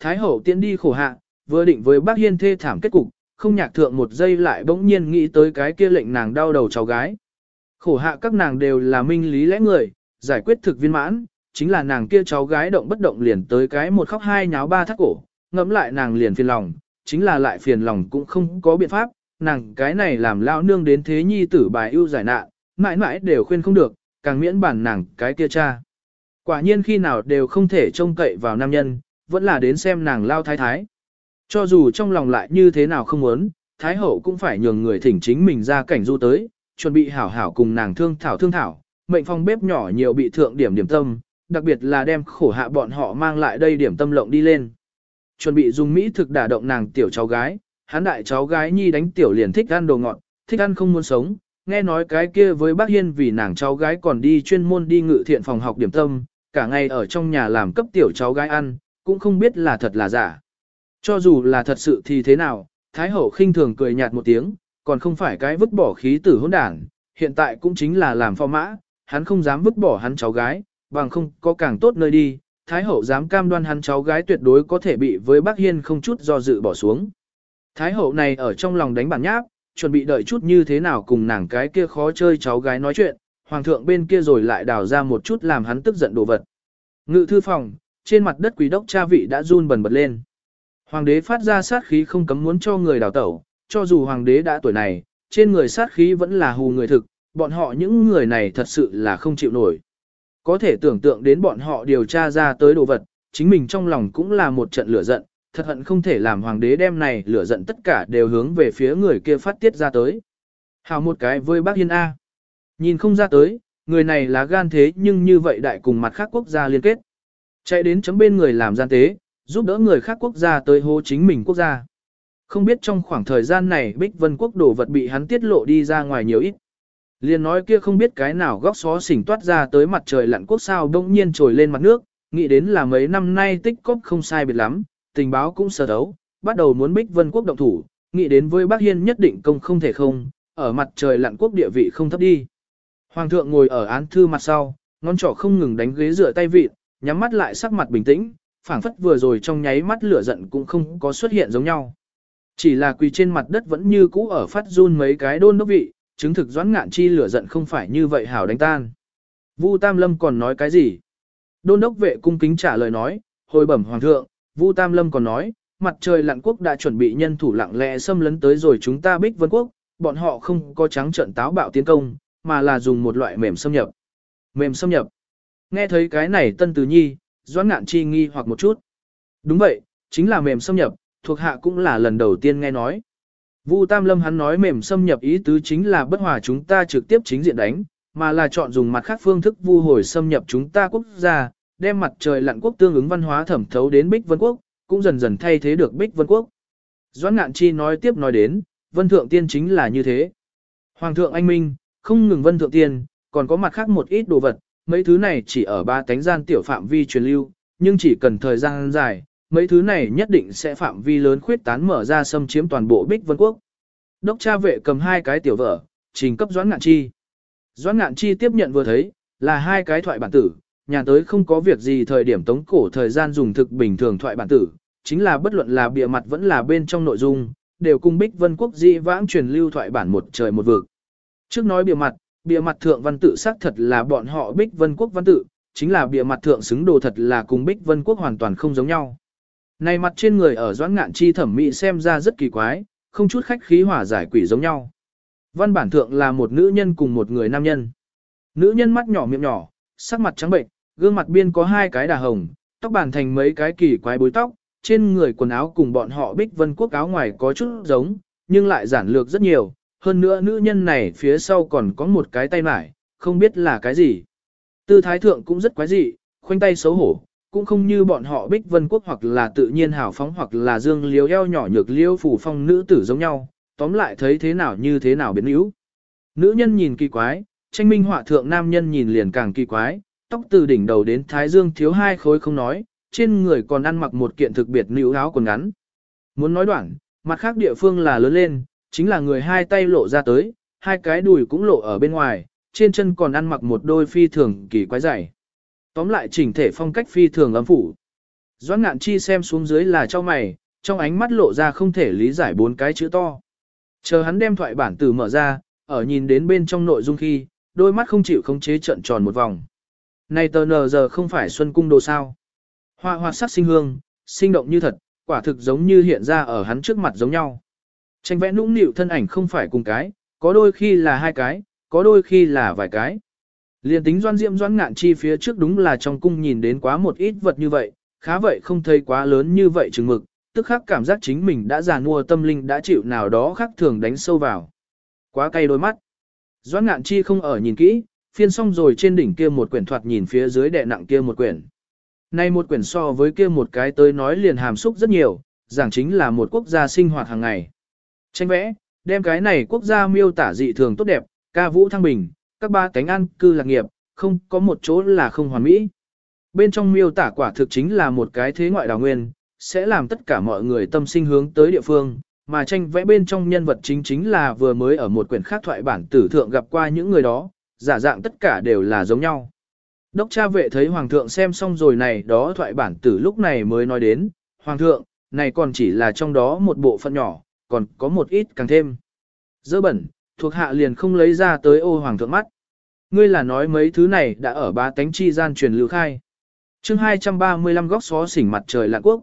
Thái hậu tiến đi khổ hạ, vừa định với bác hiên thê thảm kết cục, không nhạc thượng một giây lại bỗng nhiên nghĩ tới cái kia lệnh nàng đau đầu cháu gái. Khổ hạ các nàng đều là minh lý lẽ người, giải quyết thực viên mãn, chính là nàng kia cháu gái động bất động liền tới cái một khóc hai nháo ba thắt cổ, ngẫm lại nàng liền phiền lòng, chính là lại phiền lòng cũng không có biện pháp, nàng cái này làm lao nương đến thế nhi tử bài ưu giải nạn, mãi mãi đều khuyên không được, càng miễn bản nàng cái kia cha. Quả nhiên khi nào đều không thể trông cậy vào nam nhân, vẫn là đến xem nàng lao thái thái. Cho dù trong lòng lại như thế nào không muốn, thái hậu cũng phải nhường người thỉnh chính mình ra cảnh du tới, chuẩn bị hảo hảo cùng nàng thương thảo thương thảo, mệnh phong bếp nhỏ nhiều bị thượng điểm điểm tâm, đặc biệt là đem khổ hạ bọn họ mang lại đây điểm tâm lộng đi lên. Chuẩn bị dùng mỹ thực đả động nàng tiểu cháu gái, hắn đại cháu gái nhi đánh tiểu liền thích ăn đồ ngọt, thích ăn không muốn sống, nghe nói cái kia với bác Hiên vì nàng cháu gái còn đi chuyên môn đi ngự thiện phòng học điểm tâm, cả ngày ở trong nhà làm cấp tiểu cháu gái ăn, cũng không biết là thật là giả. Cho dù là thật sự thì thế nào, Thái Hậu khinh thường cười nhạt một tiếng, còn không phải cái vứt bỏ khí tử hỗn đảng, hiện tại cũng chính là làm phò mã, hắn không dám vứt bỏ hắn cháu gái, bằng không có càng tốt nơi đi, Thái Hậu dám cam đoan hắn cháu gái tuyệt đối có thể bị với bác Hiên không chút do dự bỏ xuống. Thái Hậu này ở trong lòng đánh bản nháp, chuẩn bị đợi chút như thế nào cùng nàng cái kia khó chơi cháu gái nói chuyện, hoàng thượng bên kia rồi lại đào ra một chút làm hắn tức giận đồ vật. Ngự thư phòng, trên mặt đất quý đốc cha vị đã run bần bật lên. Hoàng đế phát ra sát khí không cấm muốn cho người đào tẩu, cho dù hoàng đế đã tuổi này, trên người sát khí vẫn là hù người thực, bọn họ những người này thật sự là không chịu nổi. Có thể tưởng tượng đến bọn họ điều tra ra tới đồ vật, chính mình trong lòng cũng là một trận lửa giận, thật hận không thể làm hoàng đế đem này lửa giận tất cả đều hướng về phía người kia phát tiết ra tới. Hào một cái với bác Hiên A. Nhìn không ra tới, người này là gan thế nhưng như vậy đại cùng mặt khác quốc gia liên kết. Chạy đến chấm bên người làm gian tế, giúp đỡ người khác quốc gia tới hô chính mình quốc gia. Không biết trong khoảng thời gian này Bích Vân Quốc đồ vật bị hắn tiết lộ đi ra ngoài nhiều ít. Liền nói kia không biết cái nào góc xó xỉnh toát ra tới mặt trời lặn quốc sao đông nhiên trồi lên mặt nước, nghĩ đến là mấy năm nay tích cóp không sai biệt lắm, tình báo cũng sơ đấu, bắt đầu muốn Bích Vân Quốc động thủ, nghĩ đến với Bác Hiên nhất định công không thể không, ở mặt trời lặn quốc địa vị không thấp đi. Hoàng thượng ngồi ở án thư mặt sau, ngón trỏ không ngừng đánh ghế rửa tay vịt, nhắm mắt lại sắc mặt bình tĩnh, phảng phất vừa rồi trong nháy mắt lửa giận cũng không có xuất hiện giống nhau. Chỉ là quỳ trên mặt đất vẫn như cũ ở phát run mấy cái đôn đốc vị, chứng thực doãn ngạn chi lửa giận không phải như vậy hảo đánh tan. Vu Tam Lâm còn nói cái gì? Đôn đốc vệ cung kính trả lời nói, hồi bẩm hoàng thượng, Vu Tam Lâm còn nói, mặt trời lặn quốc đã chuẩn bị nhân thủ lặng lẽ xâm lấn tới rồi chúng ta bích vân quốc, bọn họ không có trắng trận táo bạo tiến công, mà là dùng một loại mềm xâm nhập. Mềm xâm nhập. Nghe thấy cái này tân từ nhi, doãn ngạn chi nghi hoặc một chút. Đúng vậy, chính là mềm xâm nhập, thuộc hạ cũng là lần đầu tiên nghe nói. Vu Tam Lâm hắn nói mềm xâm nhập ý tứ chính là bất hòa chúng ta trực tiếp chính diện đánh, mà là chọn dùng mặt khác phương thức vu hồi xâm nhập chúng ta quốc gia, đem mặt trời lặn quốc tương ứng văn hóa thẩm thấu đến Bích Vân Quốc, cũng dần dần thay thế được Bích Vân Quốc. Doãn Ngạn Chi nói tiếp nói đến, Vân Thượng Tiên chính là như thế. Hoàng thượng anh minh, không ngừng Vân Thượng Tiên, còn có mặt khác một ít đồ vật, mấy thứ này chỉ ở ba tánh gian tiểu phạm vi truyền lưu, nhưng chỉ cần thời gian dài, mấy thứ này nhất định sẽ phạm vi lớn khuyết tán mở ra xâm chiếm toàn bộ Bích Vân Quốc. Đốc cha vệ cầm hai cái tiểu vở, trình cấp Doãn Ngạn Chi. Doãn Ngạn Chi tiếp nhận vừa thấy, là hai cái thoại bản tử, nhà tới không có việc gì thời điểm tống cổ thời gian dùng thực bình thường thoại bản tử, chính là bất luận là bìa mặt vẫn là bên trong nội dung, đều cung Bích Vân Quốc di vãng truyền lưu thoại bản một trời một vực. Trước nói bìa mặt, bìa mặt thượng văn tự xác thật là bọn họ Bích Vân Quốc văn tự, chính là bìa mặt thượng xứng đồ thật là cùng Bích Vân Quốc hoàn toàn không giống nhau. Này mặt trên người ở doãn ngạn chi thẩm mỹ xem ra rất kỳ quái, không chút khách khí hỏa giải quỷ giống nhau. Văn bản thượng là một nữ nhân cùng một người nam nhân. Nữ nhân mắt nhỏ miệng nhỏ, sắc mặt trắng bệnh, gương mặt biên có hai cái đà hồng, tóc bàn thành mấy cái kỳ quái bối tóc, trên người quần áo cùng bọn họ bích vân quốc áo ngoài có chút giống, nhưng lại giản lược rất nhiều, hơn nữa nữ nhân này phía sau còn có một cái tay mải, không biết là cái gì. Tư thái thượng cũng rất quái dị, khoanh tay xấu hổ, cũng không như bọn họ bích vân quốc hoặc là tự nhiên hào phóng hoặc là dương liếu eo nhỏ nhược liêu phủ phong nữ tử giống nhau, tóm lại thấy thế nào như thế nào biến yếu. Nữ nhân nhìn kỳ quái, tranh minh họa thượng nam nhân nhìn liền càng kỳ quái, tóc từ đỉnh đầu đến thái dương thiếu hai khối không nói, trên người còn ăn mặc một kiện thực biệt nữ áo quần ngắn. Muốn nói đoạn, mặt khác địa phương là lớn lên, chính là người hai tay lộ ra tới, hai cái đùi cũng lộ ở bên ngoài, trên chân còn ăn mặc một đôi phi thường kỳ quái dày. Tóm lại chỉnh thể phong cách phi thường ấm phủ. Doãn ngạn chi xem xuống dưới là cho mày, trong ánh mắt lộ ra không thể lý giải bốn cái chữ to. Chờ hắn đem thoại bản từ mở ra, ở nhìn đến bên trong nội dung khi, đôi mắt không chịu khống chế trận tròn một vòng. Này tờ nờ giờ không phải xuân cung đồ sao. Hoa hoa sắc sinh hương, sinh động như thật, quả thực giống như hiện ra ở hắn trước mặt giống nhau. Tranh vẽ nũng nịu thân ảnh không phải cùng cái, có đôi khi là hai cái, có đôi khi là vài cái. Liên tính doan diệm doan ngạn chi phía trước đúng là trong cung nhìn đến quá một ít vật như vậy, khá vậy không thấy quá lớn như vậy chừng mực, tức khắc cảm giác chính mình đã già nua tâm linh đã chịu nào đó khác thường đánh sâu vào. Quá cay đôi mắt. Doan ngạn chi không ở nhìn kỹ, phiên xong rồi trên đỉnh kia một quyển thoạt nhìn phía dưới đệ nặng kia một quyển. Nay một quyển so với kia một cái tới nói liền hàm xúc rất nhiều, giảng chính là một quốc gia sinh hoạt hàng ngày. Tranh vẽ, đem cái này quốc gia miêu tả dị thường tốt đẹp, ca vũ thăng bình, các ba cánh ăn cư lạc nghiệp, không có một chỗ là không hoàn mỹ. Bên trong miêu tả quả thực chính là một cái thế ngoại đào nguyên, sẽ làm tất cả mọi người tâm sinh hướng tới địa phương, mà tranh vẽ bên trong nhân vật chính chính là vừa mới ở một quyển khác thoại bản tử thượng gặp qua những người đó, giả dạng tất cả đều là giống nhau. Đốc cha vệ thấy hoàng thượng xem xong rồi này đó thoại bản tử lúc này mới nói đến, hoàng thượng, này còn chỉ là trong đó một bộ phận nhỏ, còn có một ít càng thêm. Dơ bẩn, thuộc hạ liền không lấy ra tới ô hoàng thượng mắt. Ngươi là nói mấy thứ này đã ở ba tánh chi gian truyền lưu khai. chương 235 góc xó xỉnh mặt trời lạng quốc.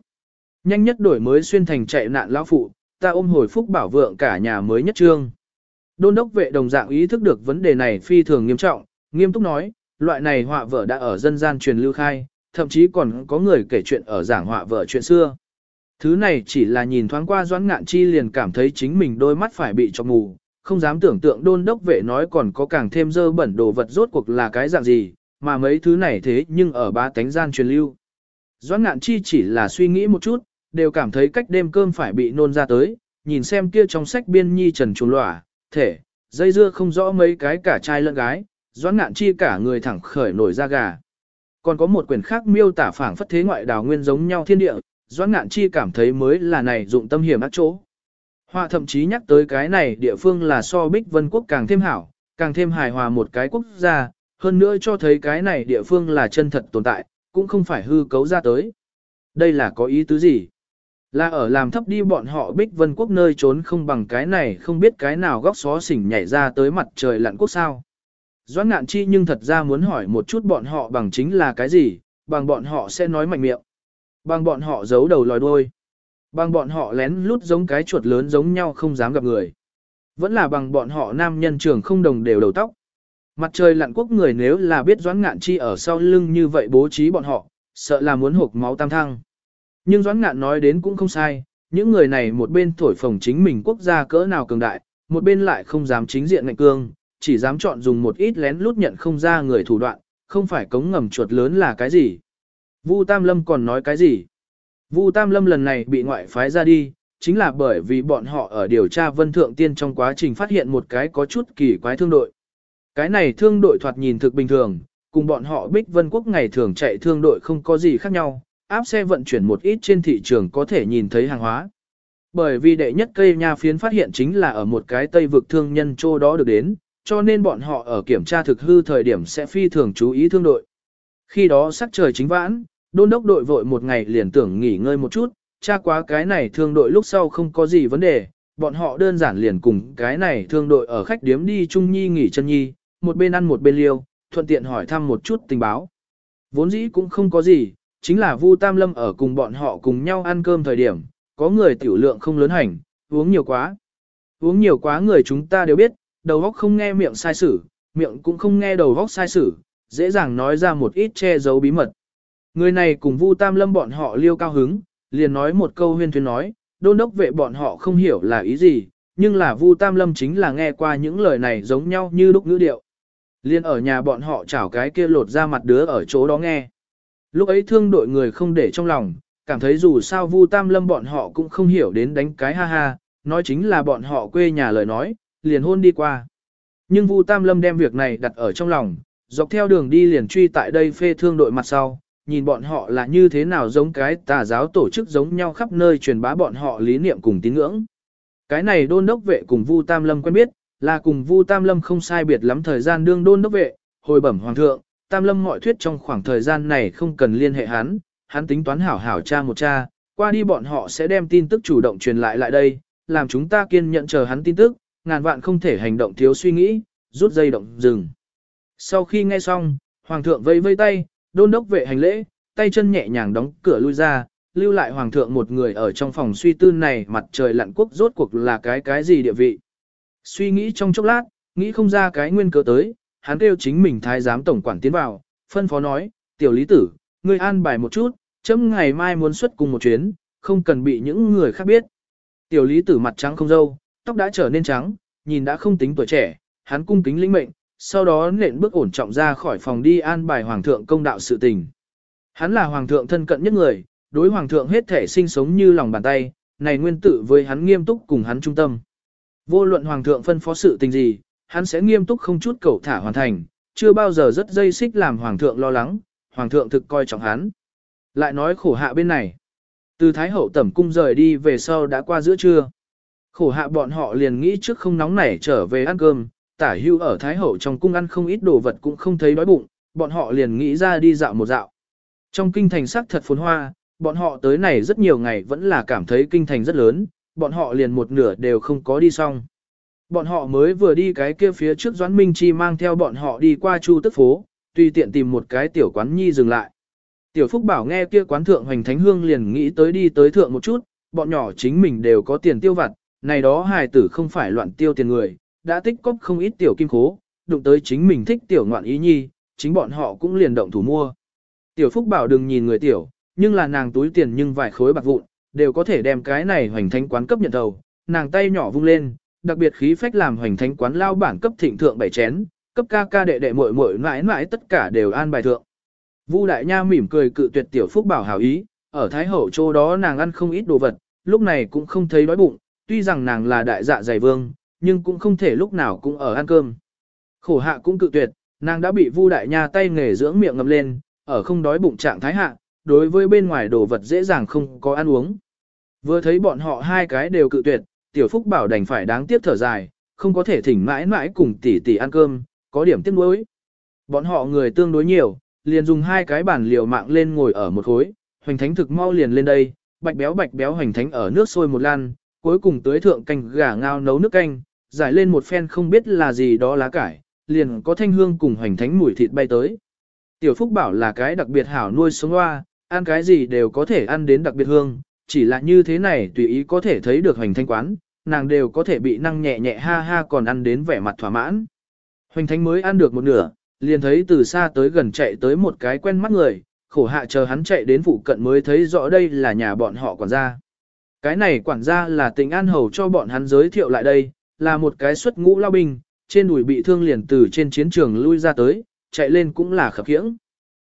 Nhanh nhất đổi mới xuyên thành chạy nạn lão phụ, ta ôm hồi phúc bảo vượng cả nhà mới nhất trương. Đôn đốc vệ đồng dạng ý thức được vấn đề này phi thường nghiêm trọng, nghiêm túc nói, loại này họa vợ đã ở dân gian truyền lưu khai, thậm chí còn có người kể chuyện ở giảng họa vợ chuyện xưa. Thứ này chỉ là nhìn thoáng qua doãn ngạn chi liền cảm thấy chính mình đôi mắt phải bị cho mù, không dám tưởng tượng đôn đốc vệ nói còn có càng thêm dơ bẩn đồ vật rốt cuộc là cái dạng gì, mà mấy thứ này thế nhưng ở ba tánh gian truyền lưu. Doãn ngạn chi chỉ là suy nghĩ một chút, đều cảm thấy cách đêm cơm phải bị nôn ra tới, nhìn xem kia trong sách biên nhi trần trùng lỏa, thể, dây dưa không rõ mấy cái cả trai lẫn gái, doãn ngạn chi cả người thẳng khởi nổi da gà. Còn có một quyển khác miêu tả phảng phất thế ngoại đào nguyên giống nhau thiên địa, doãn ngạn chi cảm thấy mới là này dụng tâm hiểm ác chỗ. Họa thậm chí nhắc tới cái này địa phương là so Bích Vân Quốc càng thêm hảo, càng thêm hài hòa một cái quốc gia, hơn nữa cho thấy cái này địa phương là chân thật tồn tại, cũng không phải hư cấu ra tới. Đây là có ý tứ gì? Là ở làm thấp đi bọn họ Bích Vân Quốc nơi trốn không bằng cái này không biết cái nào góc xó xỉnh nhảy ra tới mặt trời lặn quốc sao. Doãn ngạn chi nhưng thật ra muốn hỏi một chút bọn họ bằng chính là cái gì, bằng bọn họ sẽ nói mạnh miệng. Bằng bọn họ giấu đầu lòi đuôi. Bằng bọn họ lén lút giống cái chuột lớn giống nhau không dám gặp người. Vẫn là bằng bọn họ nam nhân trưởng không đồng đều đầu tóc. Mặt trời lặn quốc người nếu là biết doãn ngạn chi ở sau lưng như vậy bố trí bọn họ, sợ là muốn hộp máu tam thăng. Nhưng doãn ngạn nói đến cũng không sai, những người này một bên thổi phồng chính mình quốc gia cỡ nào cường đại, một bên lại không dám chính diện ngạnh cương, chỉ dám chọn dùng một ít lén lút nhận không ra người thủ đoạn, không phải cống ngầm chuột lớn là cái gì. Vu Tam Lâm còn nói cái gì? Vu Tam Lâm lần này bị ngoại phái ra đi, chính là bởi vì bọn họ ở điều tra vân thượng tiên trong quá trình phát hiện một cái có chút kỳ quái thương đội. Cái này thương đội thoạt nhìn thực bình thường, cùng bọn họ bích vân quốc ngày thường chạy thương đội không có gì khác nhau, áp xe vận chuyển một ít trên thị trường có thể nhìn thấy hàng hóa. Bởi vì đệ nhất cây nha phiến phát hiện chính là ở một cái tây vực thương nhân chỗ đó được đến, cho nên bọn họ ở kiểm tra thực hư thời điểm sẽ phi thường chú ý thương đội. Khi đó sắc trời chính vãn, đôn đốc đội vội một ngày liền tưởng nghỉ ngơi một chút, tra quá cái này thương đội lúc sau không có gì vấn đề, bọn họ đơn giản liền cùng cái này thương đội ở khách điếm đi chung nhi nghỉ chân nhi, một bên ăn một bên liêu, thuận tiện hỏi thăm một chút tình báo. Vốn dĩ cũng không có gì, chính là Vu Tam Lâm ở cùng bọn họ cùng nhau ăn cơm thời điểm, có người tiểu lượng không lớn hành, uống nhiều quá. Uống nhiều quá người chúng ta đều biết, đầu óc không nghe miệng sai sử, miệng cũng không nghe đầu óc sai sử, dễ dàng nói ra một ít che giấu bí mật. Người này cùng Vu Tam Lâm bọn họ liêu cao hứng, liền nói một câu huyên thuyên nói, đôn đốc vệ bọn họ không hiểu là ý gì, nhưng là Vu Tam Lâm chính là nghe qua những lời này giống nhau như lúc ngữ điệu. Liên ở nhà bọn họ chảo cái kia lột ra mặt đứa ở chỗ đó nghe. Lúc ấy thương đội người không để trong lòng, cảm thấy dù sao Vu Tam Lâm bọn họ cũng không hiểu đến đánh cái ha ha, nói chính là bọn họ quê nhà lời nói, liền hôn đi qua. Nhưng Vu Tam Lâm đem việc này đặt ở trong lòng, dọc theo đường đi liền truy tại đây phê thương đội mặt sau, nhìn bọn họ là như thế nào giống cái tà giáo tổ chức giống nhau khắp nơi truyền bá bọn họ lý niệm cùng tín ngưỡng. Cái này đôn đốc vệ cùng Vu Tam Lâm quen biết, là cùng Vu Tam Lâm không sai biệt lắm thời gian đương đôn đốc vệ, hồi bẩm hoàng thượng, Tam Lâm mọi thuyết trong khoảng thời gian này không cần liên hệ hắn, hắn tính toán hảo hảo cha một cha, qua đi bọn họ sẽ đem tin tức chủ động truyền lại lại đây, làm chúng ta kiên nhận chờ hắn tin tức, ngàn vạn không thể hành động thiếu suy nghĩ, rút dây động dừng. Sau khi nghe xong, Hoàng thượng vây vây tay, đôn đốc vệ hành lễ, tay chân nhẹ nhàng đóng cửa lui ra, lưu lại Hoàng thượng một người ở trong phòng suy tư này mặt trời lặn quốc rốt cuộc là cái cái gì địa vị. Suy nghĩ trong chốc lát, nghĩ không ra cái nguyên cớ tới, hắn kêu chính mình thái giám tổng quản tiến vào, phân phó nói, tiểu lý tử, ngươi an bài một chút, chấm ngày mai muốn xuất cùng một chuyến, không cần bị những người khác biết. Tiểu lý tử mặt trắng không dâu, tóc đã trở nên trắng, nhìn đã không tính tuổi trẻ, hắn cung kính lĩnh mệnh, sau đó nện bước ổn trọng ra khỏi phòng đi an bài hoàng thượng công đạo sự tình. Hắn là hoàng thượng thân cận nhất người, đối hoàng thượng hết thể sinh sống như lòng bàn tay, này nguyên tử với hắn nghiêm túc cùng hắn trung tâm. Vô luận hoàng thượng phân phó sự tình gì, hắn sẽ nghiêm túc không chút cầu thả hoàn thành, chưa bao giờ rất dây xích làm hoàng thượng lo lắng, hoàng thượng thực coi trọng hắn. Lại nói khổ hạ bên này. Từ Thái Hậu tẩm cung rời đi về sau đã qua giữa trưa. Khổ hạ bọn họ liền nghĩ trước không nóng nảy trở về ăn cơm, tả hưu ở Thái Hậu trong cung ăn không ít đồ vật cũng không thấy đói bụng, bọn họ liền nghĩ ra đi dạo một dạo. Trong kinh thành sắc thật phồn hoa, bọn họ tới này rất nhiều ngày vẫn là cảm thấy kinh thành rất lớn, bọn họ liền một nửa đều không có đi xong. Bọn họ mới vừa đi cái kia phía trước Doãn Minh Chi mang theo bọn họ đi qua Chu Tức Phố, tùy tiện tìm một cái tiểu quán nhi dừng lại. Tiểu Phúc bảo nghe kia quán thượng hoành thánh hương liền nghĩ tới đi tới thượng một chút, bọn nhỏ chính mình đều có tiền tiêu vặt, này đó hài tử không phải loạn tiêu tiền người, đã tích cóp không ít tiểu kim khố, đụng tới chính mình thích tiểu ngoạn ý nhi, chính bọn họ cũng liền động thủ mua. Tiểu Phúc bảo đừng nhìn người tiểu, nhưng là nàng túi tiền nhưng vài khối bạc vụn, đều có thể đem cái này hoành thánh quán cấp nhận đầu, nàng tay nhỏ vung lên, đặc biệt khí phách làm hoành thánh quán lao bản cấp thịnh thượng bảy chén, cấp ca ca đệ đệ muội muội mãi mãi tất cả đều an bài thượng. Vu đại nha mỉm cười cự tuyệt tiểu phúc bảo hảo ý, ở thái hậu chỗ đó nàng ăn không ít đồ vật, lúc này cũng không thấy đói bụng, tuy rằng nàng là đại dạ dày vương, nhưng cũng không thể lúc nào cũng ở ăn cơm. Khổ hạ cũng cự tuyệt, nàng đã bị Vu đại nha tay nghề dưỡng miệng ngậm lên, ở không đói bụng trạng thái hạ, đối với bên ngoài đồ vật dễ dàng không có ăn uống. Vừa thấy bọn họ hai cái đều cự tuyệt, tiểu phúc bảo đành phải đáng tiếc thở dài, không có thể thỉnh mãi mãi cùng tỷ tỷ ăn cơm, có điểm tiếc nuối. Bọn họ người tương đối nhiều, liền dùng hai cái bàn liều mạng lên ngồi ở một khối, hoành thánh thực mau liền lên đây, bạch béo bạch béo hoành thánh ở nước sôi một lan, cuối cùng tới thượng canh gà ngao nấu nước canh, giải lên một phen không biết là gì đó lá cải, liền có thanh hương cùng hoành thánh mùi thịt bay tới. Tiểu Phúc bảo là cái đặc biệt hảo nuôi sống hoa, ăn cái gì đều có thể ăn đến đặc biệt hương, chỉ là như thế này tùy ý có thể thấy được hoành thanh quán, nàng đều có thể bị năng nhẹ nhẹ ha ha còn ăn đến vẻ mặt thỏa mãn. Hoành thánh mới ăn được một nửa, liền thấy từ xa tới gần chạy tới một cái quen mắt người, khổ hạ chờ hắn chạy đến phụ cận mới thấy rõ đây là nhà bọn họ quản gia. Cái này quản gia là tình an hầu cho bọn hắn giới thiệu lại đây, là một cái xuất ngũ lao binh, trên đùi bị thương liền từ trên chiến trường lui ra tới, chạy lên cũng là khập khiễng.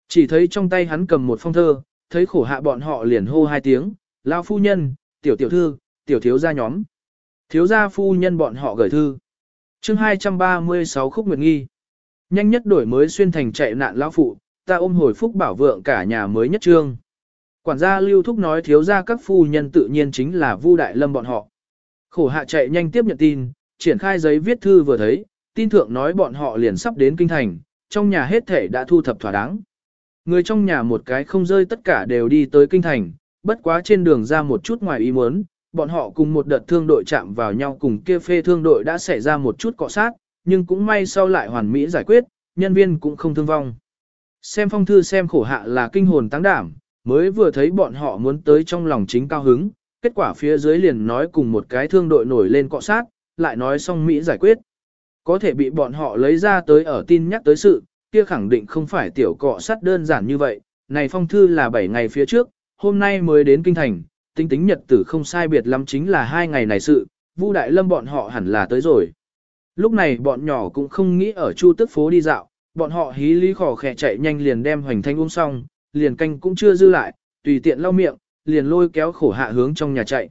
Chỉ thấy trong tay hắn cầm một phong thơ, thấy khổ hạ bọn họ liền hô hai tiếng, lao phu nhân, tiểu tiểu thư, tiểu thiếu gia nhóm. Thiếu gia phu nhân bọn họ gửi thư. chương 236 khúc nguyệt nghi. Nhanh nhất đổi mới xuyên thành chạy nạn lão phụ, ta ôm hồi phúc bảo vượng cả nhà mới nhất trương. Quản gia lưu thúc nói thiếu gia các phu nhân tự nhiên chính là Vu Đại Lâm bọn họ. Khổ hạ chạy nhanh tiếp nhận tin, triển khai giấy viết thư vừa thấy, tin thượng nói bọn họ liền sắp đến kinh thành, trong nhà hết thể đã thu thập thỏa đáng. Người trong nhà một cái không rơi tất cả đều đi tới kinh thành, bất quá trên đường ra một chút ngoài ý muốn, bọn họ cùng một đợt thương đội chạm vào nhau cùng kia phê thương đội đã xảy ra một chút cọ sát, nhưng cũng may sau lại hoàn mỹ giải quyết, nhân viên cũng không thương vong. Xem phong thư xem khổ hạ là kinh hồn tăng đảm, mới vừa thấy bọn họ muốn tới trong lòng chính cao hứng, kết quả phía dưới liền nói cùng một cái thương đội nổi lên cọ sát, lại nói xong Mỹ giải quyết. Có thể bị bọn họ lấy ra tới ở tin nhắc tới sự, kia khẳng định không phải tiểu cọ sát đơn giản như vậy, này phong thư là 7 ngày phía trước, hôm nay mới đến kinh thành, tính tính nhật tử không sai biệt lắm chính là hai ngày này sự, Vu Đại Lâm bọn họ hẳn là tới rồi. Lúc này bọn nhỏ cũng không nghĩ ở Chu Tức phố đi dạo, bọn họ hí lý khỏ khẽ chạy nhanh liền đem hoành thanh uống xong, liền canh cũng chưa dư lại, tùy tiện lau miệng, liền lôi kéo khổ hạ hướng trong nhà chạy.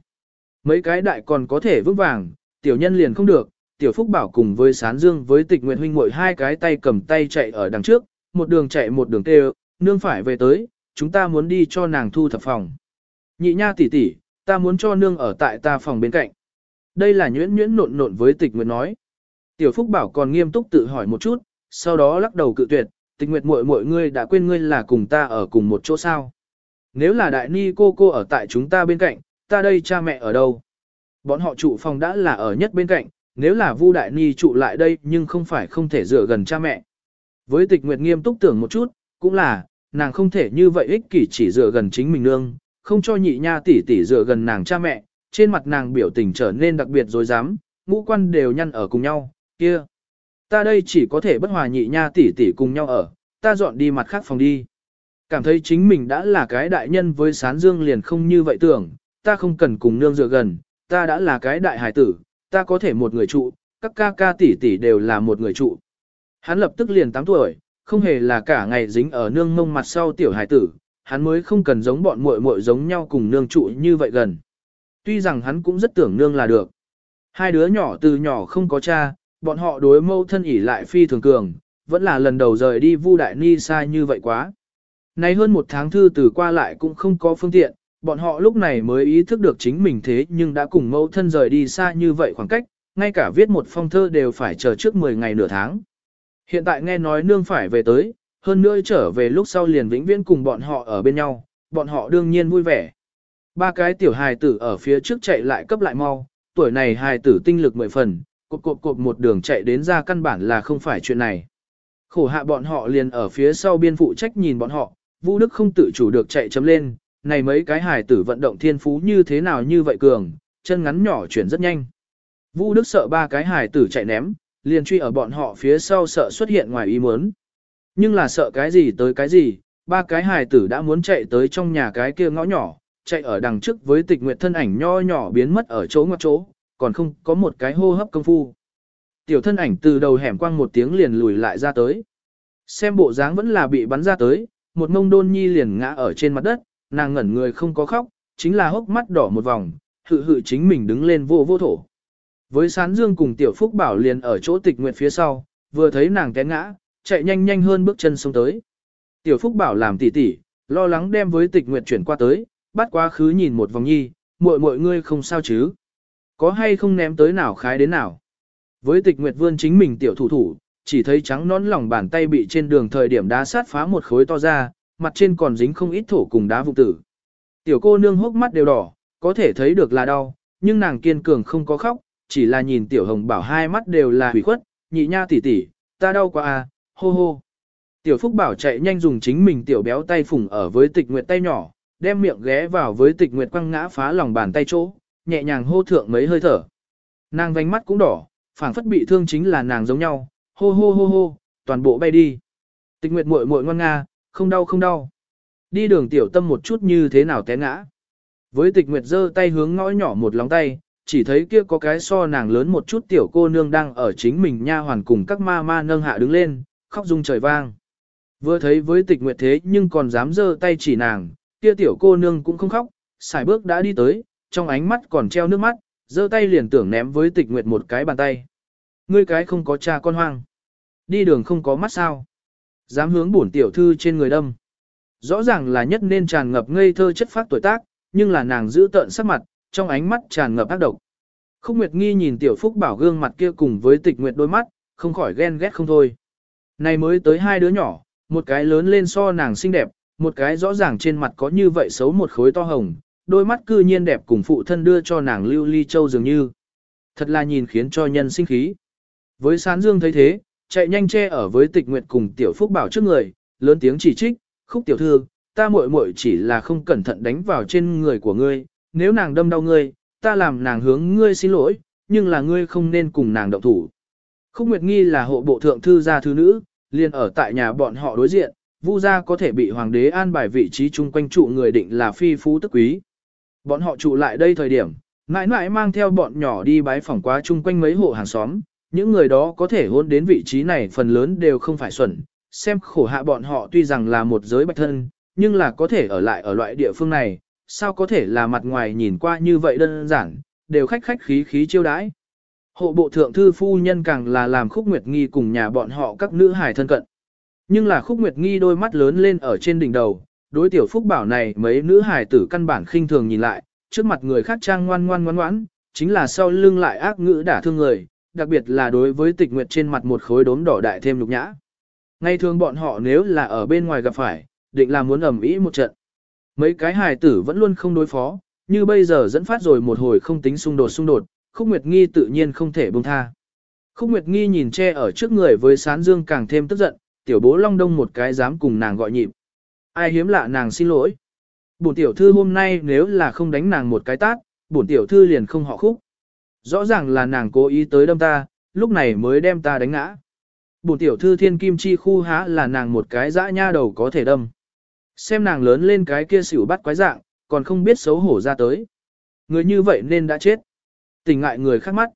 Mấy cái đại còn có thể vững vàng, tiểu nhân liền không được, tiểu phúc bảo cùng với sán dương với tịch nguyện huynh muội hai cái tay cầm tay chạy ở đằng trước, một đường chạy một đường tê nương phải về tới, chúng ta muốn đi cho nàng thu thập phòng. Nhị nha tỷ tỷ, ta muốn cho nương ở tại ta phòng bên cạnh. Đây là nhuyễn nhuyễn nộn nộn với tịch nguyện nói. Tiểu Phúc Bảo còn nghiêm túc tự hỏi một chút, sau đó lắc đầu cự tuyệt, tịch nguyệt muội muội ngươi đã quên ngươi là cùng ta ở cùng một chỗ sao nếu là đại ni cô cô ở tại chúng ta bên cạnh, ta đây cha mẹ ở đâu? Bọn họ trụ phòng đã là ở nhất bên cạnh, nếu là Vu Đại Ni trụ lại đây nhưng không phải không thể dựa gần cha mẹ. Với tịch nguyệt nghiêm túc tưởng một chút, cũng là, nàng không thể như vậy ích kỷ chỉ dựa gần chính mình nương, không cho nhị nha tỷ tỷ dựa gần nàng cha mẹ, trên mặt nàng biểu tình trở nên đặc biệt dối dám, ngũ quan đều nhăn ở cùng nhau, kia. Ta đây chỉ có thể bất hòa nhị nha tỷ tỷ cùng nhau ở, ta dọn đi mặt khác phòng đi. Cảm thấy chính mình đã là cái đại nhân với sán dương liền không như vậy tưởng, ta không cần cùng nương dựa gần, ta đã là cái đại hải tử, ta có thể một người trụ, các ca ca tỷ tỷ đều là một người trụ. Hắn lập tức liền 8 tuổi, không hề là cả ngày dính ở nương mông mặt sau tiểu hải tử, hắn mới không cần giống bọn muội muội giống nhau cùng nương trụ như vậy gần. Tuy rằng hắn cũng rất tưởng nương là được. Hai đứa nhỏ từ nhỏ không có cha, bọn họ đối mâu thân ỉ lại phi thường cường, vẫn là lần đầu rời đi Vu Đại Ni xa như vậy quá. Nay hơn một tháng thư từ qua lại cũng không có phương tiện, bọn họ lúc này mới ý thức được chính mình thế nhưng đã cùng mẫu thân rời đi xa như vậy khoảng cách, ngay cả viết một phong thơ đều phải chờ trước 10 ngày nửa tháng. Hiện tại nghe nói nương phải về tới, hơn nữa trở về lúc sau liền vĩnh viễn cùng bọn họ ở bên nhau, bọn họ đương nhiên vui vẻ. Ba cái tiểu hài tử ở phía trước chạy lại cấp lại mau, tuổi này hài tử tinh lực mười phần, cộp cộp cộp một đường chạy đến ra căn bản là không phải chuyện này. Khổ hạ bọn họ liền ở phía sau biên phụ trách nhìn bọn họ, Vũ Đức không tự chủ được chạy chấm lên, này mấy cái hài tử vận động thiên phú như thế nào như vậy cường, chân ngắn nhỏ chuyển rất nhanh. Vũ Đức sợ ba cái hài tử chạy ném, liền truy ở bọn họ phía sau sợ xuất hiện ngoài ý muốn. Nhưng là sợ cái gì tới cái gì, ba cái hài tử đã muốn chạy tới trong nhà cái kia ngõ nhỏ, chạy ở đằng trước với tịch nguyệt thân ảnh nho nhỏ biến mất ở chỗ ngoặc chỗ, còn không có một cái hô hấp công phu. Tiểu thân ảnh từ đầu hẻm quang một tiếng liền lùi lại ra tới. Xem bộ dáng vẫn là bị bắn ra tới, một mông đôn nhi liền ngã ở trên mặt đất, nàng ngẩn người không có khóc, chính là hốc mắt đỏ một vòng, hự hự chính mình đứng lên vô vô thổ. Với sán dương cùng tiểu phúc bảo liền ở chỗ tịch nguyệt phía sau, vừa thấy nàng té ngã, chạy nhanh nhanh hơn bước chân xuống tới. Tiểu phúc bảo làm tỉ tỉ, lo lắng đem với tịch nguyệt chuyển qua tới, bắt quá khứ nhìn một vòng nhi, muội muội ngươi không sao chứ. Có hay không ném tới nào khái đến nào. Với tịch nguyệt vươn chính mình tiểu thủ thủ, chỉ thấy trắng nón lòng bàn tay bị trên đường thời điểm đá sát phá một khối to ra, mặt trên còn dính không ít thổ cùng đá vụ tử. Tiểu cô nương hốc mắt đều đỏ, có thể thấy được là đau, nhưng nàng kiên cường không có khóc, chỉ là nhìn tiểu hồng bảo hai mắt đều là hủy khuất, nhị nha tỷ tỷ, ta đau quá à, hô hô. Tiểu phúc bảo chạy nhanh dùng chính mình tiểu béo tay phủng ở với tịch nguyệt tay nhỏ, đem miệng ghé vào với tịch nguyệt quăng ngã phá lòng bàn tay chỗ, nhẹ nhàng hô thượng mấy hơi thở. Nàng vành mắt cũng đỏ, phảng phất bị thương chính là nàng giống nhau, hô hô hô hô, toàn bộ bay đi. Tịch nguyệt muội muội ngoan nga, không đau không đau. Đi đường tiểu tâm một chút như thế nào té ngã. Với tịch nguyệt giơ tay hướng ngõ nhỏ một lóng tay, chỉ thấy kia có cái so nàng lớn một chút tiểu cô nương đang ở chính mình nha hoàn cùng các ma ma nâng hạ đứng lên, khóc rung trời vang. Vừa thấy với tịch nguyệt thế nhưng còn dám giơ tay chỉ nàng, kia tiểu cô nương cũng không khóc, xài bước đã đi tới, trong ánh mắt còn treo nước mắt, giơ tay liền tưởng ném với tịch nguyệt một cái bàn tay. Ngươi cái không có cha con hoang. Đi đường không có mắt sao. Dám hướng bổn tiểu thư trên người đâm. Rõ ràng là nhất nên tràn ngập ngây thơ chất phát tuổi tác, nhưng là nàng giữ tợn sắc mặt, trong ánh mắt tràn ngập ác độc. Khúc Nguyệt Nghi nhìn tiểu phúc bảo gương mặt kia cùng với tịch nguyệt đôi mắt, không khỏi ghen ghét không thôi. Này mới tới hai đứa nhỏ, một cái lớn lên so nàng xinh đẹp, một cái rõ ràng trên mặt có như vậy xấu một khối to hồng, đôi mắt cư nhiên đẹp cùng phụ thân đưa cho nàng lưu ly châu dường như. Thật là nhìn khiến cho nhân sinh khí. Với sán dương thấy thế, chạy nhanh che ở với tịch nguyệt cùng tiểu phúc bảo trước người, lớn tiếng chỉ trích, khúc tiểu thư, ta muội muội chỉ là không cẩn thận đánh vào trên người của ngươi, nếu nàng đâm đau ngươi, ta làm nàng hướng ngươi xin lỗi, nhưng là ngươi không nên cùng nàng động thủ. Khúc Nguyệt Nghi là hộ bộ thượng thư gia thư nữ, liền ở tại nhà bọn họ đối diện, Vu gia có thể bị hoàng đế an bài vị trí chung quanh trụ người định là phi phú tức quý. Bọn họ trụ lại đây thời điểm, mãi mãi mang theo bọn nhỏ đi bái phỏng quá chung quanh mấy hộ hàng xóm, những người đó có thể hôn đến vị trí này phần lớn đều không phải xuẩn, xem khổ hạ bọn họ tuy rằng là một giới bạch thân, nhưng là có thể ở lại ở loại địa phương này, sao có thể là mặt ngoài nhìn qua như vậy đơn giản, đều khách khách khí khí chiêu đãi. Hộ bộ thượng thư phu nhân càng là làm khúc nguyệt nghi cùng nhà bọn họ các nữ hài thân cận. Nhưng là khúc nguyệt nghi đôi mắt lớn lên ở trên đỉnh đầu, đối tiểu phúc bảo này mấy nữ hài tử căn bản khinh thường nhìn lại, trước mặt người khác trang ngoan ngoan ngoan ngoãn, chính là sau lưng lại ác ngữ đả thương người, đặc biệt là đối với tịch nguyệt trên mặt một khối đốm đỏ đại thêm lục nhã. Ngay thường bọn họ nếu là ở bên ngoài gặp phải, định là muốn ẩm ý một trận. Mấy cái hài tử vẫn luôn không đối phó, như bây giờ dẫn phát rồi một hồi không tính xung đột xung đột, Khúc Nguyệt Nghi tự nhiên không thể buông tha. Khúc Nguyệt Nghi nhìn che ở trước người với sán dương càng thêm tức giận, tiểu bố long đông một cái dám cùng nàng gọi nhịp. Ai hiếm lạ nàng xin lỗi. Bổn tiểu thư hôm nay nếu là không đánh nàng một cái tát, bổn tiểu thư liền không họ khúc. Rõ ràng là nàng cố ý tới đâm ta, lúc này mới đem ta đánh ngã. Bùn tiểu thư thiên kim chi khu há là nàng một cái dã nha đầu có thể đâm. Xem nàng lớn lên cái kia xỉu bắt quái dạng, còn không biết xấu hổ ra tới. Người như vậy nên đã chết. Tình ngại người khác mắt.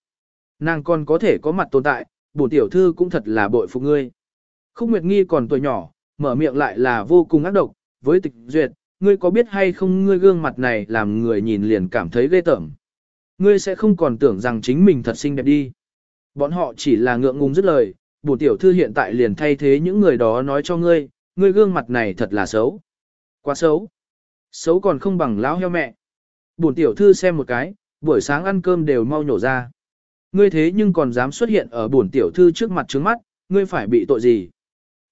Nàng còn có thể có mặt tồn tại, bổn tiểu thư cũng thật là bội phục ngươi. Khúc Nguyệt Nghi còn tuổi nhỏ, mở miệng lại là vô cùng ác độc, với tịch duyệt, ngươi có biết hay không ngươi gương mặt này làm người nhìn liền cảm thấy ghê tởm. Ngươi sẽ không còn tưởng rằng chính mình thật xinh đẹp đi. Bọn họ chỉ là ngượng ngùng dứt lời, bổn tiểu thư hiện tại liền thay thế những người đó nói cho ngươi, ngươi gương mặt này thật là xấu. Quá xấu. Xấu còn không bằng lão heo mẹ. Bổn tiểu thư xem một cái, buổi sáng ăn cơm đều mau nhổ ra. Ngươi thế nhưng còn dám xuất hiện ở bổn tiểu thư trước mặt trước mắt, ngươi phải bị tội gì?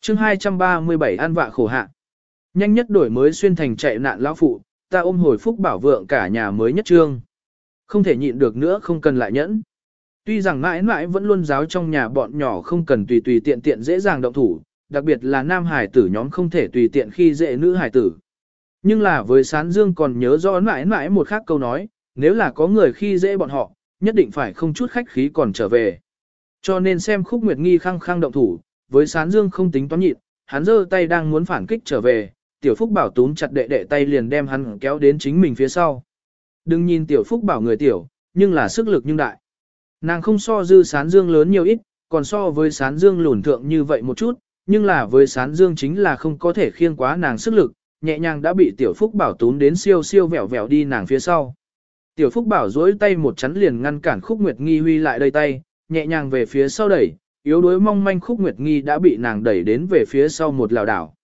chương 237 ăn vạ khổ hạ. Nhanh nhất đổi mới xuyên thành chạy nạn lão phụ, ta ôm hồi phúc bảo vượng cả nhà mới nhất trương. Không thể nhịn được nữa không cần lại nhẫn. Tuy rằng mãi mãi vẫn luôn giáo trong nhà bọn nhỏ không cần tùy tùy tiện tiện dễ dàng động thủ, đặc biệt là nam hải tử nhóm không thể tùy tiện khi dễ nữ hải tử. Nhưng là với sán dương còn nhớ rõ mãi mãi một khác câu nói, nếu là có người khi dễ bọn họ, nhất định phải không chút khách khí còn trở về. Cho nên xem khúc nguyệt nghi khăng khăng động thủ, với sán dương không tính toán nhịn, hắn giơ tay đang muốn phản kích trở về, tiểu phúc bảo túm chặt đệ đệ tay liền đem hắn kéo đến chính mình phía sau. Đừng nhìn tiểu phúc bảo người tiểu, nhưng là sức lực nhưng đại. Nàng không so dư sán dương lớn nhiều ít, còn so với sán dương lùn thượng như vậy một chút, nhưng là với sán dương chính là không có thể khiêng quá nàng sức lực, nhẹ nhàng đã bị tiểu phúc bảo túm đến siêu siêu vẹo vẹo đi nàng phía sau. Tiểu phúc bảo duỗi tay một chắn liền ngăn cản khúc nguyệt nghi huy lại đây tay, nhẹ nhàng về phía sau đẩy, yếu đuối mong manh khúc nguyệt nghi đã bị nàng đẩy đến về phía sau một lào đảo.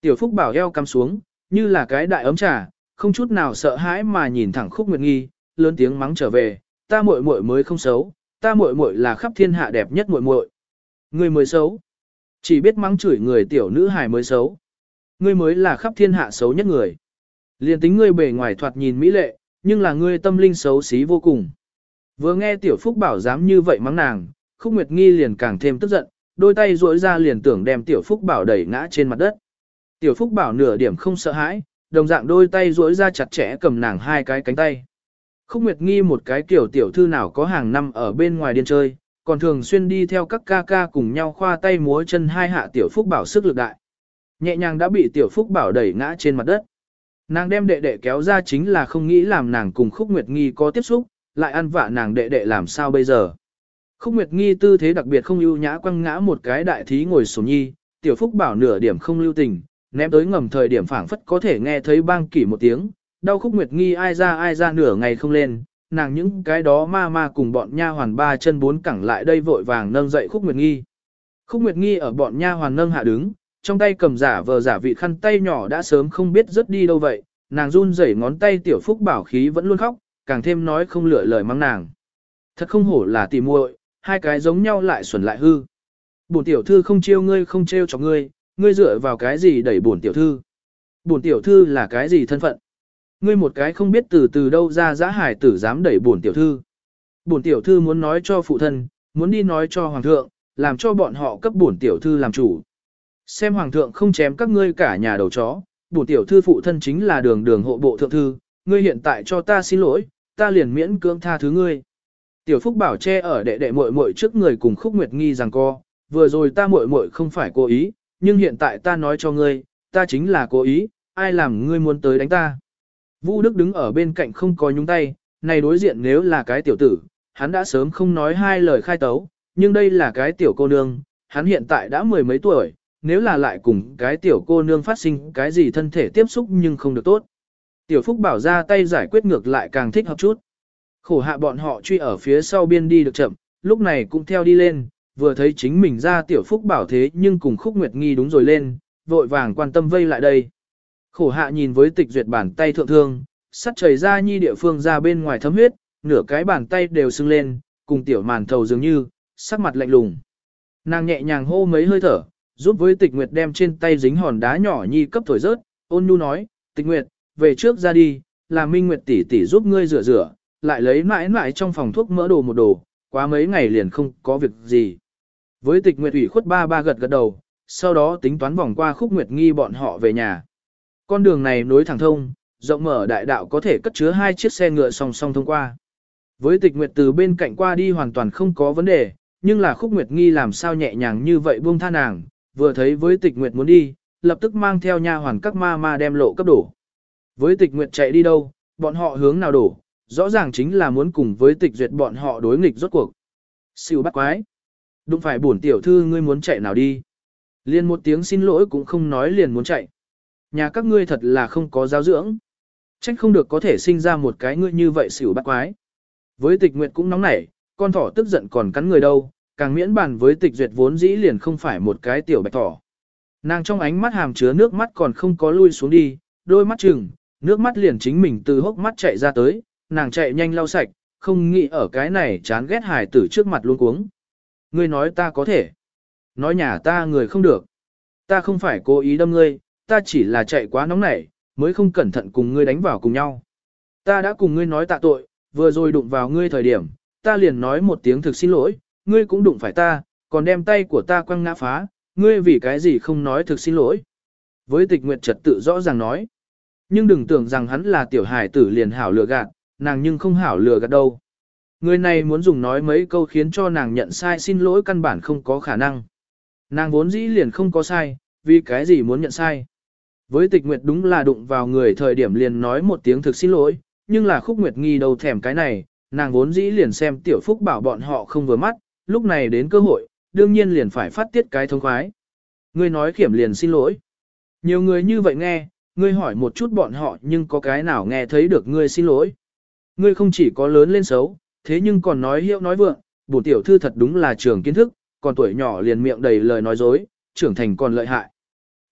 Tiểu phúc bảo eo cắm xuống, như là cái đại ấm trà, không chút nào sợ hãi mà nhìn thẳng khúc nguyệt nghi, lớn tiếng mắng trở về, ta muội muội mới không xấu, ta muội muội là khắp thiên hạ đẹp nhất muội muội. Người mới xấu. Chỉ biết mắng chửi người tiểu nữ hài mới xấu. Ngươi mới là khắp thiên hạ xấu nhất người. Liên tính ngươi bề ngoài thoạt nhìn mỹ lệ, nhưng là ngươi tâm linh xấu xí vô cùng. Vừa nghe tiểu phúc bảo dám như vậy mắng nàng, khúc nguyệt nghi liền càng thêm tức giận, đôi tay duỗi ra liền tưởng đem tiểu phúc bảo đẩy ngã trên mặt đất. Tiểu phúc bảo nửa điểm không sợ hãi, đồng dạng đôi tay duỗi ra chặt chẽ cầm nàng hai cái cánh tay. Khúc Nguyệt Nghi một cái kiểu tiểu thư nào có hàng năm ở bên ngoài điên chơi, còn thường xuyên đi theo các ca ca cùng nhau khoa tay múa chân hai hạ tiểu phúc bảo sức lực đại. Nhẹ nhàng đã bị tiểu phúc bảo đẩy ngã trên mặt đất. Nàng đem đệ đệ kéo ra chính là không nghĩ làm nàng cùng Khúc Nguyệt Nghi có tiếp xúc, lại ăn vạ nàng đệ đệ làm sao bây giờ. Khúc Nguyệt Nghi tư thế đặc biệt không ưu nhã quăng ngã một cái đại thí ngồi sổ nhi, tiểu phúc bảo nửa điểm không lưu tình, ném tới ngầm thời điểm phảng phất có thể nghe thấy bang kỷ một tiếng, đau khúc nguyệt nghi ai ra ai ra nửa ngày không lên, nàng những cái đó ma ma cùng bọn nha hoàn ba chân bốn cẳng lại đây vội vàng nâng dậy khúc nguyệt nghi. Khúc nguyệt nghi ở bọn nha hoàn nâng hạ đứng, trong tay cầm giả vờ giả vị khăn tay nhỏ đã sớm không biết rớt đi đâu vậy, nàng run rẩy ngón tay tiểu phúc bảo khí vẫn luôn khóc, càng thêm nói không lựa lời mắng nàng. Thật không hổ là tỉ muội, hai cái giống nhau lại xuẩn lại hư. Bổn tiểu thư không chiêu ngươi không trêu cho ngươi, ngươi dựa vào cái gì đẩy bổn tiểu thư? Bổn tiểu thư là cái gì thân phận? Ngươi một cái không biết từ từ đâu ra giã hải tử dám đẩy bổn tiểu thư. Bổn tiểu thư muốn nói cho phụ thân, muốn đi nói cho hoàng thượng, làm cho bọn họ cấp bổn tiểu thư làm chủ. Xem hoàng thượng không chém các ngươi cả nhà đầu chó, bổn tiểu thư phụ thân chính là đường đường hộ bộ thượng thư, ngươi hiện tại cho ta xin lỗi, ta liền miễn cưỡng tha thứ ngươi. Tiểu Phúc bảo che ở đệ đệ muội muội trước người cùng Khúc Nguyệt Nghi rằng co, vừa rồi ta muội muội không phải cố ý, nhưng hiện tại ta nói cho ngươi, ta chính là cố ý, ai làm ngươi muốn tới đánh ta. Vu Đức đứng ở bên cạnh không có nhúng tay, này đối diện nếu là cái tiểu tử, hắn đã sớm không nói hai lời khai tấu, nhưng đây là cái tiểu cô nương, hắn hiện tại đã mười mấy tuổi, nếu là lại cùng cái tiểu cô nương phát sinh cái gì thân thể tiếp xúc nhưng không được tốt. Tiểu Phúc bảo ra tay giải quyết ngược lại càng thích hợp chút. Khổ hạ bọn họ truy ở phía sau biên đi được chậm, lúc này cũng theo đi lên, vừa thấy chính mình ra tiểu phúc bảo thế nhưng cùng khúc nguyệt nghi đúng rồi lên, vội vàng quan tâm vây lại đây. Khổ hạ nhìn với tịch duyệt bàn tay thượng thương, sắt chảy ra nhi địa phương ra bên ngoài thấm huyết, nửa cái bàn tay đều sưng lên, cùng tiểu màn thầu dường như, sắc mặt lạnh lùng. Nàng nhẹ nhàng hô mấy hơi thở, giúp với tịch nguyệt đem trên tay dính hòn đá nhỏ nhi cấp thổi rớt, ôn nhu nói, tịch nguyệt, về trước ra đi, là Minh Nguyệt tỷ tỷ giúp ngươi rửa rửa, lại lấy mãi mãi trong phòng thuốc mỡ đồ một đồ, quá mấy ngày liền không có việc gì. Với tịch Nguyệt ủy khuất ba ba gật gật đầu, sau đó tính toán vòng qua khúc Nguyệt nghi bọn họ về nhà. Con đường này nối thẳng thông, rộng mở đại đạo có thể cất chứa hai chiếc xe ngựa song song thông qua. Với tịch Nguyệt từ bên cạnh qua đi hoàn toàn không có vấn đề, nhưng là khúc Nguyệt nghi làm sao nhẹ nhàng như vậy buông tha nàng, vừa thấy với tịch Nguyệt muốn đi, lập tức mang theo nha hoàn các ma ma đem lộ cấp đổ. Với tịch nguyệt chạy đi đâu, bọn họ hướng nào đổ, rõ ràng chính là muốn cùng với tịch duyệt bọn họ đối nghịch rốt cuộc. Siêu bắt quái đúng phải bổn tiểu thư ngươi muốn chạy nào đi. Liên một tiếng xin lỗi cũng không nói liền muốn chạy. Nhà các ngươi thật là không có giáo dưỡng. Trách không được có thể sinh ra một cái ngươi như vậy xỉu bắt quái. Với tịch nguyệt cũng nóng nảy, con thỏ tức giận còn cắn người đâu, càng miễn bàn với tịch duyệt vốn dĩ liền không phải một cái tiểu bạch thỏ. Nàng trong ánh mắt hàm chứa nước mắt còn không có lui xuống đi, đôi mắt chừng, nước mắt liền chính mình từ hốc mắt chạy ra tới, nàng chạy nhanh lau sạch, không nghĩ ở cái này chán ghét hài tử trước mặt luôn cuống. Ngươi nói ta có thể. Nói nhà ta người không được. Ta không phải cố ý đâm ngươi, ta chỉ là chạy quá nóng nảy, mới không cẩn thận cùng ngươi đánh vào cùng nhau. Ta đã cùng ngươi nói tạ tội, vừa rồi đụng vào ngươi thời điểm, ta liền nói một tiếng thực xin lỗi, ngươi cũng đụng phải ta, còn đem tay của ta quăng ngã phá, ngươi vì cái gì không nói thực xin lỗi. Với tịch nguyệt trật tự rõ ràng nói. Nhưng đừng tưởng rằng hắn là tiểu hải tử liền hảo lừa gạt, nàng nhưng không hảo lừa gạt đâu. Người này muốn dùng nói mấy câu khiến cho nàng nhận sai xin lỗi căn bản không có khả năng. Nàng vốn dĩ liền không có sai, vì cái gì muốn nhận sai. Với tịch nguyệt đúng là đụng vào người thời điểm liền nói một tiếng thực xin lỗi, nhưng là khúc nguyệt nghi đầu thèm cái này, nàng vốn dĩ liền xem tiểu phúc bảo bọn họ không vừa mắt, lúc này đến cơ hội, đương nhiên liền phải phát tiết cái thông khoái. Ngươi nói khiểm liền xin lỗi. Nhiều người như vậy nghe, ngươi hỏi một chút bọn họ nhưng có cái nào nghe thấy được ngươi xin lỗi. Ngươi không chỉ có lớn lên xấu, thế nhưng còn nói hiệu nói vượng, bổ tiểu thư thật đúng là trường kiến thức, còn tuổi nhỏ liền miệng đầy lời nói dối, trưởng thành còn lợi hại.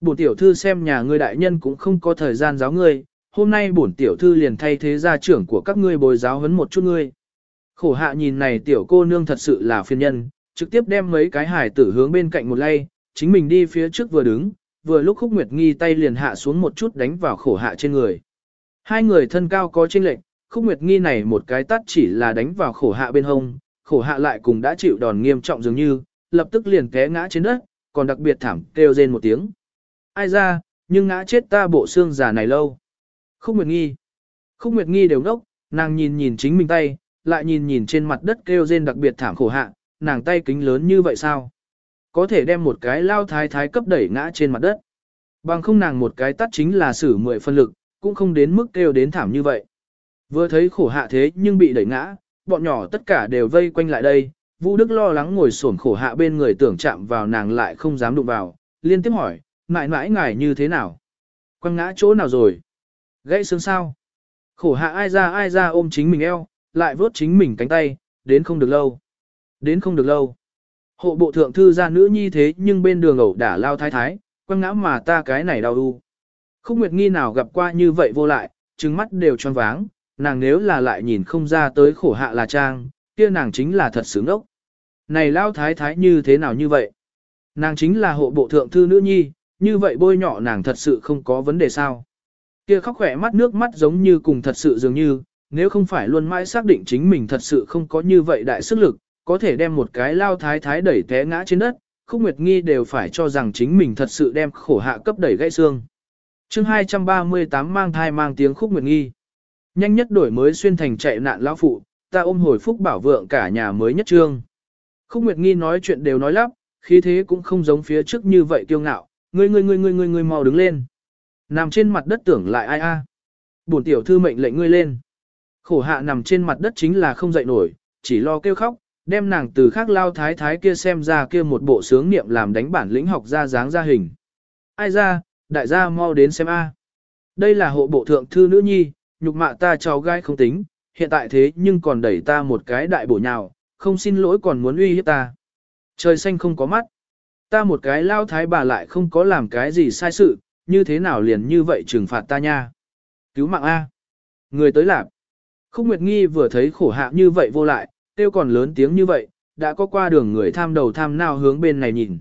Bổn tiểu thư xem nhà ngươi đại nhân cũng không có thời gian giáo ngươi, hôm nay bổn tiểu thư liền thay thế gia trưởng của các ngươi bồi giáo huấn một chút ngươi. Khổ hạ nhìn này tiểu cô nương thật sự là phiền nhân, trực tiếp đem mấy cái hải tử hướng bên cạnh một lay, chính mình đi phía trước vừa đứng, vừa lúc khúc nguyệt nghi tay liền hạ xuống một chút đánh vào khổ hạ trên người. Hai người thân cao có chênh lệch, khúc nguyệt nghi này một cái tắt chỉ là đánh vào khổ hạ bên hông, khổ hạ lại cùng đã chịu đòn nghiêm trọng dường như, lập tức liền té ngã trên đất, còn đặc biệt thảm kêu rên một tiếng. Ai ra, nhưng ngã chết ta bộ xương già này lâu. Khúc nguyệt nghi. Khúc nguyệt nghi đều ngốc, nàng nhìn nhìn chính mình tay, lại nhìn nhìn trên mặt đất kêu rên đặc biệt thảm khổ hạ, nàng tay kính lớn như vậy sao? Có thể đem một cái lao thái thái cấp đẩy ngã trên mặt đất. Bằng không nàng một cái tắt chính là xử mười phân lực, cũng không đến mức kêu đến thảm như vậy. Vừa thấy khổ hạ thế nhưng bị đẩy ngã, bọn nhỏ tất cả đều vây quanh lại đây. Vũ Đức lo lắng ngồi xổm khổ hạ bên người tưởng chạm vào nàng lại không dám đụng vào, liên tiếp hỏi, mãi mãi ngài như thế nào? Quăng ngã chỗ nào rồi? Gãy xương sao? Khổ hạ ai ra ai ra ôm chính mình eo, lại vớt chính mình cánh tay, đến không được lâu. Đến không được lâu. Hộ bộ thượng thư ra nữ nhi thế nhưng bên đường ẩu đả lao thái thái, quăng ngã mà ta cái này đau u, Khúc Nguyệt Nghi nào gặp qua như vậy vô lại, trừng mắt đều tròn váng, nàng nếu là lại nhìn không ra tới khổ hạ là trang, kia nàng chính là thật sướng ốc. Này lao thái thái như thế nào như vậy? Nàng chính là hộ bộ thượng thư nữ nhi, như vậy bôi nhỏ nàng thật sự không có vấn đề sao? Kia khóc khỏe mắt nước mắt giống như cùng thật sự dường như, nếu không phải luôn mãi xác định chính mình thật sự không có như vậy đại sức lực, có thể đem một cái lao thái thái đẩy té ngã trên đất, khúc nguyệt nghi đều phải cho rằng chính mình thật sự đem khổ hạ cấp đẩy gãy xương. chương 238 mang thai mang tiếng khúc nguyệt nghi. Nhanh nhất đổi mới xuyên thành chạy nạn lão phụ, ta ôm hồi phúc bảo vượng cả nhà mới nhất trương. Khúc nguyệt nghi nói chuyện đều nói lắp, khí thế cũng không giống phía trước như vậy kiêu ngạo, ngươi ngươi ngươi ngươi ngươi ngươi mau đứng lên. Nằm trên mặt đất tưởng lại ai a? À. Bổn tiểu thư mệnh lệnh ngươi lên. Khổ hạ nằm trên mặt đất chính là không dậy nổi, chỉ lo kêu khóc, đem nàng từ khác lao thái thái kia xem ra kia một bộ sướng niệm làm đánh bản lĩnh học ra dáng ra hình. Ai ra, đại gia mau đến xem a. À. Đây là hộ bộ thượng thư nữ nhi, nhục mạ ta cháu gái không tính, hiện tại thế nhưng còn đẩy ta một cái đại bổ nhào, không xin lỗi còn muốn uy hiếp ta. Trời xanh không có mắt. Ta một cái lao thái bà lại không có làm cái gì sai sự, như thế nào liền như vậy trừng phạt ta nha. Cứu mạng A. Người tới làm. Khúc Nguyệt Nghi vừa thấy khổ hạ như vậy vô lại, tiêu còn lớn tiếng như vậy, đã có qua đường người tham đầu tham nào hướng bên này nhìn.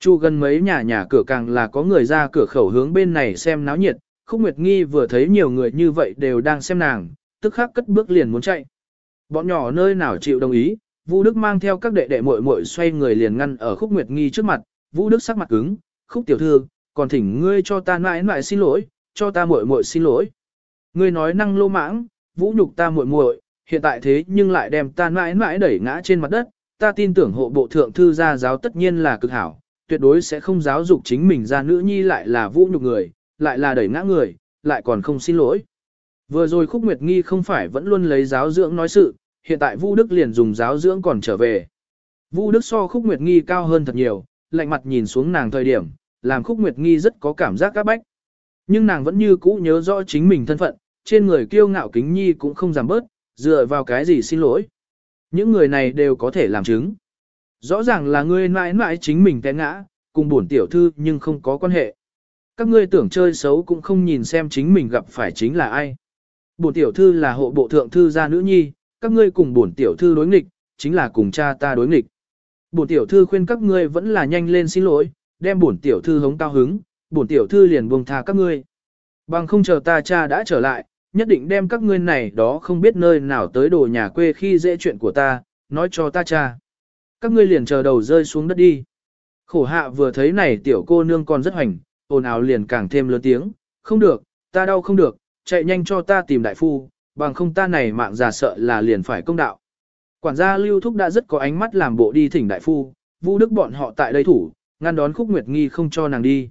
Chu gần mấy nhà nhà cửa càng là có người ra cửa khẩu hướng bên này xem náo nhiệt, Khúc Nguyệt Nghi vừa thấy nhiều người như vậy đều đang xem nàng, tức khắc cất bước liền muốn chạy. Bọn nhỏ nơi nào chịu đồng ý, Vũ Đức mang theo các đệ đệ muội muội xoay người liền ngăn ở Khúc Nguyệt Nghi trước mặt, Vũ Đức sắc mặt cứng, "Khúc tiểu thư, còn thỉnh ngươi cho ta mãi mãi xin lỗi, cho ta muội muội xin lỗi." Ngươi nói năng lô mãng, vũ nhục ta muội muội, hiện tại thế nhưng lại đem ta mãi mãi đẩy ngã trên mặt đất, ta tin tưởng hộ bộ thượng thư gia giáo tất nhiên là cực hảo, tuyệt đối sẽ không giáo dục chính mình ra nữ nhi lại là vũ nhục người, lại là đẩy ngã người, lại còn không xin lỗi. Vừa rồi Khúc Nguyệt Nghi không phải vẫn luôn lấy giáo dưỡng nói sự, hiện tại Vu Đức liền dùng giáo dưỡng còn trở về. Vu Đức so Khúc Nguyệt Nghi cao hơn thật nhiều, lạnh mặt nhìn xuống nàng thời điểm, làm Khúc Nguyệt Nghi rất có cảm giác các bách. Nhưng nàng vẫn như cũ nhớ rõ chính mình thân phận, trên người kiêu ngạo kính nhi cũng không giảm bớt, dựa vào cái gì xin lỗi. Những người này đều có thể làm chứng. Rõ ràng là ngươi mãi mãi chính mình té ngã, cùng bổn tiểu thư nhưng không có quan hệ. Các ngươi tưởng chơi xấu cũng không nhìn xem chính mình gặp phải chính là ai. Bổn tiểu thư là hộ bộ thượng thư gia nữ nhi, các ngươi cùng bổn tiểu thư đối nghịch, chính là cùng cha ta đối nghịch. Bổn tiểu thư khuyên các ngươi vẫn là nhanh lên xin lỗi, đem bổn tiểu thư hống cao hứng, bổn tiểu thư liền buông tha các ngươi. Bằng không chờ ta cha đã trở lại, nhất định đem các ngươi này đó không biết nơi nào tới đồ nhà quê khi dễ chuyện của ta, nói cho ta cha. Các ngươi liền chờ đầu rơi xuống đất đi. Khổ hạ vừa thấy này tiểu cô nương còn rất hoành, ồn ào liền càng thêm lớn tiếng, không được, ta đau không được, chạy nhanh cho ta tìm đại phu, bằng không ta này mạng già sợ là liền phải công đạo. Quản gia Lưu Thúc đã rất có ánh mắt làm bộ đi thỉnh đại phu, Vũ Đức bọn họ tại đây thủ, ngăn đón Khúc Nguyệt Nghi không cho nàng đi.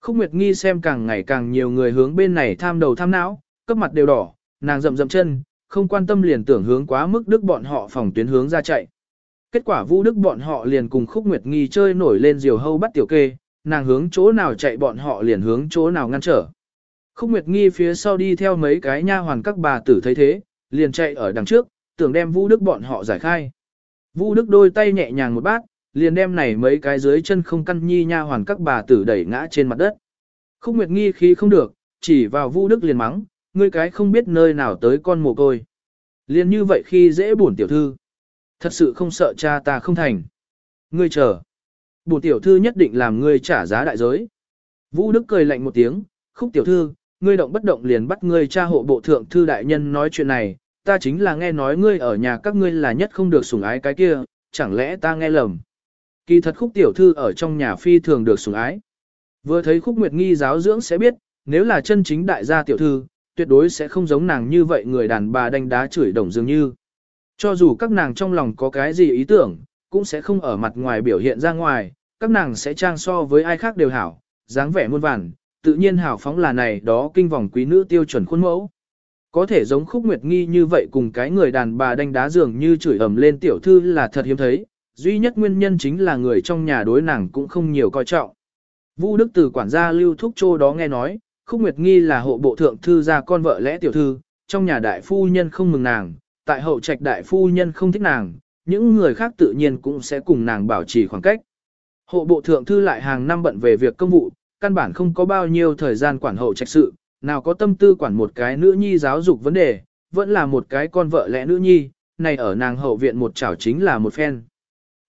Khúc Nguyệt Nghi xem càng ngày càng nhiều người hướng bên này tham đầu tham não, cấp mặt đều đỏ, nàng rậm rậm chân, không quan tâm liền tưởng hướng quá mức Đức bọn họ phòng tuyến hướng ra chạy. Kết quả Vũ Đức bọn họ liền cùng Khúc Nguyệt Nghi chơi nổi lên diều hâu bắt tiểu kê, nàng hướng chỗ nào chạy bọn họ liền hướng chỗ nào ngăn trở. Khúc Nguyệt Nghi phía sau đi theo mấy cái nha hoàn các bà tử thấy thế, liền chạy ở đằng trước, tưởng đem Vũ Đức bọn họ giải khai. Vũ Đức đôi tay nhẹ nhàng một bát, liền đem này mấy cái dưới chân không căn nhi nha hoàn các bà tử đẩy ngã trên mặt đất. Khúc Nguyệt Nghi khi không được, chỉ vào Vũ Đức liền mắng, ngươi cái không biết nơi nào tới con mồ côi. Liền như vậy khi dễ buồn tiểu thư. Thật sự không sợ cha ta không thành. Ngươi chờ. Bổn tiểu thư nhất định làm ngươi trả giá đại giới. Vũ Đức cười lạnh một tiếng, khúc tiểu thư, ngươi động bất động liền bắt ngươi cha hộ bộ thượng thư đại nhân nói chuyện này, ta chính là nghe nói ngươi ở nhà các ngươi là nhất không được sủng ái cái kia, chẳng lẽ ta nghe lầm. Kỳ thật khúc tiểu thư ở trong nhà phi thường được sủng ái. Vừa thấy khúc nguyệt nghi giáo dưỡng sẽ biết, nếu là chân chính đại gia tiểu thư, tuyệt đối sẽ không giống nàng như vậy người đàn bà đánh đá chửi đồng dường như. Cho dù các nàng trong lòng có cái gì ý tưởng, cũng sẽ không ở mặt ngoài biểu hiện ra ngoài, các nàng sẽ trang so với ai khác đều hảo, dáng vẻ muôn vàn, tự nhiên hảo phóng là này đó kinh vòng quý nữ tiêu chuẩn khuôn mẫu. Có thể giống khúc nguyệt nghi như vậy cùng cái người đàn bà đánh đá dường như chửi ầm lên tiểu thư là thật hiếm thấy, duy nhất nguyên nhân chính là người trong nhà đối nàng cũng không nhiều coi trọng. Vũ Đức từ quản gia Lưu Thúc Châu đó nghe nói, Khúc Nguyệt Nghi là hộ bộ thượng thư gia con vợ lẽ tiểu thư, trong nhà đại phu nhân không mừng nàng, tại hậu trạch đại phu nhân không thích nàng, những người khác tự nhiên cũng sẽ cùng nàng bảo trì khoảng cách. Hộ bộ thượng thư lại hàng năm bận về việc công vụ, căn bản không có bao nhiêu thời gian quản hậu trạch sự, nào có tâm tư quản một cái nữ nhi giáo dục vấn đề, vẫn là một cái con vợ lẽ nữ nhi, này ở nàng hậu viện một chảo chính là một phen.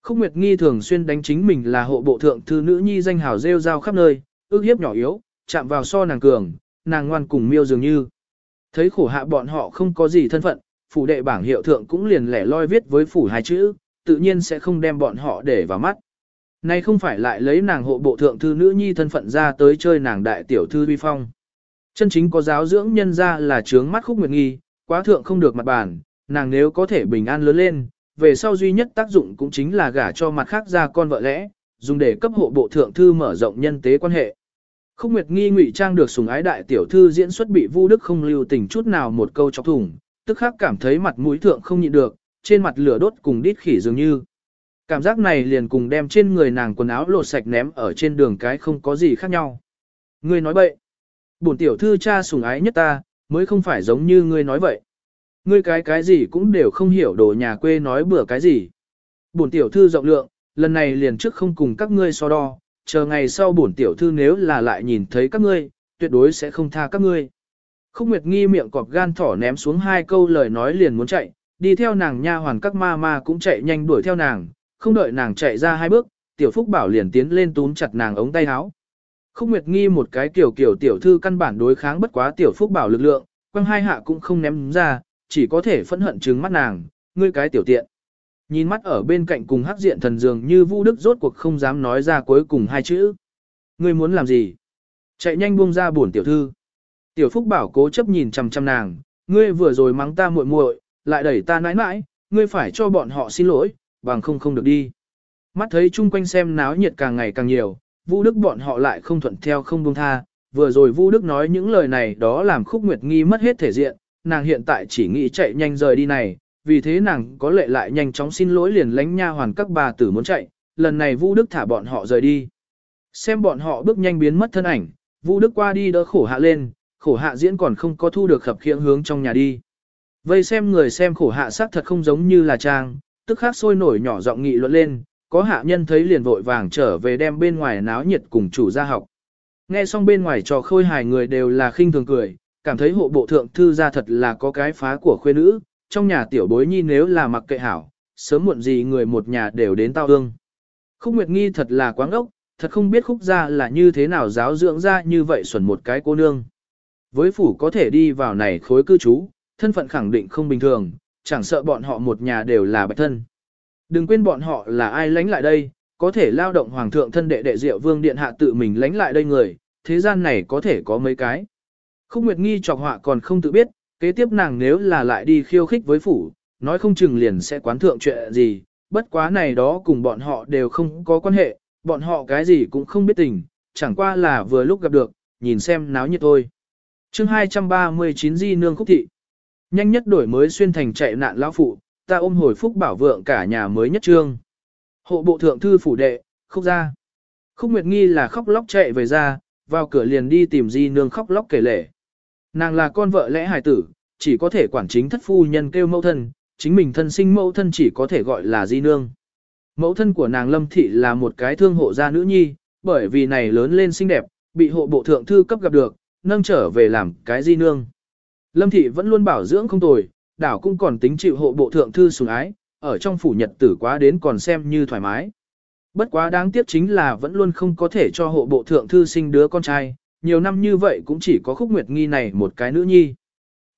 Khúc Nguyệt Nghi thường xuyên đánh chính mình là hộ bộ thượng thư nữ nhi danh hào rêu rao khắp nơi, ước hiếp nhỏ yếu, chạm vào so nàng cường, nàng ngoan cùng miêu dường như. Thấy khổ hạ bọn họ không có gì thân phận, phủ đệ bảng hiệu thượng cũng liền lẻ loi viết với phủ hai chữ, tự nhiên sẽ không đem bọn họ để vào mắt. Nay không phải lại lấy nàng hộ bộ thượng thư nữ nhi thân phận ra tới chơi nàng đại tiểu thư vi phong. Chân chính có giáo dưỡng nhân ra là trướng mắt khúc nguyệt nghi, quá thượng không được mặt bản, nàng nếu có thể bình an lớn lên, về sau duy nhất tác dụng cũng chính là gả cho mặt khác ra con vợ lẽ, dùng để cấp hộ bộ thượng thư mở rộng nhân tế quan hệ. Khúc Nguyệt Nghi ngụy trang được sùng ái đại tiểu thư diễn xuất bị Vu Đức không lưu tình chút nào một câu chọc thủng, tức khắc cảm thấy mặt mũi thượng không nhịn được, trên mặt lửa đốt cùng đít khỉ dường như. Cảm giác này liền cùng đem trên người nàng quần áo lột sạch ném ở trên đường cái không có gì khác nhau. Ngươi nói bậy. Bổn tiểu thư cha sủng ái nhất ta, mới không phải giống như ngươi nói vậy. Ngươi cái cái gì cũng đều không hiểu đồ nhà quê nói bừa cái gì. Bổn tiểu thư rộng lượng, lần này liền trước không cùng các ngươi so đo, chờ ngày sau bổn tiểu thư nếu là lại nhìn thấy các ngươi, tuyệt đối sẽ không tha các ngươi. Khúc Nguyệt Nghi miệng cọp gan thỏ ném xuống hai câu lời nói liền muốn chạy, đi theo nàng nha hoàn các ma ma cũng chạy nhanh đuổi theo nàng, không đợi nàng chạy ra hai bước, tiểu phúc bảo liền tiến lên túm chặt nàng ống tay áo. Khúc Nguyệt Nghi một cái kiểu kiểu tiểu thư căn bản đối kháng bất quá tiểu phúc bảo lực lượng, quăng hai hạ cũng không ném ra, chỉ có thể phẫn hận trừng mắt nàng, ngươi cái tiểu tiện. Nhìn mắt ở bên cạnh cùng hắc diện thần dường như Vu Đức rốt cuộc không dám nói ra cuối cùng hai chữ. Ngươi muốn làm gì? Chạy nhanh buông ra bổn tiểu thư. Tiểu Phúc Bảo cố chấp nhìn chằm chằm nàng, ngươi vừa rồi mắng ta muội muội, lại đẩy ta nãi nãi, ngươi phải cho bọn họ xin lỗi, bằng không không được đi. Mắt thấy chung quanh xem náo nhiệt càng ngày càng nhiều, Vu Đức bọn họ lại không thuận theo không buông tha. Vừa rồi Vu Đức nói những lời này đó làm Khúc Nguyệt Nghi mất hết thể diện, nàng hiện tại chỉ nghĩ chạy nhanh rời đi này, vì thế nàng có lệ lại nhanh chóng xin lỗi liền lánh nha hoàn các bà tử muốn chạy, lần này Vu Đức thả bọn họ rời đi. Xem bọn họ bước nhanh biến mất thân ảnh, Vu Đức qua đi đỡ khổ hạ lên, khổ hạ diễn còn không có thu được khập khiễng hướng trong nhà đi. Vây xem người xem khổ hạ sắc thật không giống như là trang, tức khắc sôi nổi nhỏ giọng nghị luận lên, có hạ nhân thấy liền vội vàng trở về đem bên ngoài náo nhiệt cùng chủ gia học. Nghe xong bên ngoài trò khôi hài người đều là khinh thường cười, cảm thấy hộ bộ thượng thư gia thật là có cái phá của khuê nữ, trong nhà tiểu bối nhi nếu là mặc kệ hảo, sớm muộn gì người một nhà đều đến tao ương. Khúc Nguyệt Nghi thật là quáng ốc, thật không biết khúc gia là như thế nào giáo dưỡng ra như vậy xuẩn một cái cô nương. Với phủ có thể đi vào này khối cư trú, thân phận khẳng định không bình thường, chẳng sợ bọn họ một nhà đều là bạch thân. Đừng quên bọn họ là ai lánh lại đây, có thể lao động hoàng thượng thân đệ đệ diệu vương điện hạ tự mình lánh lại đây người, thế gian này có thể có mấy cái. Khúc Nguyệt Nghi chọc họa còn không tự biết, kế tiếp nàng nếu là lại đi khiêu khích với phủ, nói không chừng liền sẽ quán thượng chuyện gì, bất quá này đó cùng bọn họ đều không có quan hệ, bọn họ cái gì cũng không biết tình, chẳng qua là vừa lúc gặp được, nhìn xem náo nhiệt thôi chương 239 Di Nương Khúc Thị Nhanh nhất đổi mới xuyên thành chạy nạn lão phụ, ta ôm hồi phúc bảo vượng cả nhà mới nhất trương. Hộ bộ thượng thư phủ đệ, khúc ra. Khúc Nguyệt Nghi là khóc lóc chạy về ra, vào cửa liền đi tìm Di Nương khóc lóc kể lể. Nàng là con vợ lẽ hài tử, chỉ có thể quản chính thất phu nhân kêu mẫu thân, chính mình thân sinh mẫu thân chỉ có thể gọi là Di Nương. Mẫu thân của nàng Lâm Thị là một cái thương hộ gia nữ nhi, bởi vì này lớn lên xinh đẹp, bị hộ bộ thượng thư cấp gặp được, nâng trở về làm cái Di Nương. Lâm Thị vẫn luôn bảo dưỡng không tồi, đảo cũng còn tính chịu hộ bộ thượng thư sủng ái, ở trong phủ nhật tử quá đến còn xem như thoải mái. Bất quá đáng tiếc chính là vẫn luôn không có thể cho hộ bộ thượng thư sinh đứa con trai, nhiều năm như vậy cũng chỉ có khúc nguyệt nghi này một cái nữ nhi.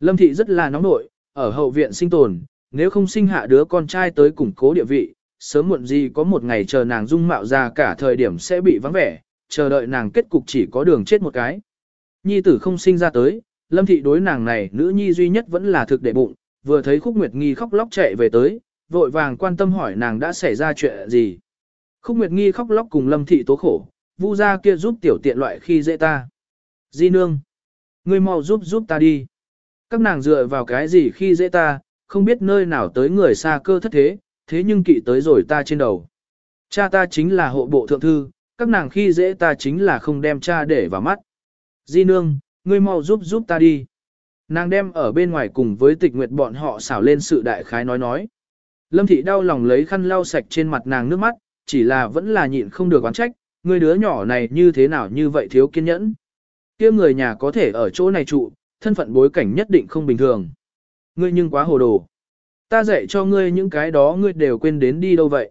Lâm thị rất là nóng nội, ở hậu viện sinh tồn, nếu không sinh hạ đứa con trai tới củng cố địa vị, sớm muộn gì có một ngày chờ nàng dung mạo ra cả thời điểm sẽ bị vắng vẻ, chờ đợi nàng kết cục chỉ có đường chết một cái. Nhi tử không sinh ra tới, lâm thị đối nàng này nữ nhi duy nhất vẫn là thực đệ bụng, vừa thấy khúc nguyệt nghi khóc lóc chạy về tới, vội vàng quan tâm hỏi nàng đã xảy ra chuyện gì. Khúc nguyệt nghi khóc lóc cùng lâm thị tố khổ, vu ra kia giúp tiểu tiện loại khi dễ ta. Di nương, ngươi mau giúp giúp ta đi. Các nàng dựa vào cái gì khi dễ ta, không biết nơi nào tới người xa cơ thất thế, thế nhưng kỵ tới rồi ta trên đầu. Cha ta chính là hộ bộ thượng thư, các nàng khi dễ ta chính là không đem cha để vào mắt. Di nương, ngươi mau giúp giúp ta đi. Nàng đem ở bên ngoài cùng với tịch nguyệt bọn họ xảo lên sự đại khái nói nói. Lâm thị đau lòng lấy khăn lau sạch trên mặt nàng nước mắt, chỉ là vẫn là nhịn không được oán trách, người đứa nhỏ này như thế nào như vậy thiếu kiên nhẫn kia người nhà có thể ở chỗ này trụ, thân phận bối cảnh nhất định không bình thường. Ngươi nhưng quá hồ đồ. Ta dạy cho ngươi những cái đó ngươi đều quên đến đi đâu vậy.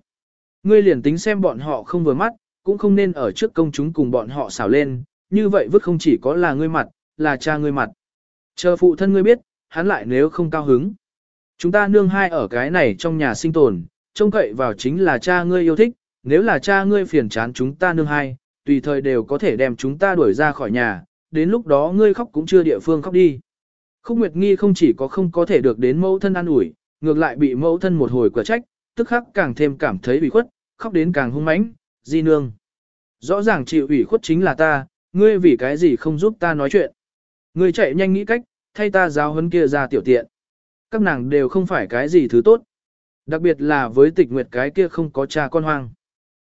Ngươi liền tính xem bọn họ không vừa mắt, cũng không nên ở trước công chúng cùng bọn họ xảo lên, như vậy vứt không chỉ có là ngươi mặt, là cha ngươi mặt. Chờ phụ thân ngươi biết, hắn lại nếu không cao hứng. Chúng ta nương hai ở cái này trong nhà sinh tồn, trông cậy vào chính là cha ngươi yêu thích, nếu là cha ngươi phiền chán chúng ta nương hai, tùy thời đều có thể đem chúng ta đuổi ra khỏi nhà, đến lúc đó ngươi khóc cũng chưa địa phương khóc đi. Khúc Nguyệt Nghi không chỉ có không có thể được đến mẫu thân an ủi, ngược lại bị mẫu thân một hồi quả trách, tức khắc càng thêm cảm thấy ủy khuất, khóc đến càng hung mãnh, di nương. Rõ ràng chịu ủy khuất chính là ta, ngươi vì cái gì không giúp ta nói chuyện. Ngươi chạy nhanh nghĩ cách, thay ta giáo huấn kia ra tiểu tiện. Các nàng đều không phải cái gì thứ tốt. Đặc biệt là với tịch nguyệt cái kia không có cha con hoang.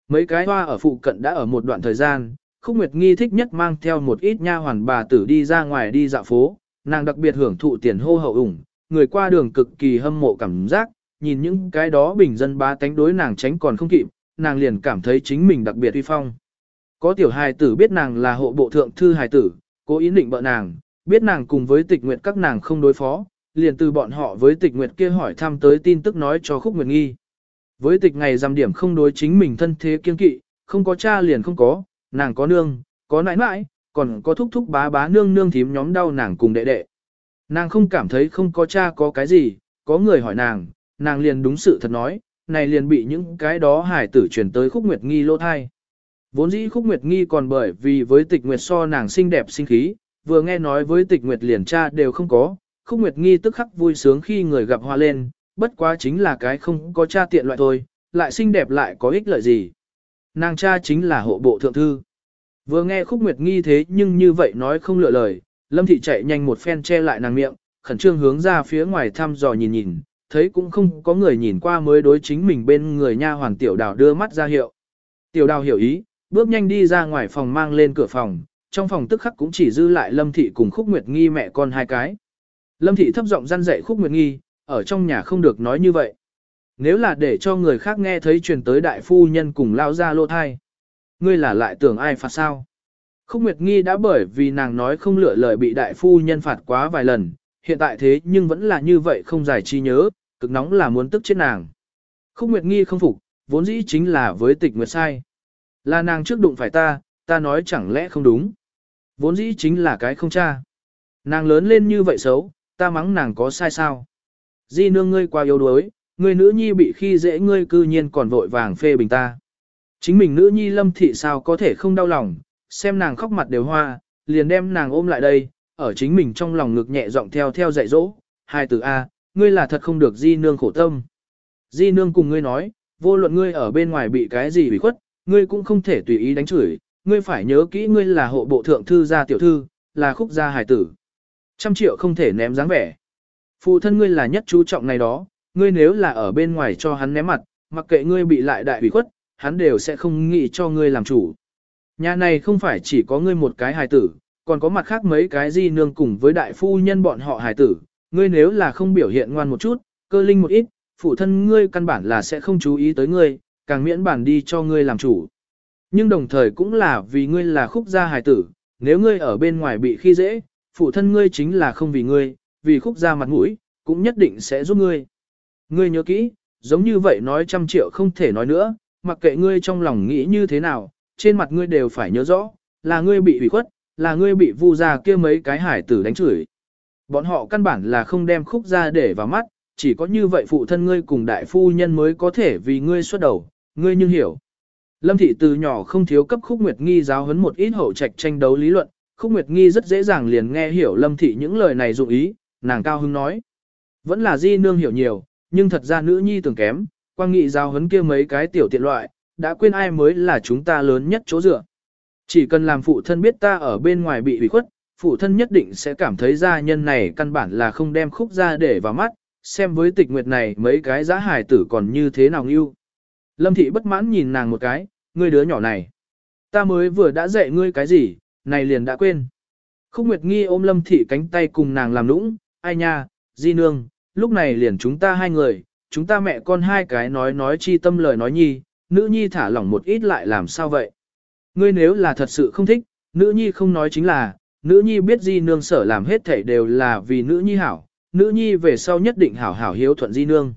Mấy cái hoa ở phụ cận đã ở một đoạn thời gian, Khúc Nguyệt Nghi thích nhất mang theo một ít nha hoàn bà tử đi ra ngoài đi dạo phố, nàng đặc biệt hưởng thụ tiền hô hậu ủng, người qua đường cực kỳ hâm mộ cảm giác, nhìn những cái đó bình dân bá tánh đối nàng tránh còn không kịp, nàng liền cảm thấy chính mình đặc biệt uy phong. Có tiểu hài tử biết nàng là hộ bộ thượng thư hài tử, cố ý định bợ nàng, biết nàng cùng với tịch nguyệt các nàng không đối phó, liền từ bọn họ với tịch nguyệt kia hỏi thăm tới tin tức nói cho khúc nguyệt nghi. Với tịch ngày giam điểm không đối chính mình thân thế kiên kỵ, không có cha liền không có, nàng có nương, có nãi nãi, còn có thúc thúc bá bá nương nương thím nhóm đau nàng cùng đệ đệ. Nàng không cảm thấy không có cha có cái gì, có người hỏi nàng, nàng liền đúng sự thật nói, này liền bị những cái đó hải tử chuyển tới khúc nguyệt nghi lô thai. Vốn dĩ khúc nguyệt nghi còn bởi vì với tịch nguyệt so nàng xinh đẹp sinh khí, vừa nghe nói với tịch nguyệt liền cha đều không có, khúc nguyệt nghi tức khắc vui sướng khi người gặp hoa lên, bất quá chính là cái không có cha tiện loại thôi, lại xinh đẹp lại có ích lợi gì. Nàng cha chính là hộ bộ thượng thư. Vừa nghe khúc nguyệt nghi thế nhưng như vậy nói không lựa lời, lâm thị chạy nhanh một phen che lại nàng miệng, khẩn trương hướng ra phía ngoài thăm dò nhìn nhìn, thấy cũng không có người nhìn qua mới đối chính mình bên người nha hoàn tiểu đào đưa mắt ra hiệu. Tiểu đào hiểu ý, bước nhanh đi ra ngoài phòng mang lên cửa phòng, trong phòng tức khắc cũng chỉ dư lại lâm thị cùng khúc nguyệt nghi mẹ con hai cái. Lâm thị thấp giọng răn dạy khúc nguyệt nghi, ở trong nhà không được nói như vậy. Nếu là để cho người khác nghe thấy truyền tới đại phu nhân cùng lao ra lô thai. Ngươi là lại tưởng ai phạt sao? Khúc Nguyệt Nghi đã bởi vì nàng nói không lựa lời bị đại phu nhân phạt quá vài lần, hiện tại thế nhưng vẫn là như vậy không giải trí nhớ, cực nóng là muốn tức chết nàng. Khúc Nguyệt Nghi không phục, vốn dĩ chính là với tịch nguyệt sai. Là nàng trước đụng phải ta, ta nói chẳng lẽ không đúng. Vốn dĩ chính là cái không cha. Nàng lớn lên như vậy xấu, ta mắng nàng có sai sao. Di nương ngươi quá yếu đuối, ngươi nữ nhi bị khi dễ ngươi cư nhiên còn vội vàng phê bình ta. Chính mình nữ nhi lâm thị sao có thể không đau lòng, xem nàng khóc mặt đều hoa, liền đem nàng ôm lại đây, ở chính mình trong lòng ngực nhẹ giọng theo theo dạy dỗ, hai từ A, ngươi là thật không được di nương khổ tâm. Di nương cùng ngươi nói, vô luận ngươi ở bên ngoài bị cái gì bị khuất, ngươi cũng không thể tùy ý đánh chửi, ngươi phải nhớ kỹ ngươi là hộ bộ thượng thư gia tiểu thư, là khúc gia hải tử. Trăm triệu không thể ném dáng vẻ. Phụ thân ngươi là nhất chú trọng này đó, ngươi nếu là ở bên ngoài cho hắn ném mặt, mặc kệ ngươi bị lại đại ủy khuất, hắn đều sẽ không nghĩ cho ngươi làm chủ. Nhà này không phải chỉ có ngươi một cái hài tử, còn có mặt khác mấy cái gì nương cùng với đại phu nhân bọn họ hài tử, ngươi nếu là không biểu hiện ngoan một chút, cơ linh một ít, phụ thân ngươi căn bản là sẽ không chú ý tới ngươi, càng miễn bản đi cho ngươi làm chủ. Nhưng đồng thời cũng là vì ngươi là khúc gia hài tử, nếu ngươi ở bên ngoài bị khi dễ, phụ thân ngươi chính là không vì ngươi, vì khúc gia mặt mũi, cũng nhất định sẽ giúp ngươi. Ngươi nhớ kỹ, giống như vậy nói trăm triệu không thể nói nữa, mặc kệ ngươi trong lòng nghĩ như thế nào, trên mặt ngươi đều phải nhớ rõ, là ngươi bị hủy khuất, là ngươi bị vu ra kia mấy cái hải tử đánh chửi. Bọn họ căn bản là không đem khúc ra để vào mắt, chỉ có như vậy phụ thân ngươi cùng đại phu nhân mới có thể vì ngươi xuất đầu, ngươi nhưng hiểu. Lâm thị từ nhỏ không thiếu cấp khúc nguyệt nghi giáo huấn một ít hậu trạch tranh đấu lý luận, khúc nguyệt nghi rất dễ dàng liền nghe hiểu lâm thị những lời này dụng ý, nàng cao hứng nói. Vẫn là di nương hiểu nhiều, nhưng thật ra nữ nhi tưởng kém, quang nghị giáo huấn kia mấy cái tiểu tiện loại, đã quên ai mới là chúng ta lớn nhất chỗ dựa. Chỉ cần làm phụ thân biết ta ở bên ngoài bị bị khuất, phụ thân nhất định sẽ cảm thấy gia nhân này căn bản là không đem khúc ra để vào mắt, xem với tịch nguyệt này mấy cái giá hài tử còn như thế nào ngưu. Lâm thị bất mãn nhìn nàng một cái, ngươi đứa nhỏ này. Ta mới vừa đã dạy ngươi cái gì, này liền đã quên. Khúc Nguyệt Nghi ôm Lâm thị cánh tay cùng nàng làm nũng, ai nha, di nương, lúc này liền chúng ta hai người, chúng ta mẹ con hai cái nói nói chi tâm lời nói nhi, nữ nhi thả lỏng một ít lại làm sao vậy? Ngươi nếu là thật sự không thích, nữ nhi không nói chính là, nữ nhi biết di nương sở làm hết thảy đều là vì nữ nhi hảo, nữ nhi về sau nhất định hảo hảo hiếu thuận di nương.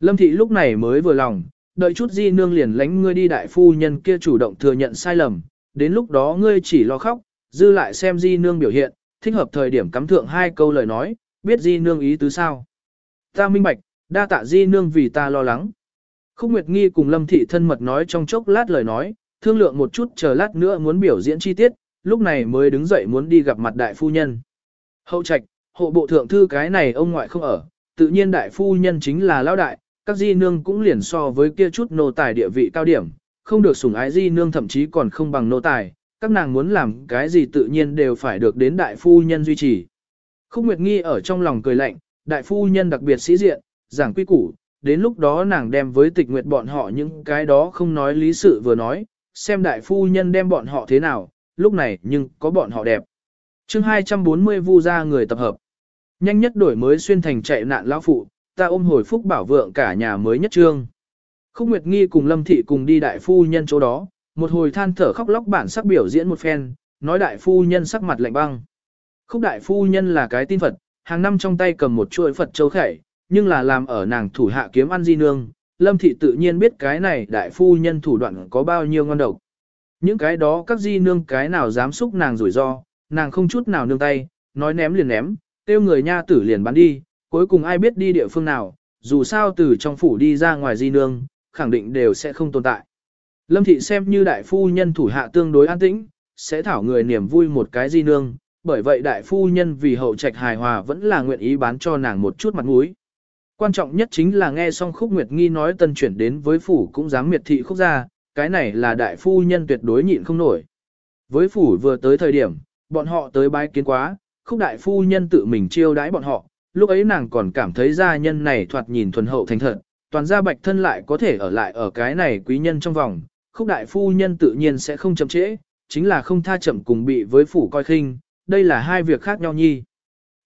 Lâm thị lúc này mới vừa lòng, đợi chút di nương liền lánh ngươi đi đại phu nhân kia chủ động thừa nhận sai lầm, đến lúc đó ngươi chỉ lo khóc, dư lại xem di nương biểu hiện, thích hợp thời điểm cắm thượng hai câu lời nói, biết di nương ý tứ sao. Ta minh bạch, đa tạ di nương vì ta lo lắng. Khúc Nguyệt Nghi cùng Lâm Thị thân mật nói trong chốc lát lời nói, thương lượng một chút chờ lát nữa muốn biểu diễn chi tiết, lúc này mới đứng dậy muốn đi gặp mặt đại phu nhân. Hậu trạch, hộ bộ thượng thư cái này ông ngoại không ở, tự nhiên đại phu nhân chính là lão đại, các di nương cũng liền so với kia chút nô tài địa vị cao điểm, không được sủng ái di nương thậm chí còn không bằng nô tài, các nàng muốn làm cái gì tự nhiên đều phải được đến đại phu nhân duy trì. Khúc Nguyệt Nghi ở trong lòng cười lạnh, đại phu nhân đặc biệt sĩ diện, giảng quy củ, đến lúc đó nàng đem với tịch nguyệt bọn họ những cái đó không nói lý sự vừa nói, xem đại phu nhân đem bọn họ thế nào, lúc này nhưng có bọn họ đẹp. chương 240 vu ra người tập hợp. Nhanh nhất đổi mới xuyên thành chạy nạn lão phụ, ta ôm hồi phúc bảo vượng cả nhà mới nhất trương. Khúc Nguyệt Nghi cùng Lâm Thị cùng đi đại phu nhân chỗ đó, một hồi than thở khóc lóc bản sắc biểu diễn một phen, nói đại phu nhân sắc mặt lạnh băng. Khúc đại phu nhân là cái tin Phật, hàng năm trong tay cầm một chuỗi Phật châu khẩy, nhưng là làm ở nàng thủ hạ kiếm ăn di nương, Lâm Thị tự nhiên biết cái này đại phu nhân thủ đoạn có bao nhiêu ngon độc. Những cái đó các di nương cái nào dám xúc nàng rủi ro, nàng không chút nào nương tay, nói ném liền ném, tiêu người nha tử liền bắn đi, cuối cùng ai biết đi địa phương nào, dù sao từ trong phủ đi ra ngoài di nương, khẳng định đều sẽ không tồn tại. Lâm thị xem như đại phu nhân thủ hạ tương đối an tĩnh, sẽ thảo người niềm vui một cái di nương, bởi vậy đại phu nhân vì hậu trạch hài hòa vẫn là nguyện ý bán cho nàng một chút mặt mũi. Quan trọng nhất chính là nghe xong khúc nguyệt nghi nói tân chuyển đến với phủ cũng dám miệt thị khúc ra, cái này là đại phu nhân tuyệt đối nhịn không nổi. Với phủ vừa tới thời điểm, bọn họ tới bái kiến quá, khúc đại phu nhân tự mình chiêu đãi bọn họ, lúc ấy nàng còn cảm thấy gia nhân này thoạt nhìn thuần hậu thành thật, toàn gia bạch thân lại có thể ở lại ở cái này quý nhân trong vòng, khúc đại phu nhân tự nhiên sẽ không chậm trễ, chính là không tha chậm cùng bị với phủ coi khinh, đây là hai việc khác nhau nhi.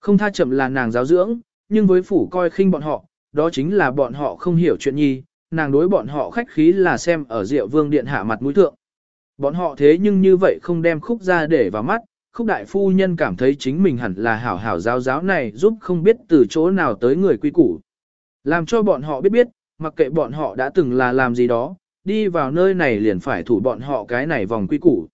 Không tha chậm là nàng giáo dưỡng, nhưng với phủ coi khinh bọn họ, đó chính là bọn họ không hiểu chuyện nhi, nàng đối bọn họ khách khí là xem ở rượu vương điện hạ mặt mũi thượng. Bọn họ thế nhưng như vậy không đem khúc ra để vào mắt, khúc đại phu nhân cảm thấy chính mình hẳn là hảo hảo giáo giáo này giúp không biết từ chỗ nào tới người quy củ. Làm cho bọn họ biết biết, mặc kệ bọn họ đã từng là làm gì đó, đi vào nơi này liền phải thủ bọn họ cái này vòng quy củ.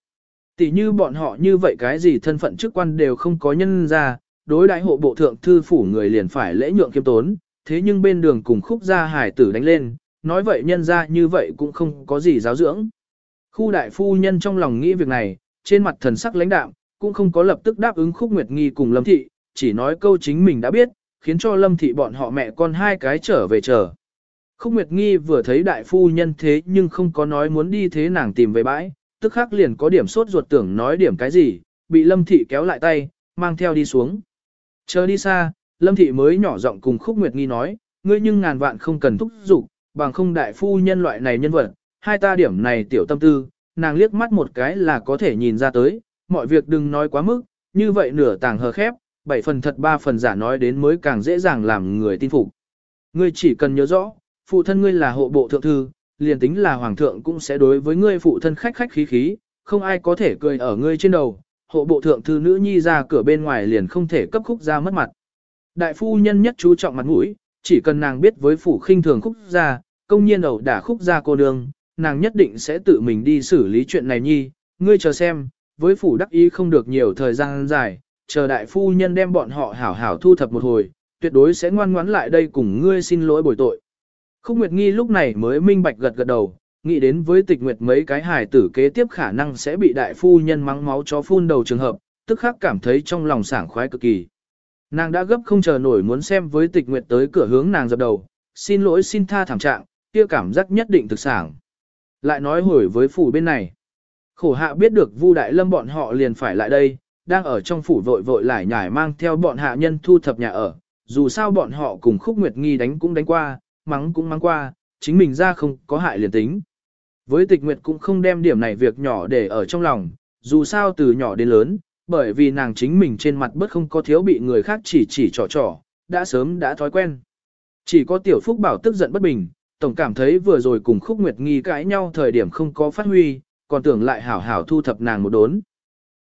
Tỷ như bọn họ như vậy cái gì thân phận chức quan đều không có nhân ra, đối đại hộ bộ thượng thư phủ người liền phải lễ nhượng kiêm tốn, thế nhưng bên đường cùng khúc gia hải tử đánh lên, nói vậy nhân ra như vậy cũng không có gì giáo dưỡng. Khu đại phu nhân trong lòng nghĩ việc này, trên mặt thần sắc lãnh đạm, cũng không có lập tức đáp ứng khúc nguyệt nghi cùng lâm thị, chỉ nói câu chính mình đã biết, khiến cho lâm thị bọn họ mẹ con hai cái trở về chờ. Khúc Nguyệt Nghi vừa thấy đại phu nhân thế nhưng không có nói muốn đi thế nàng tìm về bãi, tức khắc liền có điểm sốt ruột tưởng nói điểm cái gì, bị Lâm Thị kéo lại tay, mang theo đi xuống. Chờ đi xa, Lâm Thị mới nhỏ giọng cùng Khúc Nguyệt Nghi nói, ngươi nhưng ngàn vạn không cần thúc giục, bằng không đại phu nhân loại này nhân vật, hai ta điểm này tiểu tâm tư, nàng liếc mắt một cái là có thể nhìn ra tới, mọi việc đừng nói quá mức, như vậy nửa tàng hờ khép, bảy phần thật ba phần giả nói đến mới càng dễ dàng làm người tin phục. Ngươi chỉ cần nhớ rõ, phụ thân ngươi là hộ bộ thượng thư, liền tính là hoàng thượng cũng sẽ đối với ngươi phụ thân khách khách khí khí, không ai có thể cười ở ngươi trên đầu, hộ bộ thượng thư nữ nhi ra cửa bên ngoài liền không thể cấp khúc ra mất mặt. Đại phu nhân nhất chú trọng mặt mũi, chỉ cần nàng biết với phủ khinh thường khúc ra, công nhiên ẩu đả khúc ra cô đường nàng nhất định sẽ tự mình đi xử lý chuyện này nhi, ngươi chờ xem, với phủ đắc ý không được nhiều thời gian dài, chờ đại phu nhân đem bọn họ hảo hảo thu thập một hồi, tuyệt đối sẽ ngoan ngoãn lại đây cùng ngươi xin lỗi bồi tội. Khúc Nguyệt Nghi lúc này mới minh bạch gật gật đầu, nghĩ đến với tịch nguyệt mấy cái hài tử kế tiếp khả năng sẽ bị đại phu nhân mắng máu chó phun đầu trường hợp, tức khắc cảm thấy trong lòng sảng khoái cực kỳ. Nàng đã gấp không chờ nổi muốn xem với tịch nguyệt tới cửa hướng nàng dập đầu, xin lỗi xin tha thảm trạng, kia cảm giác nhất định thực sảng. Lại nói hồi với phủ bên này. Khổ hạ biết được Vu Đại Lâm bọn họ liền phải lại đây, đang ở trong phủ vội vội lại nhải mang theo bọn hạ nhân thu thập nhà ở, dù sao bọn họ cùng khúc nguyệt nghi đánh cũng đánh qua, mắng cũng mắng qua, chính mình ra không có hại liền tính. Với tịch nguyệt cũng không đem điểm này việc nhỏ để ở trong lòng, dù sao từ nhỏ đến lớn, bởi vì nàng chính mình trên mặt bất không có thiếu bị người khác chỉ chỉ trò trò, đã sớm đã thói quen. Chỉ có tiểu phúc bảo tức giận bất bình, tổng cảm thấy vừa rồi cùng khúc nguyệt nghi cãi nhau thời điểm không có phát huy, còn tưởng lại hảo hảo thu thập nàng một đốn.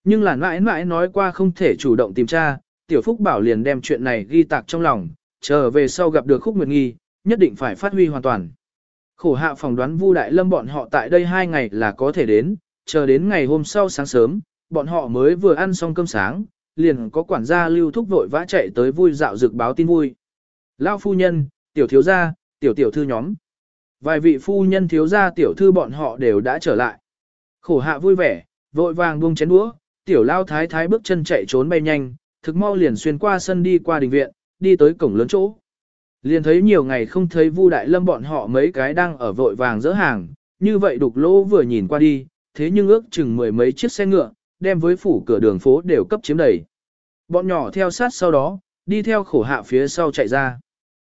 Nhưng là mãi mãi nói qua không thể chủ động tìm tra, tiểu phúc bảo liền đem chuyện này ghi tạc trong lòng, chờ về sau gặp được khúc nguyệt nghi, nhất định phải phát huy hoàn toàn. Khổ hạ phỏng đoán Vu Đại Lâm bọn họ tại đây hai ngày là có thể đến, chờ đến ngày hôm sau sáng sớm, bọn họ mới vừa ăn xong cơm sáng, liền có quản gia lưu thúc vội vã chạy tới vui dạo dược báo tin vui. Lao phu nhân, tiểu thiếu gia, tiểu tiểu thư nhóm. Vài vị phu nhân thiếu gia tiểu thư bọn họ đều đã trở lại. Khổ hạ vui vẻ, vội vàng buông chén đũa, tiểu lao thái thái bước chân chạy trốn bay nhanh, thực mau liền xuyên qua sân đi qua đình viện, đi tới cổng lớn chỗ. Liền thấy nhiều ngày không thấy Vu Đại Lâm bọn họ mấy cái đang ở vội vàng dỡ hàng, như vậy đục lỗ vừa nhìn qua đi, thế nhưng ước chừng mười mấy chiếc xe ngựa, đem với phủ cửa đường phố đều cấp chiếm đầy. Bọn nhỏ theo sát sau đó, đi theo khổ hạ phía sau chạy ra.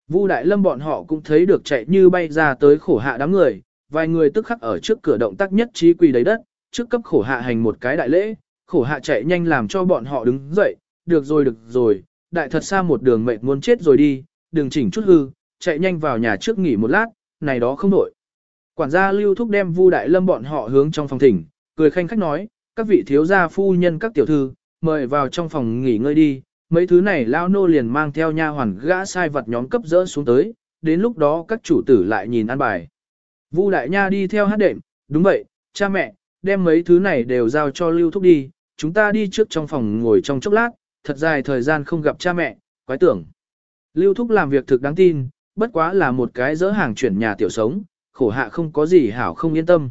Vu Đại Lâm bọn họ cũng thấy được chạy như bay ra tới khổ hạ đám người, vài người tức khắc ở trước cửa động tác nhất trí quỳ đầy đất, trước cấp khổ hạ hành một cái đại lễ, khổ hạ chạy nhanh làm cho bọn họ đứng dậy, được rồi được rồi, đại thật xa một đường mệt muốn chết rồi đi, đừng chỉnh chút hư, chạy nhanh vào nhà trước nghỉ một lát, này đó không nổi. Quản gia lưu thúc đem Vu Đại Lâm bọn họ hướng trong phòng thỉnh, cười khanh khách nói, các vị thiếu gia phu nhân các tiểu thư, mời vào trong phòng nghỉ ngơi đi, mấy thứ này lao nô liền mang theo nha hoàn gã sai vật nhóm cấp dỡ xuống tới, đến lúc đó các chủ tử lại nhìn ăn bài. Vu Đại Nha đi theo hát đệm, đúng vậy, cha mẹ, đem mấy thứ này đều giao cho Lưu Thúc đi, chúng ta đi trước trong phòng ngồi trong chốc lát, thật dài thời gian không gặp cha mẹ, quái tưởng. Lưu Thúc làm việc thực đáng tin, bất quá là một cái dỡ hàng chuyển nhà tiểu sống, khổ hạ không có gì hảo không yên tâm.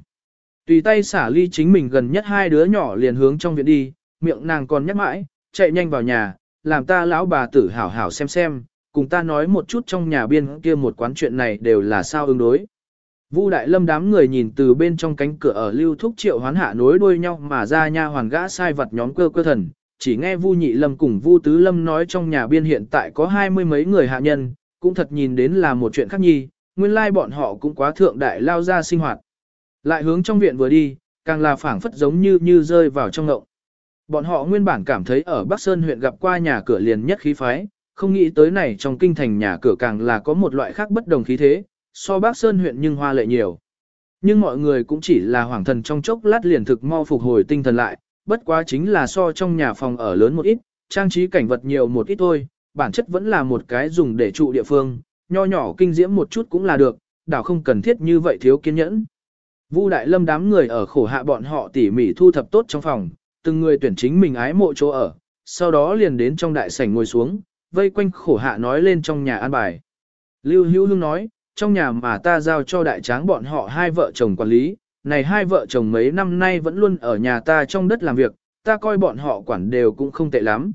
Tùy tay xả ly chính mình gần nhất hai đứa nhỏ liền hướng trong viện đi, miệng nàng còn nhắc mãi, chạy nhanh vào nhà, làm ta lão bà tử hảo hảo xem xem, cùng ta nói một chút trong nhà biên kia một quán chuyện này đều là sao ứng đối. Vu Đại Lâm đám người nhìn từ bên trong cánh cửa ở lưu thúc triệu hoán hạ nối đuôi nhau mà ra nha hoàn gã sai vật nhóm cơ cơ thần, chỉ nghe Vu Nhị Lâm cùng Vu Tứ Lâm nói trong nhà biên hiện tại có hai mươi mấy người hạ nhân, cũng thật nhìn đến là một chuyện khác nhi, nguyên lai bọn họ cũng quá thượng đại lao ra sinh hoạt. Lại hướng trong viện vừa đi, càng là phảng phất giống như như rơi vào trong ngộng. Bọn họ nguyên bản cảm thấy ở Bắc Sơn huyện gặp qua nhà cửa liền nhất khí phái, không nghĩ tới này trong kinh thành nhà cửa càng là có một loại khác bất đồng khí thế, so bác Sơn huyện nhưng hoa lệ nhiều. Nhưng mọi người cũng chỉ là hoàng thần trong chốc lát liền thực mau phục hồi tinh thần lại, bất quá chính là so trong nhà phòng ở lớn một ít, trang trí cảnh vật nhiều một ít thôi, bản chất vẫn là một cái dùng để trụ địa phương, nho nhỏ kinh diễm một chút cũng là được, đảo không cần thiết như vậy thiếu kiên nhẫn. Vu Đại Lâm đám người ở khổ hạ bọn họ tỉ mỉ thu thập tốt trong phòng, từng người tuyển chính mình ái mộ chỗ ở, sau đó liền đến trong đại sảnh ngồi xuống, vây quanh khổ hạ nói lên trong nhà an bài. Lưu Hữu Hương nói, trong nhà mà ta giao cho đại tráng bọn họ hai vợ chồng quản lý, này hai vợ chồng mấy năm nay vẫn luôn ở nhà ta trong đất làm việc, ta coi bọn họ quản đều cũng không tệ lắm.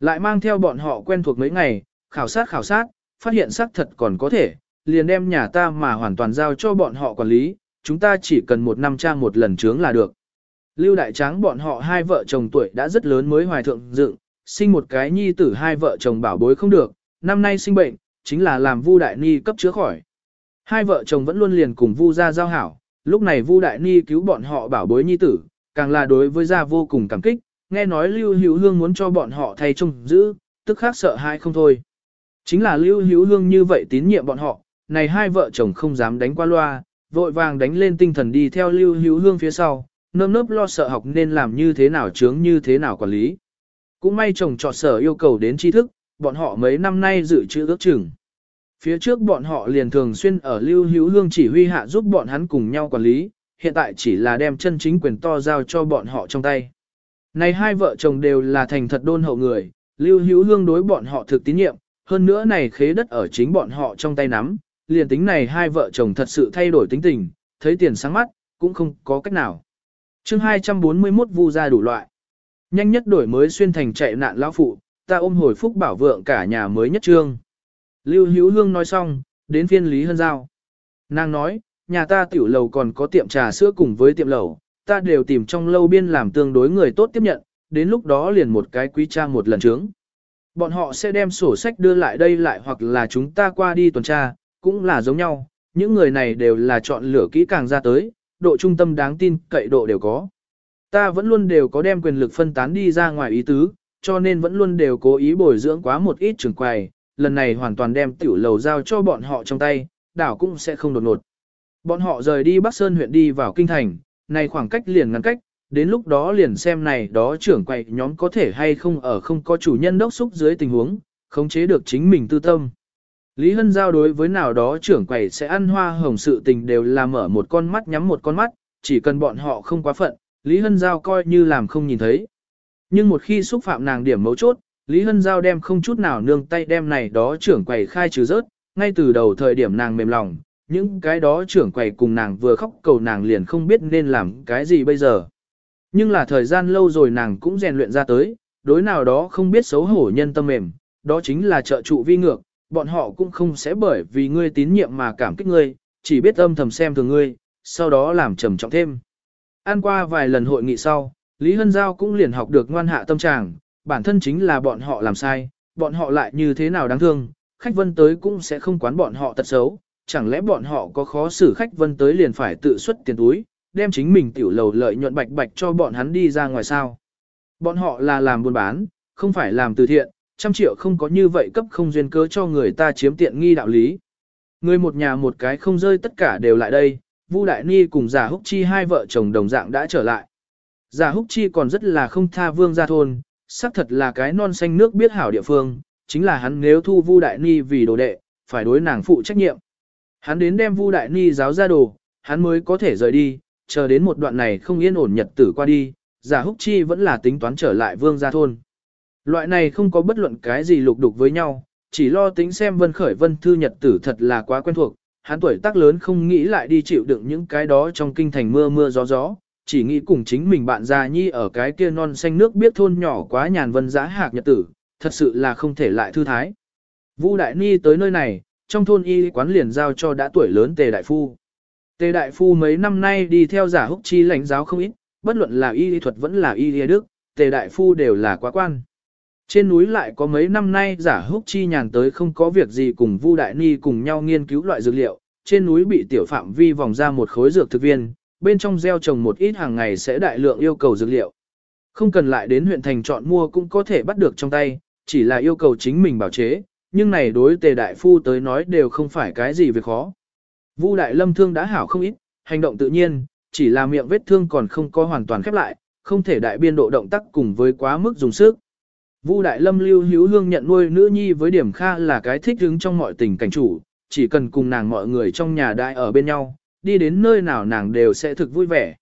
Lại mang theo bọn họ quen thuộc mấy ngày, khảo sát khảo sát, phát hiện xác thật còn có thể, liền đem nhà ta mà hoàn toàn giao cho bọn họ quản lý, chúng ta chỉ cần một năm trang một lần trướng là được. Lưu Đại Tráng bọn họ hai vợ chồng tuổi đã rất lớn mới hoài thượng dựng, sinh một cái nhi tử hai vợ chồng bảo bối không được, năm nay sinh bệnh, chính là làm Vu Đại Ni cấp chữa khỏi. Hai vợ chồng vẫn luôn liền cùng Vu gia giao hảo, lúc này Vu Đại Ni cứu bọn họ bảo bối nhi tử, càng là đối với gia vô cùng cảm kích, nghe nói Lưu Hữu Hương muốn cho bọn họ thay trông giữ, tức khác sợ hai không thôi. Chính là Lưu Hữu Hương như vậy tín nhiệm bọn họ, này hai vợ chồng không dám đánh qua loa, vội vàng đánh lên tinh thần đi theo Lưu Hữu Hương phía sau, nơm nớp lo sợ học nên làm như thế nào chướng như thế nào quản lý. Cũng may chồng trọt sở yêu cầu đến tri thức, bọn họ mấy năm nay dự trữ ước chừng. Phía trước bọn họ liền thường xuyên ở Lưu Hữu Hương chỉ huy hạ giúp bọn hắn cùng nhau quản lý, hiện tại chỉ là đem chân chính quyền to giao cho bọn họ trong tay. Này hai vợ chồng đều là thành thật đôn hậu người, Lưu Hữu Hương đối bọn họ thực tín nhiệm, hơn nữa này khế đất ở chính bọn họ trong tay nắm, liền tính này hai vợ chồng thật sự thay đổi tính tình, thấy tiền sáng mắt, cũng không có cách nào. chương 241 vu ra đủ loại. Nhanh nhất đổi mới xuyên thành chạy nạn lão phụ, ta ôm hồi phúc bảo vượng cả nhà mới nhất trương. Lưu Hữu Hương nói xong, đến phiên Lý Hân Giao. Nàng nói, nhà ta tiểu lầu còn có tiệm trà sữa cùng với tiệm lầu, ta đều tìm trong lâu biên làm tương đối người tốt tiếp nhận, đến lúc đó liền một cái quý trang một lần trướng. Bọn họ sẽ đem sổ sách đưa lại đây lại hoặc là chúng ta qua đi tuần tra, cũng là giống nhau, những người này đều là chọn lựa kỹ càng ra tới, độ trung tâm đáng tin, cậy độ đều có. Ta vẫn luôn đều có đem quyền lực phân tán đi ra ngoài ý tứ, cho nên vẫn luôn đều cố ý bồi dưỡng quá một ít trường quầy, lần này hoàn toàn đem tiểu lầu giao cho bọn họ trong tay, đảo cũng sẽ không đột ngột. Bọn họ rời đi Bắc Sơn huyện đi vào kinh thành, này khoảng cách liền ngắn cách, đến lúc đó liền xem này đó trưởng quậy nhóm có thể hay không ở không có chủ nhân đốc xúc dưới tình huống, khống chế được chính mình tư tâm. Lý Hân Giao đối với nào đó trưởng quầy sẽ ăn hoa hồng sự tình đều là mở một con mắt nhắm một con mắt, chỉ cần bọn họ không quá phận, Lý Hân Giao coi như làm không nhìn thấy. Nhưng một khi xúc phạm nàng điểm mấu chốt, Lý Hân Giao đem không chút nào nương tay đem này đó trưởng quầy khai trừ rớt, ngay từ đầu thời điểm nàng mềm lòng, những cái đó trưởng quầy cùng nàng vừa khóc cầu nàng liền không biết nên làm cái gì bây giờ. Nhưng là thời gian lâu rồi nàng cũng rèn luyện ra tới, đối nào đó không biết xấu hổ nhân tâm mềm, đó chính là trợ trụ vi ngược, bọn họ cũng không sẽ bởi vì ngươi tín nhiệm mà cảm kích ngươi, chỉ biết âm thầm xem thường ngươi, sau đó làm trầm trọng thêm. Ăn qua vài lần hội nghị sau, Lý Hân Giao cũng liền học được ngoan hạ tâm trạng, bản thân chính là bọn họ làm sai, bọn họ lại như thế nào đáng thương, khách vân tới cũng sẽ không quán bọn họ tật xấu, chẳng lẽ bọn họ có khó xử khách vân tới liền phải tự xuất tiền túi, đem chính mình tiểu lầu lợi nhuận bạch bạch cho bọn hắn đi ra ngoài sao. Bọn họ là làm buôn bán, không phải làm từ thiện, trăm triệu không có như vậy cấp không duyên cớ cho người ta chiếm tiện nghi đạo lý. Người một nhà một cái không rơi tất cả đều lại đây, Vu Đại Ni cùng Giả Húc Chi hai vợ chồng đồng dạng đã trở lại. Giả Húc Chi còn rất là không tha vương gia thôn, xác thật là cái non xanh nước biết hảo địa phương, chính là hắn nếu thu Vu Đại Ni vì đồ đệ, phải đối nàng phụ trách nhiệm. Hắn đến đem Vu Đại Ni giáo ra đồ, hắn mới có thể rời đi, chờ đến một đoạn này không yên ổn nhật tử qua đi, giả húc chi vẫn là tính toán trở lại vương gia thôn. Loại này không có bất luận cái gì lục đục với nhau, chỉ lo tính xem vân khởi vân thư nhật tử thật là quá quen thuộc, hắn tuổi tác lớn không nghĩ lại đi chịu đựng những cái đó trong kinh thành mưa mưa gió gió, chỉ nghĩ cùng chính mình bạn già nhi ở cái kia non xanh nước biết thôn nhỏ quá nhàn vân giã hạc nhật tử, thật sự là không thể lại thư thái. Vu Đại Ni tới nơi này, trong thôn y quán liền giao cho đã tuổi lớn Tề Đại Phu. Tề Đại Phu mấy năm nay đi theo giả húc chi lãnh giáo không ít, bất luận là y thuật vẫn là y đức, Tề Đại Phu đều là quá quan. Trên núi lại có mấy năm nay giả húc chi nhàn tới không có việc gì cùng Vu Đại Ni cùng nhau nghiên cứu loại dược liệu, trên núi bị tiểu phạm vi vòng ra một khối dược thực viên, bên trong gieo trồng một ít hàng ngày sẽ đại lượng yêu cầu dược liệu. Không cần lại đến huyện thành chọn mua cũng có thể bắt được trong tay, chỉ là yêu cầu chính mình bảo chế, nhưng này đối tề đại phu tới nói đều không phải cái gì việc khó. Vu đại lâm thương đã hảo không ít, hành động tự nhiên, chỉ là miệng vết thương còn không có hoàn toàn khép lại, không thể đại biên độ động tác cùng với quá mức dùng sức. Vu đại lâm lưu hữu hương nhận nuôi nữ nhi với điểm kha là cái thích hứng trong mọi tình cảnh chủ, chỉ cần cùng nàng mọi người trong nhà đại ở bên nhau, đi đến nơi nào nàng đều sẽ thực vui vẻ.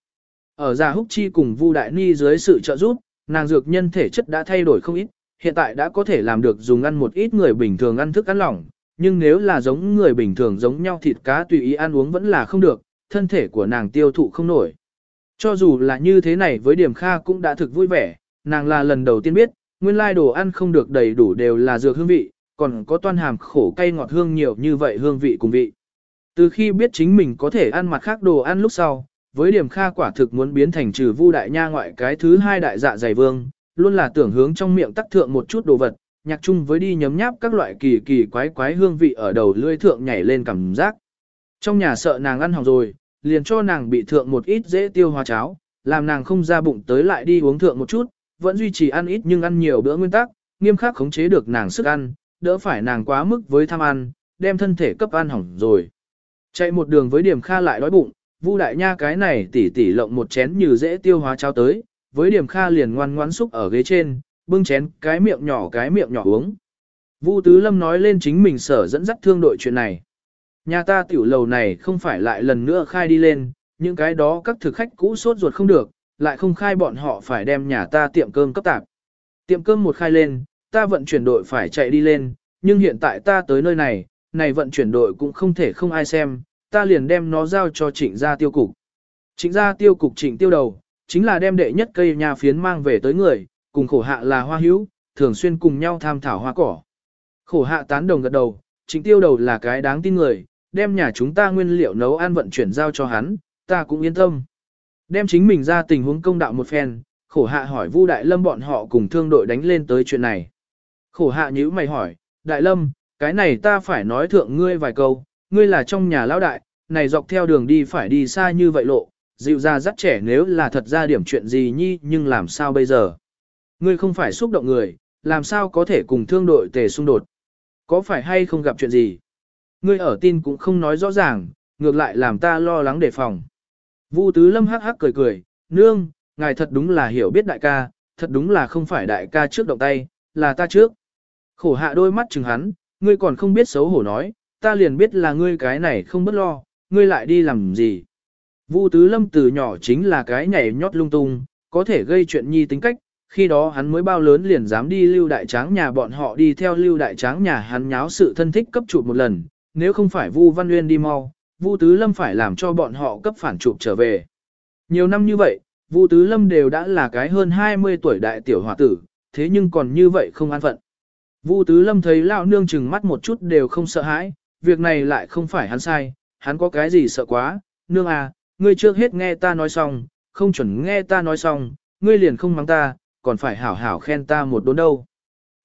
Ở Gia Húc Chi cùng Vu Đại Ni dưới sự trợ giúp, nàng dược nhân thể chất đã thay đổi không ít, hiện tại đã có thể làm được dùng ăn một ít người bình thường ăn thức ăn lỏng, nhưng nếu là giống người bình thường giống nhau thịt cá tùy ý ăn uống vẫn là không được, thân thể của nàng tiêu thụ không nổi. Cho dù là như thế này với điểm kha cũng đã thực vui vẻ, nàng là lần đầu tiên biết, nguyên lai đồ ăn không được đầy đủ đều là dược hương vị, còn có toan hàm khổ cay ngọt hương nhiều như vậy hương vị cùng vị. Từ khi biết chính mình có thể ăn mặt khác đồ ăn lúc sau, với điểm kha quả thực muốn biến thành trừ vu đại nha ngoại cái thứ hai đại dạ dày vương, luôn là tưởng hướng trong miệng tắc thượng một chút đồ vật, nhạc chung với đi nhấm nháp các loại kỳ kỳ quái quái hương vị ở đầu lưỡi thượng nhảy lên cảm giác. Trong nhà sợ nàng ăn hỏng rồi, liền cho nàng bị thượng một ít dễ tiêu hóa cháo, làm nàng không ra bụng tới lại đi uống thượng một chút, vẫn duy trì ăn ít nhưng ăn nhiều bữa nguyên tắc, nghiêm khắc khống chế được nàng sức ăn, đỡ phải nàng quá mức với tham ăn, đem thân thể cấp ăn hỏng rồi. Chạy một đường với điểm kha lại đói bụng, Vu đại nha cái này tỉ tỉ lộng một chén như dễ tiêu hóa cháo tới, với điểm kha liền ngoan ngoãn xúc ở ghế trên, bưng chén cái miệng nhỏ cái miệng nhỏ uống. Vu Tứ Lâm nói lên chính mình sở dẫn dắt thương đội chuyện này. Nhà ta tiểu lầu này không phải lại lần nữa khai đi lên, những cái đó các thực khách cũ sốt ruột không được, lại không khai bọn họ phải đem nhà ta tiệm cơm cấp tạp. Tiệm cơm một khai lên, ta vận chuyển đội phải chạy đi lên, nhưng hiện tại ta tới nơi này, này vận chuyển đội cũng không thể không ai xem, ta liền đem nó giao cho trịnh gia tiêu cục. Trịnh gia tiêu cục trịnh tiêu đầu, chính là đem đệ nhất cây nhà phiến mang về tới người, cùng khổ hạ là hoa hữu, thường xuyên cùng nhau tham thảo hoa cỏ. Khổ hạ tán đồng gật đầu, trịnh tiêu đầu là cái đáng tin người, đem nhà chúng ta nguyên liệu nấu ăn vận chuyển giao cho hắn, ta cũng yên tâm. Đem chính mình ra tình huống công đạo một phen, khổ hạ hỏi Vu Đại Lâm bọn họ cùng thương đội đánh lên tới chuyện này. Khổ hạ nhíu mày hỏi, Đại Lâm, cái này ta phải nói thượng ngươi vài câu, ngươi là trong nhà lão đại, này dọc theo đường đi phải đi xa như vậy lộ, dịu ra dắt trẻ nếu là thật ra điểm chuyện gì nhi nhưng làm sao bây giờ. Ngươi không phải xúc động người, làm sao có thể cùng thương đội tề xung đột. Có phải hay không gặp chuyện gì? Ngươi ở tin cũng không nói rõ ràng, ngược lại làm ta lo lắng đề phòng. Vu Tứ Lâm hắc hắc cười cười, nương, ngài thật đúng là hiểu biết đại ca, thật đúng là không phải đại ca trước động tay, là ta trước. Khổ hạ đôi mắt chừng hắn, ngươi còn không biết xấu hổ nói, ta liền biết là ngươi cái này không bất lo, ngươi lại đi làm gì. Vu Tứ Lâm từ nhỏ chính là cái nhảy nhót lung tung, có thể gây chuyện nhi tính cách, khi đó hắn mới bao lớn liền dám đi lưu đại tráng nhà bọn họ đi theo lưu đại tráng nhà hắn nháo sự thân thích cấp chụp một lần, nếu không phải Vu Văn Nguyên đi mau, Vu Tứ Lâm phải làm cho bọn họ cấp phản chụp trở về. Nhiều năm như vậy, Vu Tứ Lâm đều đã là cái hơn 20 tuổi đại tiểu hòa tử, thế nhưng còn như vậy không an phận. Vu Tứ Lâm thấy lão nương chừng mắt một chút đều không sợ hãi, việc này lại không phải hắn sai, hắn có cái gì sợ quá, nương à, ngươi trước hết nghe ta nói xong, không chuẩn nghe ta nói xong, ngươi liền không mắng ta, còn phải hảo hảo khen ta một đốn đâu.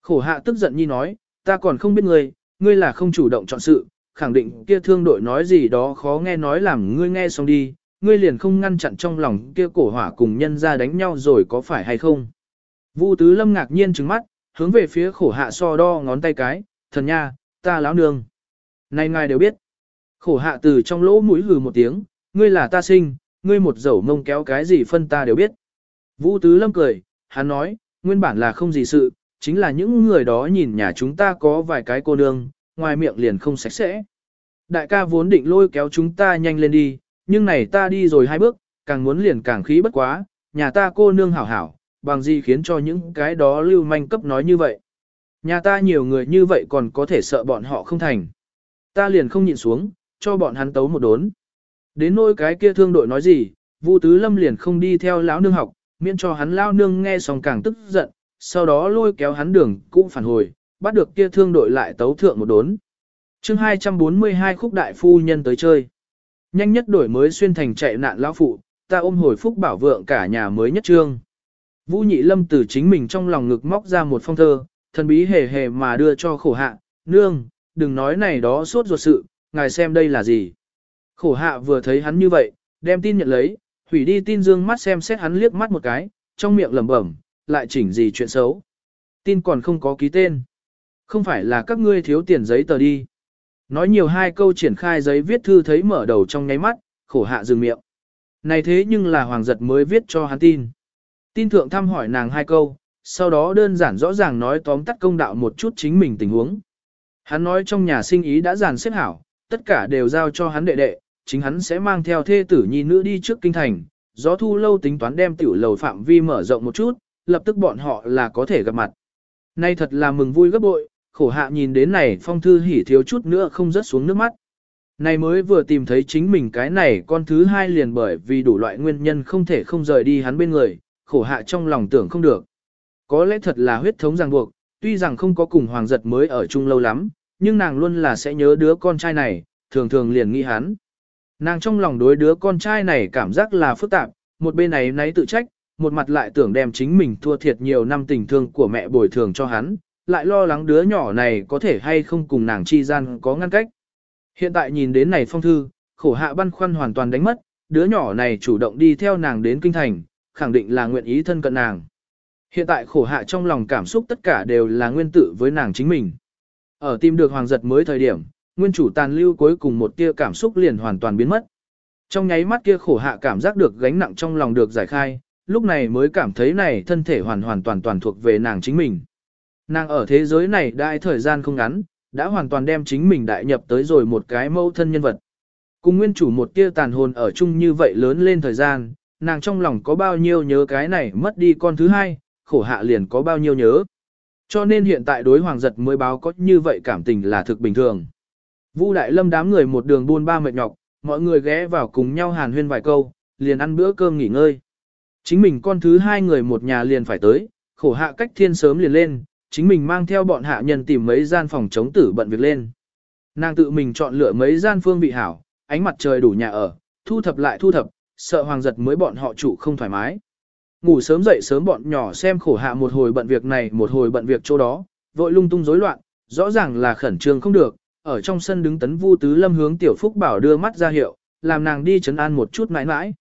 Khổ hạ tức giận nhi nói, ta còn không biết ngươi, ngươi là không chủ động chọn sự, khẳng định kia thương đội nói gì đó khó nghe nói làm ngươi nghe xong đi, ngươi liền không ngăn chặn trong lòng kia cổ hỏa cùng nhân ra đánh nhau rồi có phải hay không. Vu tứ lâm ngạc nhiên trừng mắt, hướng về phía khổ hạ so đo ngón tay cái, thần nha, ta láo nương. Này ngài đều biết. Khổ hạ từ trong lỗ mũi hừ một tiếng, ngươi là ta sinh, ngươi một dẩu mông kéo cái gì phân ta đều biết. Vũ Tứ Lâm cười, hắn nói, nguyên bản là không gì sự, chính là những người đó nhìn nhà chúng ta có vài cái cô nương, ngoài miệng liền không sạch sẽ. Đại ca vốn định lôi kéo chúng ta nhanh lên đi, nhưng này ta đi rồi hai bước, càng muốn liền càng khí bất quá, nhà ta cô nương hảo hảo, bằng gì khiến cho những cái đó lưu manh cấp nói như vậy. Nhà ta nhiều người như vậy còn có thể sợ bọn họ không thành. Ta liền không nhịn xuống, cho bọn hắn tấu một đốn. Đến nỗi cái kia thương đội nói gì, Vu Tứ Lâm liền không đi theo lão nương học, miễn cho hắn lão nương nghe xong càng tức giận, sau đó lôi kéo hắn đường cũng phản hồi, bắt được kia thương đội lại tấu thượng một đốn. chương 242 khúc đại phu nhân tới chơi. Nhanh nhất đổi mới xuyên thành chạy nạn lão phụ, ta ôm hồi phúc bảo vượng cả nhà mới nhất trương. Vũ nhị lâm từ chính mình trong lòng ngực móc ra một phong thơ, thần bí hề hề mà đưa cho khổ hạ, nương, đừng nói này đó suốt ruột sự, ngài xem đây là gì. Khổ hạ vừa thấy hắn như vậy, đem tin nhận lấy, hủy đi tin dương mắt xem xét hắn liếc mắt một cái, trong miệng lẩm bẩm, lại chỉnh gì chuyện xấu. Tin còn không có ký tên. Không phải là các ngươi thiếu tiền giấy tờ đi. Nói nhiều hai câu triển khai giấy viết thư thấy mở đầu trong nháy mắt, khổ hạ dừng miệng. Này thế nhưng là hoàng giật mới viết cho hắn tin. Tin thượng thăm hỏi nàng hai câu, sau đó đơn giản rõ ràng nói tóm tắt công đạo một chút chính mình tình huống. Hắn nói trong nhà sinh ý đã dàn xếp hảo, tất cả đều giao cho hắn đệ đệ, chính hắn sẽ mang theo thê tử nhi nữ đi trước kinh thành, gió thu lâu tính toán đem tiểu lầu phạm vi mở rộng một chút, lập tức bọn họ là có thể gặp mặt. Nay thật là mừng vui gấp bội, khổ hạ nhìn đến này phong thư hỉ thiếu chút nữa không rớt xuống nước mắt. Này mới vừa tìm thấy chính mình cái này con thứ hai liền bởi vì đủ loại nguyên nhân không thể không rời đi hắn bên người, khổ hạ trong lòng tưởng không được. Có lẽ thật là huyết thống ràng buộc, tuy rằng không có cùng hoàng giật mới ở chung lâu lắm, nhưng nàng luôn là sẽ nhớ đứa con trai này, thường thường liền nghĩ hắn. Nàng trong lòng đối đứa con trai này cảm giác là phức tạp, một bên này nấy tự trách, một mặt lại tưởng đem chính mình thua thiệt nhiều năm tình thương của mẹ bồi thường cho hắn, lại lo lắng đứa nhỏ này có thể hay không cùng nàng chi gian có ngăn cách. Hiện tại nhìn đến này phong thư, khổ hạ băn khoăn hoàn toàn đánh mất, đứa nhỏ này chủ động đi theo nàng đến kinh thành, khẳng định là nguyện ý thân cận nàng. Hiện tại khổ hạ trong lòng cảm xúc tất cả đều là nguyên tử với nàng chính mình. Ở tìm được hoàng giật mới thời điểm, nguyên chủ tàn lưu cuối cùng một tia cảm xúc liền hoàn toàn biến mất. Trong nháy mắt kia khổ hạ cảm giác được gánh nặng trong lòng được giải khai, lúc này mới cảm thấy này thân thể hoàn hoàn toàn toàn thuộc về nàng chính mình. Nàng ở thế giới này đại thời gian không ngắn, đã hoàn toàn đem chính mình đại nhập tới rồi một cái mẫu thân nhân vật. Cùng nguyên chủ một tia tàn hồn ở chung như vậy lớn lên thời gian, nàng trong lòng có bao nhiêu nhớ cái này mất đi con thứ hai, khổ hạ liền có bao nhiêu nhớ. Cho nên hiện tại đối hoàng giật mới báo có như vậy cảm tình là thực bình thường. Vu Đại Lâm đám người một đường buôn ba mệt nhọc, mọi người ghé vào cùng nhau hàn huyên vài câu, liền ăn bữa cơm nghỉ ngơi. Chính mình con thứ hai người một nhà liền phải tới, khổ hạ cách thiên sớm liền lên, chính mình mang theo bọn hạ nhân tìm mấy gian phòng chống tử bận việc lên. Nàng tự mình chọn lựa mấy gian phương vị hảo, ánh mặt trời đủ nhà ở, thu thập lại thu thập, sợ hoàng giật mới bọn họ trụ không thoải mái. Ngủ sớm dậy sớm bọn nhỏ xem khổ hạ một hồi bận việc này một hồi bận việc chỗ đó, vội lung tung rối loạn, rõ ràng là khẩn trương không được, ở trong sân đứng tấn vu tứ lâm hướng tiểu phúc bảo đưa mắt ra hiệu, làm nàng đi chấn an một chút mãi mãi.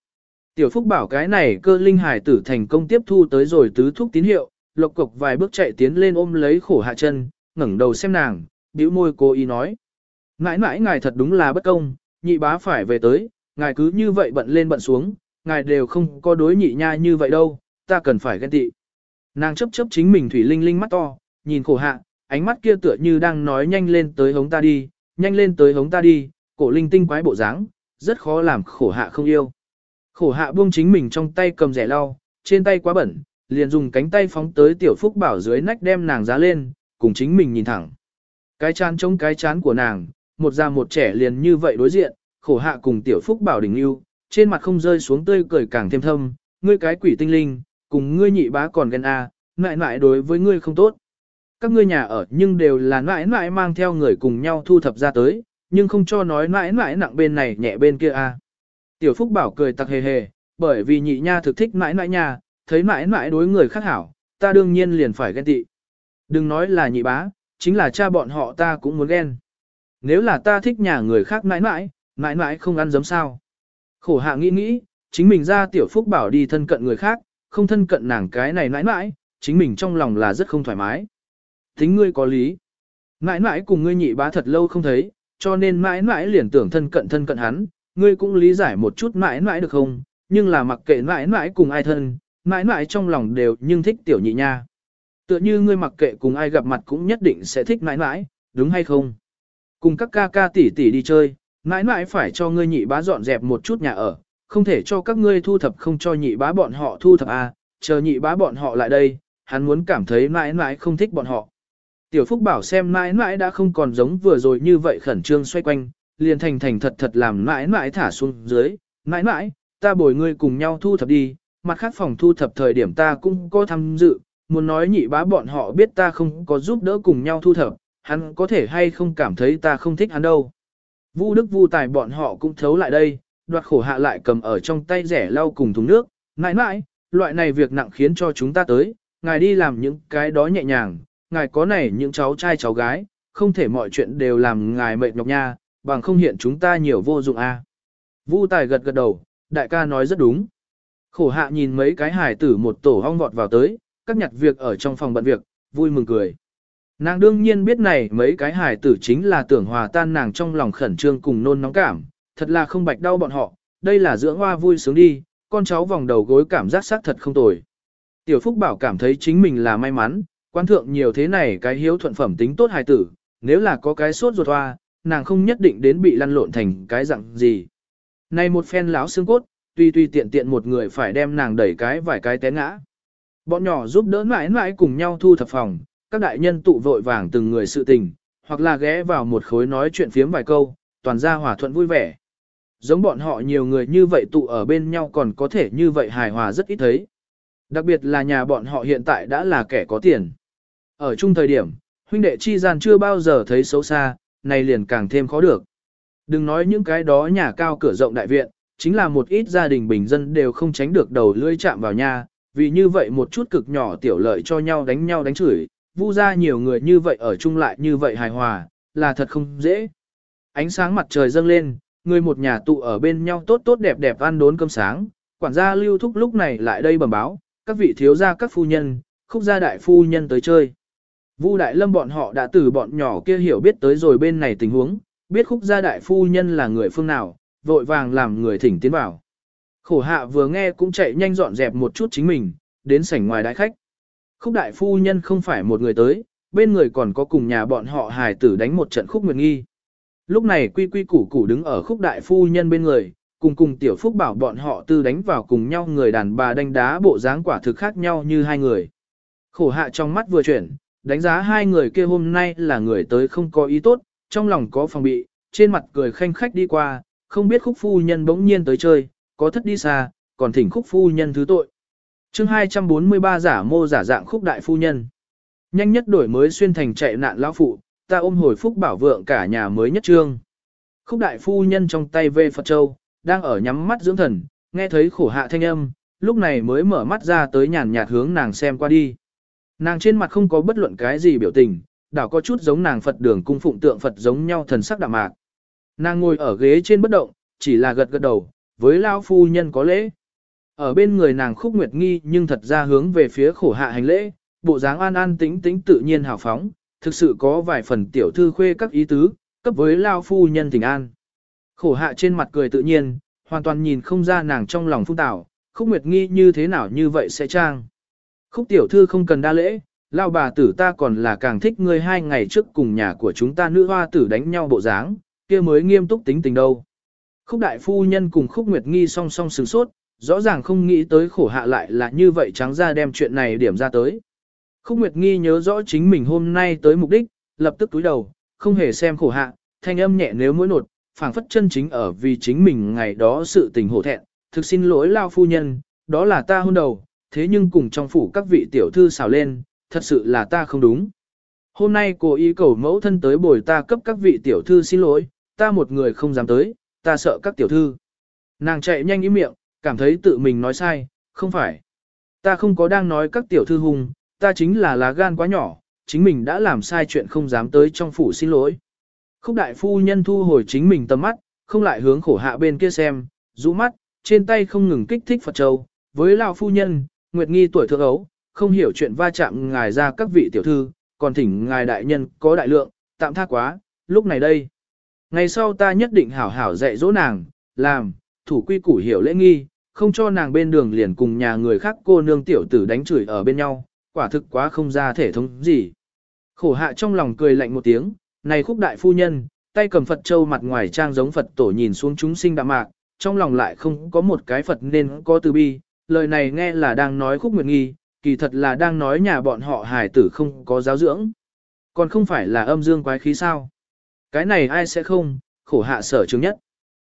Tiểu phúc bảo cái này cơ linh hải tử thành công tiếp thu tới rồi tứ thúc tín hiệu, lộc cục vài bước chạy tiến lên ôm lấy khổ hạ chân, ngẩng đầu xem nàng, bĩu môi cô ý nói. Mãi mãi ngài thật đúng là bất công, nhị bá phải về tới, ngài cứ như vậy bận lên bận xuống, ngài đều không có đối nhị nha như vậy đâu, ta cần phải ghen tị. Nàng chấp chấp chính mình thủy linh linh mắt to, nhìn khổ hạ, ánh mắt kia tựa như đang nói nhanh lên tới hống ta đi, nhanh lên tới hống ta đi, cổ linh tinh quái bộ dáng, rất khó làm khổ hạ không yêu. Khổ hạ buông chính mình trong tay cầm rẻ lau, trên tay quá bẩn, liền dùng cánh tay phóng tới tiểu phúc bảo dưới nách đem nàng giá lên, cùng chính mình nhìn thẳng. Cái chán chống cái chán của nàng, một già một trẻ liền như vậy đối diện, khổ hạ cùng tiểu phúc bảo đỉnh yêu, trên mặt không rơi xuống tươi cười càng thêm thâm, ngươi cái quỷ tinh linh, cùng ngươi nhị bá còn ghen a, à, mãi mãi đối với ngươi không tốt. Các ngươi nhà ở nhưng đều là mãi mãi mang theo người cùng nhau thu thập ra tới, nhưng không cho nói mãi mãi nặng bên này nhẹ bên kia a. À. Tiểu Phúc bảo cười tặc hề hề, bởi vì nhị nha thực thích mãi mãi nhà, thấy mãi mãi đối người khác hảo, ta đương nhiên liền phải ghen tị. Đừng nói là nhị bá, chính là cha bọn họ ta cũng muốn ghen. Nếu là ta thích nhà người khác mãi mãi, mãi mãi không ăn giấm sao. Khổ hạ nghĩ nghĩ, chính mình ra tiểu phúc bảo đi thân cận người khác, không thân cận nàng cái này mãi mãi, chính mình trong lòng là rất không thoải mái. Tính ngươi có lý. Mãi mãi cùng ngươi nhị bá thật lâu không thấy, cho nên mãi mãi liền tưởng thân cận thân cận hắn, ngươi cũng lý giải một chút mãi mãi được không, nhưng là mặc kệ mãi mãi cùng ai thân, mãi mãi trong lòng đều nhưng thích tiểu nhị nha. Tựa như ngươi mặc kệ cùng ai gặp mặt cũng nhất định sẽ thích mãi mãi, đúng hay không? Cùng các ca ca tỷ tỷ đi chơi, mãi mãi phải cho ngươi nhị bá dọn dẹp một chút nhà ở, không thể cho các ngươi thu thập không cho nhị bá bọn họ thu thập à, chờ nhị bá bọn họ lại đây, hắn muốn cảm thấy mãi mãi không thích bọn họ. Tiểu Phúc bảo xem mãi mãi đã không còn giống vừa rồi như vậy khẩn trương xoay quanh, liền thành thành thật thật làm mãi mãi thả xuống dưới, mãi mãi, ta bồi ngươi cùng nhau thu thập đi, mặt khác phòng thu thập thời điểm ta cũng có tham dự, muốn nói nhị bá bọn họ biết ta không có giúp đỡ cùng nhau thu thập, hắn có thể hay không cảm thấy ta không thích hắn đâu. Vu Đức Vu Tài bọn họ cũng thấu lại đây, đoạt khổ hạ lại cầm ở trong tay rẻ lau cùng thùng nước, Nãi nãi, loại này việc nặng khiến cho chúng ta tới, ngài đi làm những cái đó nhẹ nhàng, ngài có này những cháu trai cháu gái, không thể mọi chuyện đều làm ngài mệt nhọc nha, bằng không hiện chúng ta nhiều vô dụng a. Vu Tài gật gật đầu, đại ca nói rất đúng. Khổ hạ nhìn mấy cái hải tử một tổ hong vọt vào tới, các nhặt việc ở trong phòng bận việc, vui mừng cười. Nàng đương nhiên biết này mấy cái hài tử chính là tưởng hòa tan nàng trong lòng khẩn trương cùng nôn nóng cảm, thật là không bạch đau bọn họ, đây là dưỡng hoa vui sướng đi, con cháu vòng đầu gối cảm giác xác thật không tồi. Tiểu Phúc Bảo cảm thấy chính mình là may mắn, quan thượng nhiều thế này cái hiếu thuận phẩm tính tốt hài tử, nếu là có cái sốt ruột hoa, nàng không nhất định đến bị lăn lộn thành cái dạng gì. Này một phen láo xương cốt, tuy tuy tiện tiện một người phải đem nàng đẩy cái vài cái té ngã. Bọn nhỏ giúp đỡ mãi mãi cùng nhau thu thập phòng, các đại nhân tụ vội vàng từng người sự tình, hoặc là ghé vào một khối nói chuyện phiếm vài câu, toàn ra hòa thuận vui vẻ. Giống bọn họ nhiều người như vậy tụ ở bên nhau còn có thể như vậy hài hòa rất ít thấy. Đặc biệt là nhà bọn họ hiện tại đã là kẻ có tiền. Ở chung thời điểm, huynh đệ chi gian chưa bao giờ thấy xấu xa, này liền càng thêm khó được. Đừng nói những cái đó nhà cao cửa rộng đại viện, chính là một ít gia đình bình dân đều không tránh được đầu lưỡi chạm vào nhà, vì như vậy một chút cực nhỏ tiểu lợi cho nhau đánh nhau đánh chửi, vu ra nhiều người như vậy ở chung lại như vậy hài hòa, là thật không dễ. Ánh sáng mặt trời dâng lên, người một nhà tụ ở bên nhau tốt tốt đẹp đẹp ăn đốn cơm sáng, quản gia lưu thúc lúc này lại đây bẩm báo, các vị thiếu gia các phu nhân, khúc gia đại phu nhân tới chơi. Vu Đại Lâm bọn họ đã từ bọn nhỏ kia hiểu biết tới rồi bên này tình huống, biết khúc gia đại phu nhân là người phương nào, vội vàng làm người thỉnh tiến vào. Khổ hạ vừa nghe cũng chạy nhanh dọn dẹp một chút chính mình, đến sảnh ngoài đại khách. Khúc đại phu nhân không phải một người tới, bên người còn có cùng nhà bọn họ hài tử đánh một trận khúc nguyệt nghi. Lúc này quy quy củ củ đứng ở khúc đại phu nhân bên người, cùng cùng tiểu phúc bảo bọn họ tư đánh vào cùng nhau người đàn bà đánh đá bộ dáng quả thực khác nhau như hai người. Khổ hạ trong mắt vừa chuyển, đánh giá hai người kia hôm nay là người tới không có ý tốt, trong lòng có phòng bị, trên mặt cười khanh khách đi qua, không biết khúc phu nhân bỗng nhiên tới chơi, có thất đi xa, còn thỉnh khúc phu nhân thứ tội chương 243 giả mô giả dạng khúc đại phu nhân. Nhanh nhất đổi mới xuyên thành chạy nạn lão phụ, ta ôm hồi phúc bảo vượng cả nhà mới nhất trương. Khúc đại phu nhân trong tay về Phật Châu, đang ở nhắm mắt dưỡng thần, nghe thấy khổ hạ thanh âm, lúc này mới mở mắt ra tới nhàn nhạt hướng nàng xem qua đi. Nàng trên mặt không có bất luận cái gì biểu tình, đảo có chút giống nàng Phật đường cung phụng tượng Phật giống nhau thần sắc đạm mạc. Nàng ngồi ở ghế trên bất động, chỉ là gật gật đầu, với lao phu nhân có lễ. Ở bên người nàng khúc nguyệt nghi nhưng thật ra hướng về phía khổ hạ hành lễ, bộ dáng an an tĩnh tĩnh tự nhiên hào phóng, thực sự có vài phần tiểu thư khuê các ý tứ, cấp với lao phu nhân tình an. Khổ hạ trên mặt cười tự nhiên, hoàn toàn nhìn không ra nàng trong lòng phung tảo khúc nguyệt nghi như thế nào như vậy sẽ trang. Khúc tiểu thư không cần đa lễ, lao bà tử ta còn là càng thích ngươi hai ngày trước cùng nhà của chúng ta nữ hoa tử đánh nhau bộ dáng, kia mới nghiêm túc tính tình đâu. Khúc đại phu nhân cùng khúc nguyệt nghi song song sửng sốt, rõ ràng không nghĩ tới khổ hạ lại là như vậy trắng ra đem chuyện này điểm ra tới. Khúc nguyệt nghi nhớ rõ chính mình hôm nay tới mục đích, lập tức túi đầu, không hề xem khổ hạ, thanh âm nhẹ nếu mỗi nột, phảng phất chân chính ở vì chính mình ngày đó sự tình hổ thẹn, thực xin lỗi lao phu nhân, đó là ta hôn đầu, thế nhưng cùng trong phủ các vị tiểu thư xào lên, thật sự là ta không đúng. Hôm nay cô ý cầu mẫu thân tới bồi ta cấp các vị tiểu thư xin lỗi, ta một người không dám tới, ta sợ các tiểu thư. Nàng chạy nhanh ý miệng, cảm thấy tự mình nói sai, không phải. Ta không có đang nói các tiểu thư hung, ta chính là lá gan quá nhỏ, chính mình đã làm sai chuyện không dám tới trong phủ xin lỗi. Khúc đại phu nhân thu hồi chính mình tầm mắt, không lại hướng khổ hạ bên kia xem, rũ mắt, trên tay không ngừng kích thích Phật Châu. Với lão phu nhân, Nguyệt Nghi tuổi thượng ấu, không hiểu chuyện va chạm ngài ra các vị tiểu thư, còn thỉnh ngài đại nhân có đại lượng, tạm tha quá, lúc này đây. Ngày sau ta nhất định hảo hảo dạy dỗ nàng, làm, thủ quy củ hiểu lễ nghi, không cho nàng bên đường liền cùng nhà người khác cô nương tiểu tử đánh chửi ở bên nhau, quả thực quá không ra thể thống gì. Khổ hạ trong lòng cười lạnh một tiếng, này khúc đại phu nhân, tay cầm Phật châu mặt ngoài trang giống Phật tổ nhìn xuống chúng sinh đạm mạc, trong lòng lại không có một cái Phật nên có từ bi, lời này nghe là đang nói khúc nguyệt nghi, kỳ thật là đang nói nhà bọn họ hài tử không có giáo dưỡng. Còn không phải là âm dương quái khí sao? Cái này ai sẽ không, khổ hạ sở chứng nhất.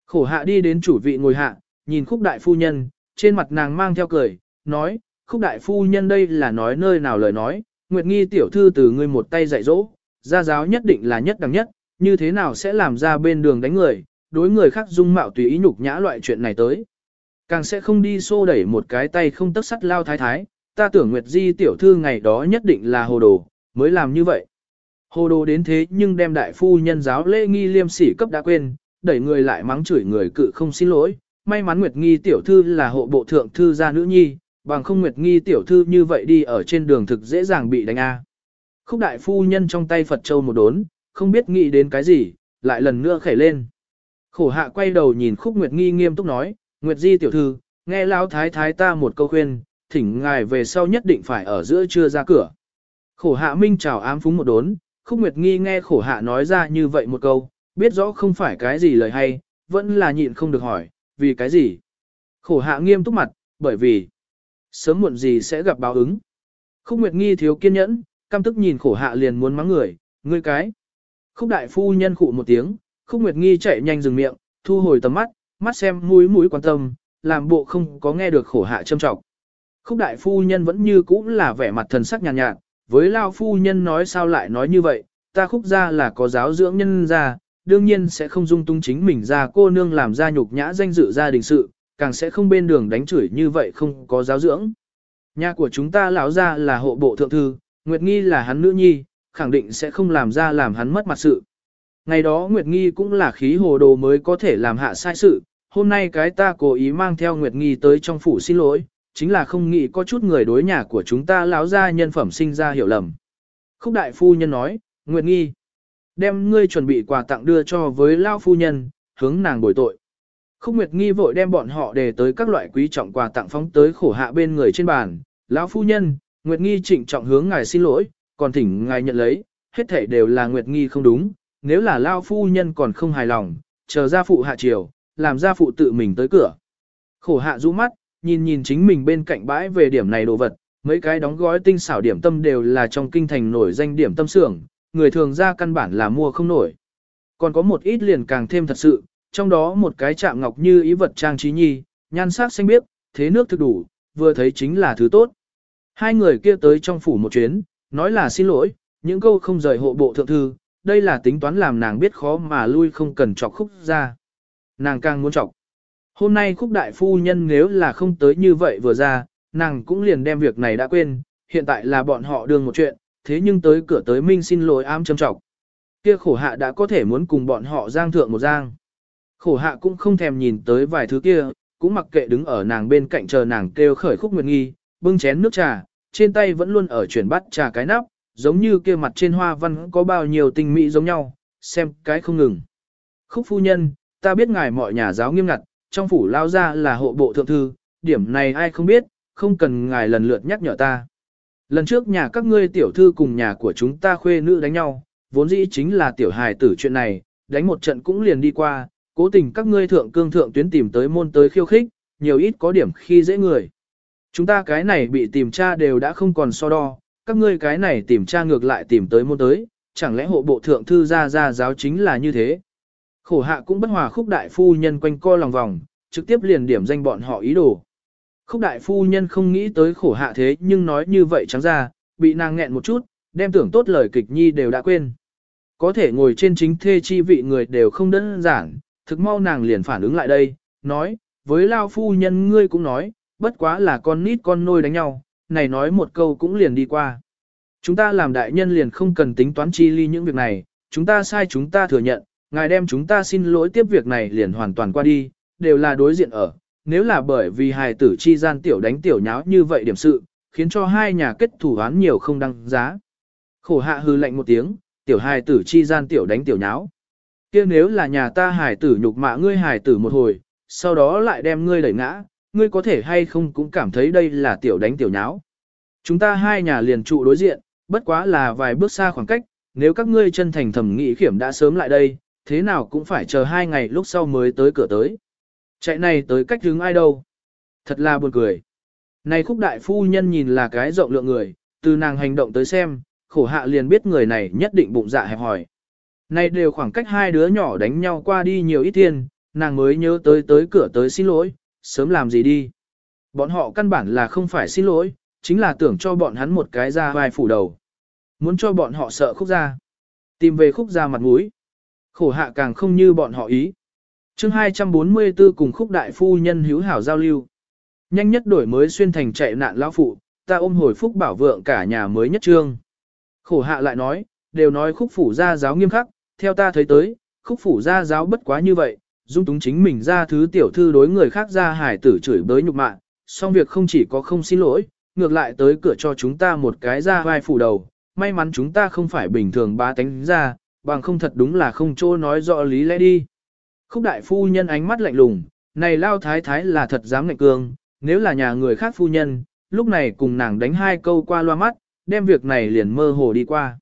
Khổ hạ đi đến chủ vị ngồi hạ, nhìn khúc đại phu nhân, trên mặt nàng mang theo cười, nói, khúc đại phu nhân đây là nói nơi nào lời nói, Nguyệt Nghi tiểu thư từ ngươi một tay dạy dỗ, gia giáo nhất định là nhất đẳng nhất, như thế nào sẽ làm ra bên đường đánh người, đối người khác dung mạo tùy ý nhục nhã loại chuyện này tới. Càng sẽ không đi xô đẩy một cái tay không tất sắt lao thái thái, ta tưởng Nguyệt Di tiểu thư ngày đó nhất định là hồ đồ, mới làm như vậy. Hồ đồ đến thế nhưng đem đại phu nhân giáo lễ nghi liêm sỉ cấp đã quên, đẩy người lại mắng chửi người cự không xin lỗi. May mắn Nguyệt Nghi tiểu thư là hộ bộ thượng thư gia nữ nhi, bằng không Nguyệt Nghi tiểu thư như vậy đi ở trên đường thực dễ dàng bị đánh a. Khúc đại phu nhân trong tay Phật Châu một đốn, không biết nghĩ đến cái gì, lại lần nữa khẩy lên. Khổ hạ quay đầu nhìn Khúc Nguyệt Nghi nghiêm túc nói, Nguyệt Di tiểu thư, nghe lão thái thái ta một câu khuyên, thỉnh ngài về sau nhất định phải ở giữa trưa ra cửa. Khổ hạ minh chào ám phúng một đốn, Khúc Nguyệt Nghi nghe khổ hạ nói ra như vậy một câu, biết rõ không phải cái gì lời hay, vẫn là nhịn không được hỏi, vì cái gì? Khổ hạ nghiêm túc mặt, bởi vì, sớm muộn gì sẽ gặp báo ứng. Khúc Nguyệt Nghi thiếu kiên nhẫn, căm tức nhìn khổ hạ liền muốn mắng người, ngươi cái. Khúc đại phu nhân khụ một tiếng, Khúc Nguyệt Nghi chạy nhanh dừng miệng, thu hồi tầm mắt, mắt xem mũi mũi quan tâm, làm bộ không có nghe được khổ hạ châm trọng. Khúc đại phu nhân vẫn như cũ là vẻ mặt thần sắc nhàn nhạt, nhạt, với lao phu nhân nói sao lại nói như vậy, ta khúc ra là có giáo dưỡng nhân ra, đương nhiên sẽ không dung tung chính mình ra cô nương làm ra nhục nhã danh dự gia đình sự, càng sẽ không bên đường đánh chửi như vậy không có giáo dưỡng. Nhà của chúng ta lão ra là hộ bộ thượng thư, Nguyệt Nghi là hắn nữ nhi, khẳng định sẽ không làm ra làm hắn mất mặt sự. Ngày đó Nguyệt Nghi cũng là khí hồ đồ mới có thể làm hạ sai sự, hôm nay cái ta cố ý mang theo Nguyệt Nghi tới trong phủ xin lỗi, chính là không nghĩ có chút người đối nhà của chúng ta lão ra nhân phẩm sinh ra hiểu lầm. Khúc đại phu nhân nói, Nguyệt Nghi, đem ngươi chuẩn bị quà tặng đưa cho với lao phu nhân, hướng nàng bồi tội. Khúc Nguyệt Nghi vội đem bọn họ để tới các loại quý trọng quà tặng phóng tới khổ hạ bên người trên bàn. Lão phu nhân, Nguyệt Nghi trịnh trọng hướng ngài xin lỗi, còn thỉnh ngài nhận lấy, hết thảy đều là Nguyệt Nghi không đúng, nếu là lao phu nhân còn không hài lòng, chờ gia phụ hạ triều, làm gia phụ tự mình tới cửa. Khổ hạ rũ mắt, nhìn nhìn chính mình bên cạnh bãi về điểm này đồ vật, mấy cái đóng gói tinh xảo điểm tâm đều là trong kinh thành nổi danh điểm tâm xưởng, người thường ra căn bản là mua không nổi. Còn có một ít liền càng thêm thật sự, trong đó một cái chạm ngọc như ý vật trang trí nhi, nhan sắc xanh biếc, thế nước thực đủ, vừa thấy chính là thứ tốt. Hai người kia tới trong phủ một chuyến, nói là xin lỗi, những câu không rời hộ bộ thượng thư, đây là tính toán làm nàng biết khó mà lui không cần chọc khúc ra. Nàng càng muốn chọc. Hôm nay khúc đại phu nhân nếu là không tới như vậy vừa ra, nàng cũng liền đem việc này đã quên, hiện tại là bọn họ đương một chuyện, thế nhưng tới cửa tới minh xin lỗi am châm trọng. Kia khổ hạ đã có thể muốn cùng bọn họ giang thượng một giang. Khổ hạ cũng không thèm nhìn tới vài thứ kia, cũng mặc kệ đứng ở nàng bên cạnh chờ nàng kêu khởi khúc nguyệt nghi, bưng chén nước trà, trên tay vẫn luôn ở chuyển bắt trà cái nắp, giống như kia mặt trên hoa văn có bao nhiêu tình mỹ giống nhau, xem cái không ngừng. Khúc phu nhân, ta biết ngài mọi nhà giáo nghiêm ngặt, trong phủ lao ra là hộ bộ thượng thư, điểm này ai không biết, không cần ngài lần lượt nhắc nhở ta. Lần trước nhà các ngươi tiểu thư cùng nhà của chúng ta khuê nữ đánh nhau, vốn dĩ chính là tiểu hài tử chuyện này, đánh một trận cũng liền đi qua, cố tình các ngươi thượng cương thượng tuyến tìm tới môn tới khiêu khích, nhiều ít có điểm khi dễ người. Chúng ta cái này bị tìm tra đều đã không còn so đo, các ngươi cái này tìm tra ngược lại tìm tới môn tới, chẳng lẽ hộ bộ thượng thư ra ra giáo chính là như thế. Khổ hạ cũng bất hòa khúc đại phu nhân quanh co lòng vòng, trực tiếp liền điểm danh bọn họ ý đồ. Khúc đại phu nhân không nghĩ tới khổ hạ thế nhưng nói như vậy trắng ra, bị nàng nghẹn một chút, đem tưởng tốt lời kịch nhi đều đã quên. Có thể ngồi trên chính thê chi vị người đều không đơn giản, thực mau nàng liền phản ứng lại đây, nói, với lao phu nhân ngươi cũng nói, bất quá là con nít con nôi đánh nhau, này nói một câu cũng liền đi qua. Chúng ta làm đại nhân liền không cần tính toán chi ly những việc này, chúng ta sai chúng ta thừa nhận, ngài đem chúng ta xin lỗi tiếp việc này liền hoàn toàn qua đi, đều là đối diện ở, nếu là bởi vì hài tử chi gian tiểu đánh tiểu nháo như vậy điểm sự, khiến cho hai nhà kết thủ án nhiều không đăng giá. Khổ hạ hư lạnh một tiếng, tiểu hài tử chi gian tiểu đánh tiểu nháo. kia nếu là nhà ta hài tử nhục mạ ngươi hài tử một hồi, sau đó lại đem ngươi đẩy ngã, ngươi có thể hay không cũng cảm thấy đây là tiểu đánh tiểu nháo. Chúng ta hai nhà liền trụ đối diện, bất quá là vài bước xa khoảng cách, nếu các ngươi chân thành thẩm nghị khiểm đã sớm lại đây, thế nào cũng phải chờ hai ngày lúc sau mới tới cửa tới. Chạy này tới cách hướng ai đâu. Thật là buồn cười. Này khúc đại phu nhân nhìn là cái rộng lượng người, từ nàng hành động tới xem, khổ hạ liền biết người này nhất định bụng dạ hẹp hỏi. Này đều khoảng cách hai đứa nhỏ đánh nhau qua đi nhiều ít tiền, nàng mới nhớ tới tới cửa tới xin lỗi, sớm làm gì đi. Bọn họ căn bản là không phải xin lỗi, chính là tưởng cho bọn hắn một cái ra vai phủ đầu. Muốn cho bọn họ sợ khúc ra. Tìm về khúc ra mặt mũi. Khổ hạ càng không như bọn họ ý chương 244 cùng khúc đại phu nhân hữu hảo giao lưu. Nhanh nhất đổi mới xuyên thành chạy nạn lão phụ, ta ôm hồi phúc bảo vượng cả nhà mới nhất trương. Khổ hạ lại nói, đều nói khúc phủ gia giáo nghiêm khắc, theo ta thấy tới, khúc phủ gia giáo bất quá như vậy, dung túng chính mình ra thứ tiểu thư đối người khác ra hải tử chửi bới nhục mạ, song việc không chỉ có không xin lỗi, ngược lại tới cửa cho chúng ta một cái ra vai phủ đầu, may mắn chúng ta không phải bình thường ba tánh ra, bằng không thật đúng là không chỗ nói rõ lý lẽ đi. Khúc đại phu nhân ánh mắt lạnh lùng, này lao thái thái là thật dám ngạnh cương, nếu là nhà người khác phu nhân, lúc này cùng nàng đánh hai câu qua loa mắt, đem việc này liền mơ hồ đi qua.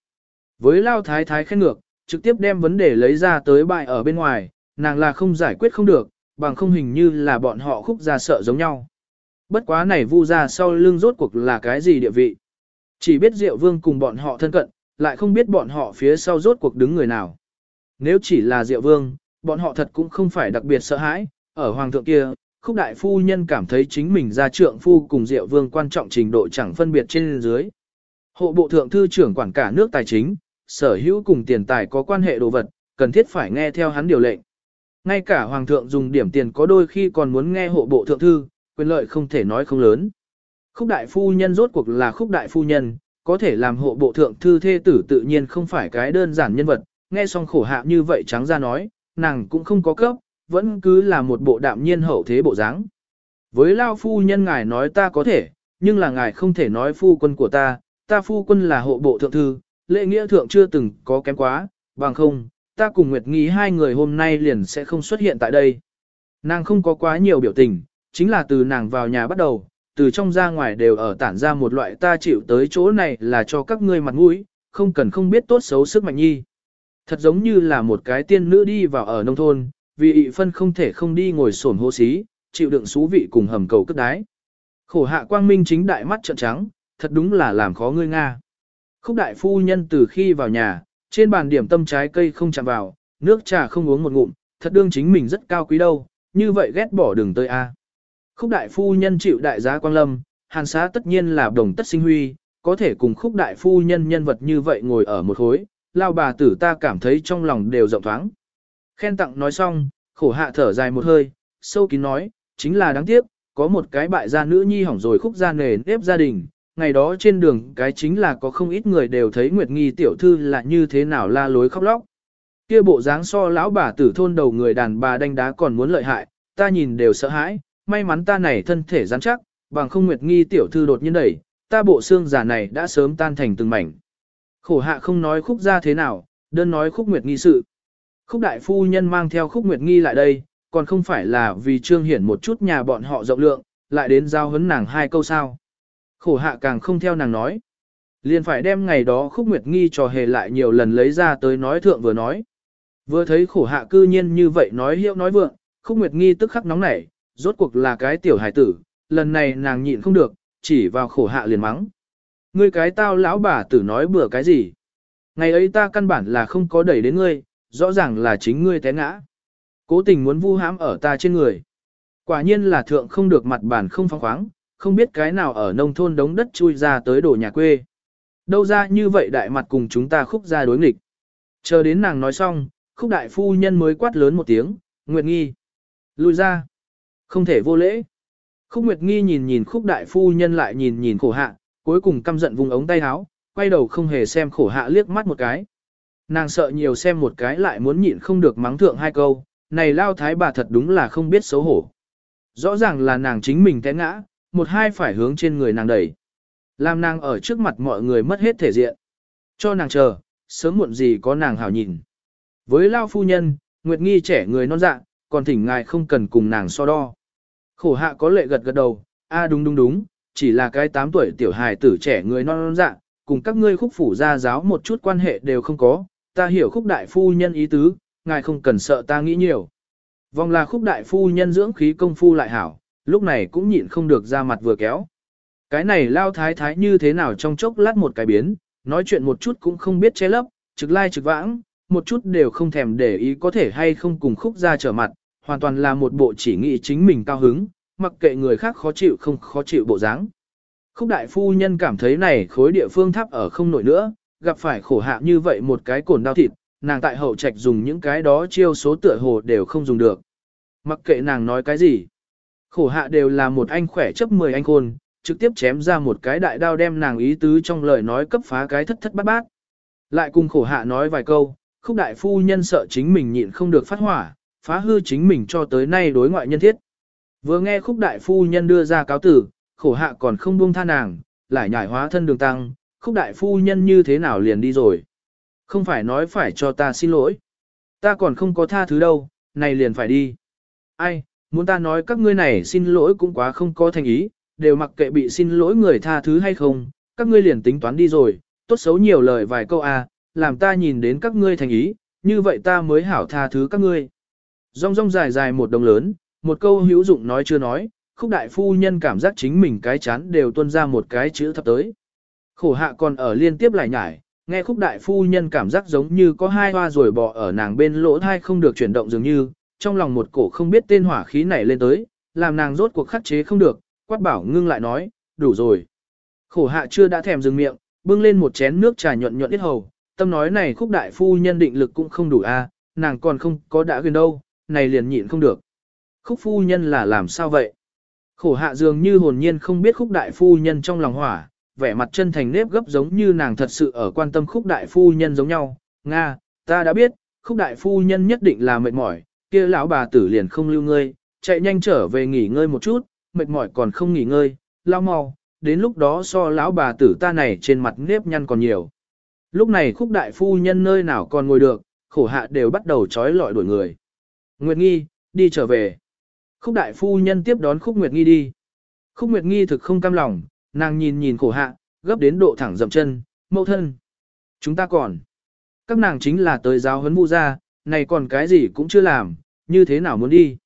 Với lao thái thái khen ngược, trực tiếp đem vấn đề lấy ra tới bại ở bên ngoài, nàng là không giải quyết không được, bằng không hình như là bọn họ khúc ra sợ giống nhau. Bất quá này vu ra sau lưng rốt cuộc là cái gì địa vị. Chỉ biết Diệu Vương cùng bọn họ thân cận, lại không biết bọn họ phía sau rốt cuộc đứng người nào. Nếu chỉ là Diệu Vương, bọn họ thật cũng không phải đặc biệt sợ hãi, ở hoàng thượng kia, khúc đại phu nhân cảm thấy chính mình ra trượng phu cùng Diệu Vương quan trọng trình độ chẳng phân biệt trên dưới. Hộ bộ thượng thư trưởng quản cả nước tài chính, sở hữu cùng tiền tài có quan hệ đồ vật, cần thiết phải nghe theo hắn điều lệnh. Ngay cả hoàng thượng dùng điểm tiền có đôi khi còn muốn nghe hộ bộ thượng thư, quyền lợi không thể nói không lớn. Khúc đại phu nhân rốt cuộc là khúc đại phu nhân, có thể làm hộ bộ thượng thư thê tử tự nhiên không phải cái đơn giản nhân vật, nghe xong khổ hạ như vậy trắng ra nói, nàng cũng không có cấp, vẫn cứ là một bộ đạm nhiên hậu thế bộ dáng. Với lao phu nhân ngài nói ta có thể, nhưng là ngài không thể nói phu quân của ta, ta phu quân là hộ bộ thượng thư, lễ nghĩa thượng chưa từng có kém quá, bằng không, ta cùng Nguyệt Nghi hai người hôm nay liền sẽ không xuất hiện tại đây. Nàng không có quá nhiều biểu tình, chính là từ nàng vào nhà bắt đầu, từ trong ra ngoài đều ở tản ra một loại ta chịu tới chỗ này là cho các ngươi mặt mũi, không cần không biết tốt xấu sức mạnh nhi. Thật giống như là một cái tiên nữ đi vào ở nông thôn, vì ị phân không thể không đi ngồi sổn hô xí, chịu đựng xú vị cùng hầm cầu cất đái. Khổ hạ quang minh chính đại mắt trợn trắng, thật đúng là làm khó ngươi Nga. Khúc đại phu nhân từ khi vào nhà, trên bàn điểm tâm trái cây không chạm vào, nước trà không uống một ngụm, thật đương chính mình rất cao quý đâu, như vậy ghét bỏ đường tơi a. Khúc đại phu nhân chịu đại giá quang lâm, hàn xá tất nhiên là đồng tất sinh huy, có thể cùng khúc đại phu nhân nhân vật như vậy ngồi ở một khối, lao bà tử ta cảm thấy trong lòng đều rộng thoáng. Khen tặng nói xong, khổ hạ thở dài một hơi, sâu kín nói, chính là đáng tiếc, có một cái bại gia nữ nhi hỏng rồi khúc gia nề nếp gia đình, ngày đó trên đường cái chính là có không ít người đều thấy Nguyệt Nghi tiểu thư là như thế nào la lối khóc lóc. Kia bộ dáng so lão bà tử thôn đầu người đàn bà đánh đá còn muốn lợi hại, ta nhìn đều sợ hãi, may mắn ta này thân thể rắn chắc, bằng không Nguyệt Nghi tiểu thư đột nhiên đẩy, ta bộ xương giả này đã sớm tan thành từng mảnh. Khổ hạ không nói khúc ra thế nào, đơn nói khúc Nguyệt Nghi sự. Khúc đại phu nhân mang theo khúc Nguyệt Nghi lại đây, còn không phải là vì trương hiển một chút nhà bọn họ rộng lượng, lại đến giao hấn nàng hai câu sao. Khổ hạ càng không theo nàng nói. Liền phải đem ngày đó khúc nguyệt nghi trò hề lại nhiều lần lấy ra tới nói thượng vừa nói. Vừa thấy khổ hạ cư nhiên như vậy nói hiệu nói vượng, khúc nguyệt nghi tức khắc nóng nảy, rốt cuộc là cái tiểu hải tử, lần này nàng nhịn không được, chỉ vào khổ hạ liền mắng. Ngươi cái tao lão bà tử nói bừa cái gì? Ngày ấy ta căn bản là không có đẩy đến ngươi, rõ ràng là chính ngươi té ngã. Cố tình muốn vu hãm ở ta trên người. Quả nhiên là thượng không được mặt bản không phóng khoáng, không biết cái nào ở nông thôn đống đất chui ra tới đổ nhà quê. Đâu ra như vậy đại mặt cùng chúng ta khúc ra đối nghịch. Chờ đến nàng nói xong, khúc đại phu nhân mới quát lớn một tiếng, Nguyệt Nghi. Lui ra. Không thể vô lễ. Khúc Nguyệt Nghi nhìn nhìn khúc đại phu nhân lại nhìn nhìn khổ hạ, cuối cùng căm giận vùng ống tay áo, quay đầu không hề xem khổ hạ liếc mắt một cái. Nàng sợ nhiều xem một cái lại muốn nhịn không được mắng thượng hai câu, này lao thái bà thật đúng là không biết xấu hổ. Rõ ràng là nàng chính mình té ngã, một hai phải hướng trên người nàng đẩy. Làm nàng ở trước mặt mọi người mất hết thể diện. Cho nàng chờ, sớm muộn gì có nàng hảo nhìn. Với lao phu nhân, Nguyệt Nghi trẻ người non dạ, còn thỉnh ngài không cần cùng nàng so đo. Khổ hạ có lệ gật gật đầu, a à đúng đúng đúng, chỉ là cái 8 tuổi tiểu hài tử trẻ người non non dạ, cùng các ngươi khúc phủ gia giáo một chút quan hệ đều không có, ta hiểu khúc đại phu nhân ý tứ, ngài không cần sợ ta nghĩ nhiều. Vòng là khúc đại phu nhân dưỡng khí công phu lại hảo, lúc này cũng nhịn không được ra mặt vừa kéo. Cái này lao thái thái như thế nào trong chốc lát một cái biến, nói chuyện một chút cũng không biết che lấp, trực lai trực vãng, một chút đều không thèm để ý có thể hay không cùng khúc ra trở mặt, hoàn toàn là một bộ chỉ nghĩ chính mình cao hứng, mặc kệ người khác khó chịu không khó chịu bộ dáng. Khúc đại phu nhân cảm thấy này khối địa phương tháp ở không nổi nữa, gặp phải khổ hạ như vậy một cái cồn đau thịt, nàng tại hậu trạch dùng những cái đó chiêu số tựa hồ đều không dùng được. Mặc kệ nàng nói cái gì, khổ hạ đều là một anh khỏe chấp 10 anh khôn, trực tiếp chém ra một cái đại đao đem nàng ý tứ trong lời nói cấp phá cái thất thất bát bát. Lại cùng khổ hạ nói vài câu, khúc đại phu nhân sợ chính mình nhịn không được phát hỏa, phá hư chính mình cho tới nay đối ngoại nhân thiết. Vừa nghe khúc đại phu nhân đưa ra cáo tử, khổ hạ còn không buông tha nàng, lại nhảy hóa thân đường tăng, khúc đại phu nhân như thế nào liền đi rồi. Không phải nói phải cho ta xin lỗi. Ta còn không có tha thứ đâu, này liền phải đi. Ai, muốn ta nói các ngươi này xin lỗi cũng quá không có thành ý, đều mặc kệ bị xin lỗi người tha thứ hay không, các ngươi liền tính toán đi rồi, tốt xấu nhiều lời vài câu à, làm ta nhìn đến các ngươi thành ý, như vậy ta mới hảo tha thứ các ngươi. Rong rong dài dài một đồng lớn, một câu hữu dụng nói chưa nói, khúc đại phu nhân cảm giác chính mình cái chán đều tuôn ra một cái chữ thập tới. Khổ hạ còn ở liên tiếp lại nhải, nghe khúc đại phu nhân cảm giác giống như có hai hoa rồi bò ở nàng bên lỗ thai không được chuyển động dường như, trong lòng một cổ không biết tên hỏa khí nảy lên tới, làm nàng rốt cuộc khắc chế không được, quát bảo ngưng lại nói, đủ rồi. Khổ hạ chưa đã thèm dừng miệng, bưng lên một chén nước trà nhuận nhuận ít hầu, tâm nói này khúc đại phu nhân định lực cũng không đủ a, nàng còn không có đã gần đâu, này liền nhịn không được. Khúc phu nhân là làm sao vậy? Khổ hạ dường như hồn nhiên không biết khúc đại phu nhân trong lòng hỏa, vẻ mặt chân thành nếp gấp giống như nàng thật sự ở quan tâm khúc đại phu nhân giống nhau. Nga, ta đã biết, khúc đại phu nhân nhất định là mệt mỏi, kia lão bà tử liền không lưu ngươi, chạy nhanh trở về nghỉ ngơi một chút, mệt mỏi còn không nghỉ ngơi, lao mau, đến lúc đó so lão bà tử ta này trên mặt nếp nhăn còn nhiều. Lúc này khúc đại phu nhân nơi nào còn ngồi được, khổ hạ đều bắt đầu trói lọi đuổi người. Nguyệt Nghi, đi trở về. Khúc đại phu nhân tiếp đón Khúc Nguyệt Nghi đi. Khúc Nguyệt Nghi thực không cam lòng, nàng nhìn nhìn khổ hạ, gấp đến độ thẳng dậm chân, mẫu thân. Chúng ta còn. Các nàng chính là tới giáo huấn mu ra, này còn cái gì cũng chưa làm, như thế nào muốn đi.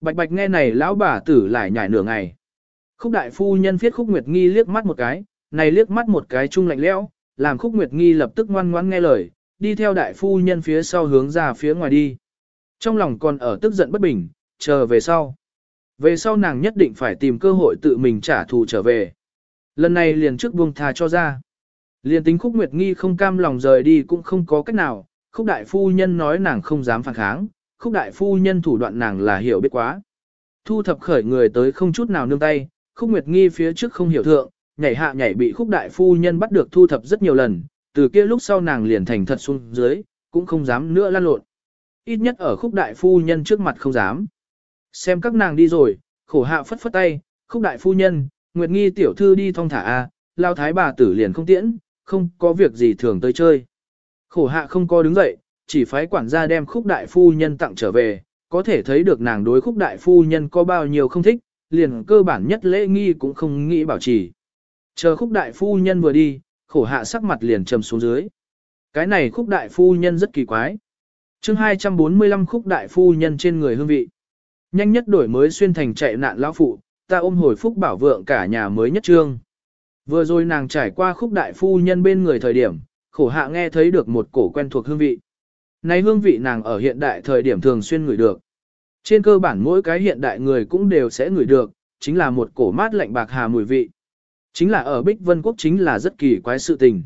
Bạch bạch nghe này lão bà tử lại nhảy nửa ngày. Khúc đại phu nhân viết khúc Nguyệt Nghi liếc mắt một cái, này liếc mắt một cái chung lạnh lẽo, làm khúc Nguyệt Nghi lập tức ngoan ngoãn nghe lời, đi theo đại phu nhân phía sau hướng ra phía ngoài đi. Trong lòng còn ở tức giận bất bình, chờ về sau. Về sau nàng nhất định phải tìm cơ hội tự mình trả thù trở về. Lần này liền trước buông thà cho ra. Liền tính khúc Nguyệt Nghi không cam lòng rời đi cũng không có cách nào, khúc đại phu nhân nói nàng không dám phản kháng, khúc đại phu nhân thủ đoạn nàng là hiểu biết quá. Thu thập khởi người tới không chút nào nương tay, khúc Nguyệt Nghi phía trước không hiểu thượng, nhảy hạ nhảy bị khúc đại phu nhân bắt được thu thập rất nhiều lần, từ kia lúc sau nàng liền thành thật xuống dưới, cũng không dám nữa lan lộn. Ít nhất ở khúc đại phu nhân trước mặt không dám. Xem các nàng đi rồi, khổ hạ phất phất tay, khúc đại phu nhân, Nguyệt Nghi tiểu thư đi thong thả a, lao thái bà tử liền không tiễn, không có việc gì thường tới chơi. Khổ hạ không có đứng dậy, chỉ phái quản gia đem khúc đại phu nhân tặng trở về, có thể thấy được nàng đối khúc đại phu nhân có bao nhiêu không thích, liền cơ bản nhất lễ nghi cũng không nghĩ bảo trì. Chờ khúc đại phu nhân vừa đi, khổ hạ sắc mặt liền trầm xuống dưới. Cái này khúc đại phu nhân rất kỳ quái. chương 245 khúc đại phu nhân trên người hương vị. Nhanh nhất đổi mới xuyên thành chạy nạn lão phụ, ta ôm hồi phúc bảo vượng cả nhà mới nhất trương. Vừa rồi nàng trải qua khúc đại phu nhân bên người thời điểm, khổ hạ nghe thấy được một cổ quen thuộc hương vị. Này hương vị nàng ở hiện đại thời điểm thường xuyên ngửi được. Trên cơ bản mỗi cái hiện đại người cũng đều sẽ ngửi được, chính là một cổ mát lạnh bạc hà mùi vị. Chính là ở Bích Vân Quốc chính là rất kỳ quái sự tình.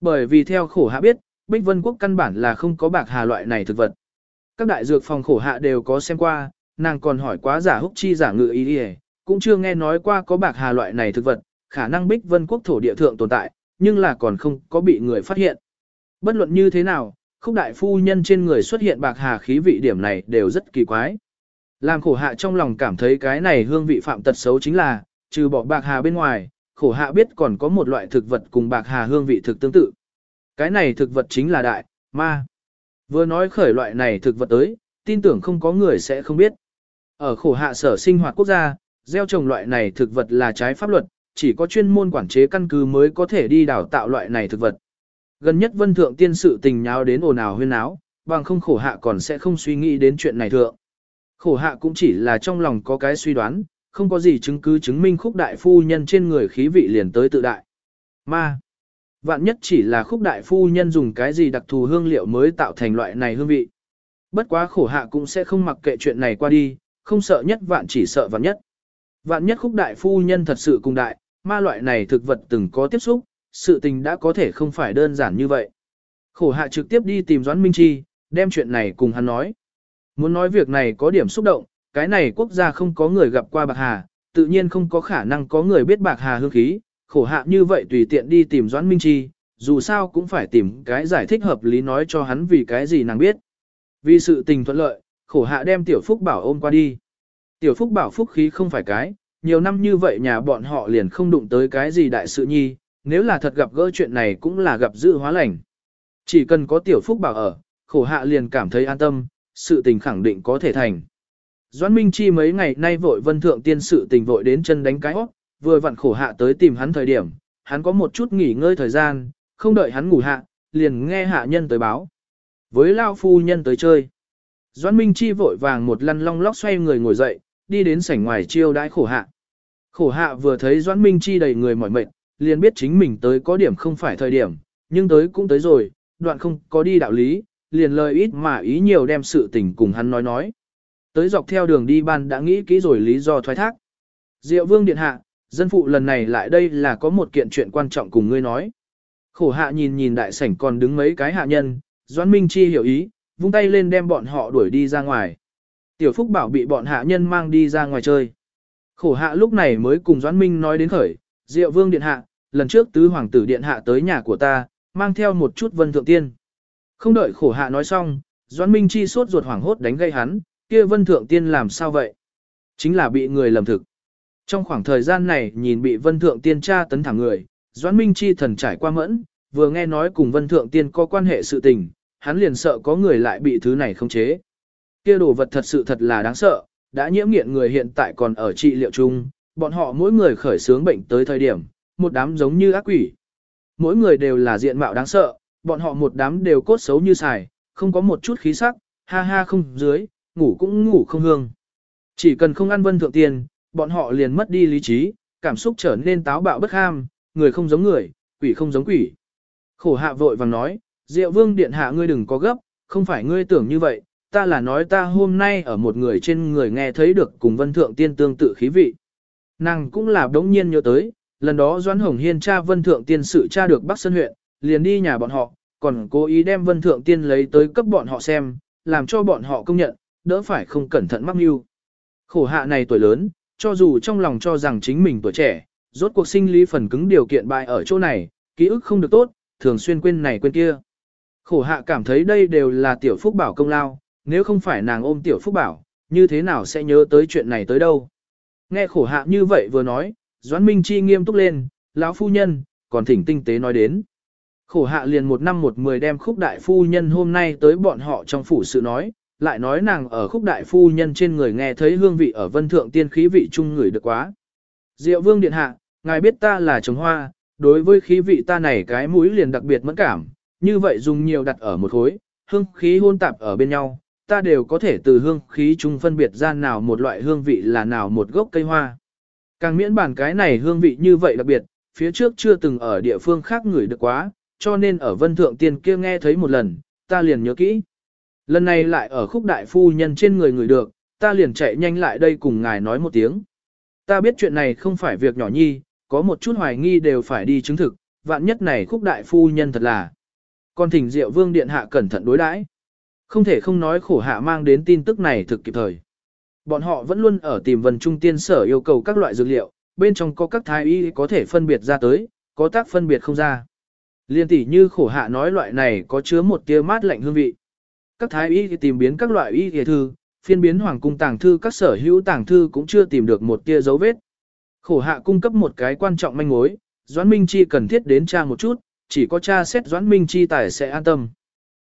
Bởi vì theo khổ hạ biết, Bích Vân Quốc căn bản là không có bạc hà loại này thực vật. Các đại dược phòng khổ hạ đều có xem qua, nàng còn hỏi quá giả húc chi giả ngự ý đi cũng chưa nghe nói qua có bạc hà loại này thực vật, khả năng Bích Vân Quốc thổ địa thượng tồn tại, nhưng là còn không có bị người phát hiện. Bất luận như thế nào, khúc đại phu nhân trên người xuất hiện bạc hà khí vị điểm này đều rất kỳ quái. Làm khổ hạ trong lòng cảm thấy cái này hương vị phạm tật xấu chính là, trừ bỏ bạc hà bên ngoài, khổ hạ biết còn có một loại thực vật cùng bạc hà hương vị thực tương tự. Cái này thực vật chính là đại, ma. Vừa nói khởi loại này thực vật tới, tin tưởng không có người sẽ không biết. Ở khổ hạ sở sinh hoạt quốc gia, gieo trồng loại này thực vật là trái pháp luật, chỉ có chuyên môn quản chế căn cứ mới có thể đi đào tạo loại này thực vật. Gần nhất vân thượng tiên sự tình nháo đến ồn ào huyên áo, bằng không khổ hạ còn sẽ không suy nghĩ đến chuyện này thượng. Khổ hạ cũng chỉ là trong lòng có cái suy đoán, không có gì chứng cứ chứng minh khúc đại phu nhân trên người khí vị liền tới tự đại. Ma. Vạn nhất chỉ là khúc đại phu nhân dùng cái gì đặc thù hương liệu mới tạo thành loại này hương vị. Bất quá khổ hạ cũng sẽ không mặc kệ chuyện này qua đi, không sợ nhất vạn chỉ sợ vạn nhất. Vạn nhất khúc đại phu nhân thật sự cùng đại, ma loại này thực vật từng có tiếp xúc, sự tình đã có thể không phải đơn giản như vậy. Khổ hạ trực tiếp đi tìm Doãn Minh Chi, đem chuyện này cùng hắn nói. Muốn nói việc này có điểm xúc động, cái này quốc gia không có người gặp qua bạc hà, tự nhiên không có khả năng có người biết bạc hà hương khí, khổ hạ như vậy tùy tiện đi tìm Doãn Minh Chi, dù sao cũng phải tìm cái giải thích hợp lý nói cho hắn vì cái gì nàng biết. Vì sự tình thuận lợi, khổ hạ đem tiểu phúc bảo ôm qua đi. Tiểu phúc bảo phúc khí không phải cái, nhiều năm như vậy nhà bọn họ liền không đụng tới cái gì đại sự nhi, nếu là thật gặp gỡ chuyện này cũng là gặp dự hóa lành. Chỉ cần có tiểu phúc bảo ở, khổ hạ liền cảm thấy an tâm, sự tình khẳng định có thể thành. Doãn Minh Chi mấy ngày nay vội vân thượng tiên sự tình vội đến chân đánh cái óc, vừa vặn khổ hạ tới tìm hắn thời điểm, hắn có một chút nghỉ ngơi thời gian, không đợi hắn ngủ hạ, liền nghe hạ nhân tới báo. Với lao phu nhân tới chơi. Doãn Minh Chi vội vàng một lăn long lóc xoay người ngồi dậy, đi đến sảnh ngoài chiêu đãi khổ hạ. Khổ hạ vừa thấy Doãn Minh Chi đầy người mỏi mệt, liền biết chính mình tới có điểm không phải thời điểm, nhưng tới cũng tới rồi, đoạn không có đi đạo lý, liền lời ít mà ý nhiều đem sự tình cùng hắn nói nói. Tới dọc theo đường đi ban đã nghĩ kỹ rồi lý do thoái thác. Diệu vương điện hạ, dân phụ lần này lại đây là có một kiện chuyện quan trọng cùng ngươi nói. Khổ hạ nhìn nhìn đại sảnh còn đứng mấy cái hạ nhân, Doãn Minh Chi hiểu ý, vung tay lên đem bọn họ đuổi đi ra ngoài. Tiểu Phúc bảo bị bọn hạ nhân mang đi ra ngoài chơi. Khổ hạ lúc này mới cùng Doãn Minh nói đến khởi, Diệu Vương Điện Hạ, lần trước tứ hoàng tử Điện Hạ tới nhà của ta, mang theo một chút vân thượng tiên. Không đợi khổ hạ nói xong, Doãn Minh Chi sốt ruột hoảng hốt đánh gây hắn, kia vân thượng tiên làm sao vậy? Chính là bị người lầm thực. Trong khoảng thời gian này nhìn bị vân thượng tiên tra tấn thẳng người, Doãn Minh Chi thần trải qua mẫn, vừa nghe nói cùng vân thượng tiên có quan hệ sự tình, hắn liền sợ có người lại bị thứ này khống chế. Kia đồ vật thật sự thật là đáng sợ, đã nhiễm nghiện người hiện tại còn ở trị liệu chung, bọn họ mỗi người khởi sướng bệnh tới thời điểm, một đám giống như ác quỷ. Mỗi người đều là diện mạo đáng sợ, bọn họ một đám đều cốt xấu như xài, không có một chút khí sắc, ha ha không dưới, ngủ cũng ngủ không hương. Chỉ cần không ăn vân thượng tiền, bọn họ liền mất đi lý trí, cảm xúc trở nên táo bạo bất ham, người không giống người, quỷ không giống quỷ. Khổ hạ vội vàng nói, Diệu vương điện hạ ngươi đừng có gấp, không phải ngươi tưởng như vậy, ta là nói ta hôm nay ở một người trên người nghe thấy được cùng vân thượng tiên tương tự khí vị. Nàng cũng là đống nhiên nhớ tới, lần đó Doãn Hồng Hiên cha vân thượng tiên sự cha được Bắc Sơn huyện, liền đi nhà bọn họ, còn cố ý đem vân thượng tiên lấy tới cấp bọn họ xem, làm cho bọn họ công nhận, đỡ phải không cẩn thận mắc mưu. Khổ hạ này tuổi lớn, cho dù trong lòng cho rằng chính mình tuổi trẻ, rốt cuộc sinh lý phần cứng điều kiện bại ở chỗ này, ký ức không được tốt, thường xuyên quên này quên kia. Khổ hạ cảm thấy đây đều là tiểu phúc bảo công lao, nếu không phải nàng ôm tiểu phúc bảo, như thế nào sẽ nhớ tới chuyện này tới đâu. Nghe khổ hạ như vậy vừa nói, Doãn Minh Chi nghiêm túc lên, lão phu nhân, còn thỉnh tinh tế nói đến. Khổ hạ liền một năm một mười đem khúc đại phu nhân hôm nay tới bọn họ trong phủ sự nói, lại nói nàng ở khúc đại phu nhân trên người nghe thấy hương vị ở vân thượng tiên khí vị chung người được quá. Diệu vương điện hạ, ngài biết ta là trồng hoa, đối với khí vị ta này cái mũi liền đặc biệt mẫn cảm, như vậy dùng nhiều đặt ở một khối, hương khí hôn tạp ở bên nhau, ta đều có thể từ hương khí chung phân biệt ra nào một loại hương vị là nào một gốc cây hoa. Càng miễn bản cái này hương vị như vậy đặc biệt, phía trước chưa từng ở địa phương khác ngửi được quá, cho nên ở vân thượng tiên kia nghe thấy một lần, ta liền nhớ kỹ. Lần này lại ở khúc đại phu nhân trên người người được, ta liền chạy nhanh lại đây cùng ngài nói một tiếng. Ta biết chuyện này không phải việc nhỏ nhi, có một chút hoài nghi đều phải đi chứng thực, vạn nhất này khúc đại phu nhân thật là. Còn thỉnh diệu vương điện hạ cẩn thận đối đãi Không thể không nói khổ hạ mang đến tin tức này thực kịp thời. Bọn họ vẫn luôn ở tìm vần trung tiên sở yêu cầu các loại dược liệu, bên trong có các thái y có thể phân biệt ra tới, có tác phân biệt không ra. Liên tỷ như khổ hạ nói loại này có chứa một tia mát lạnh hương vị. Các thái y tìm biến các loại y y thư, phiên biến hoàng cung tàng thư các sở hữu tàng thư cũng chưa tìm được một tia dấu vết. Khổ hạ cung cấp một cái quan trọng manh mối, Doãn Minh Chi cần thiết đến tra một chút, chỉ có cha xét Doãn Minh Chi tài sẽ an tâm.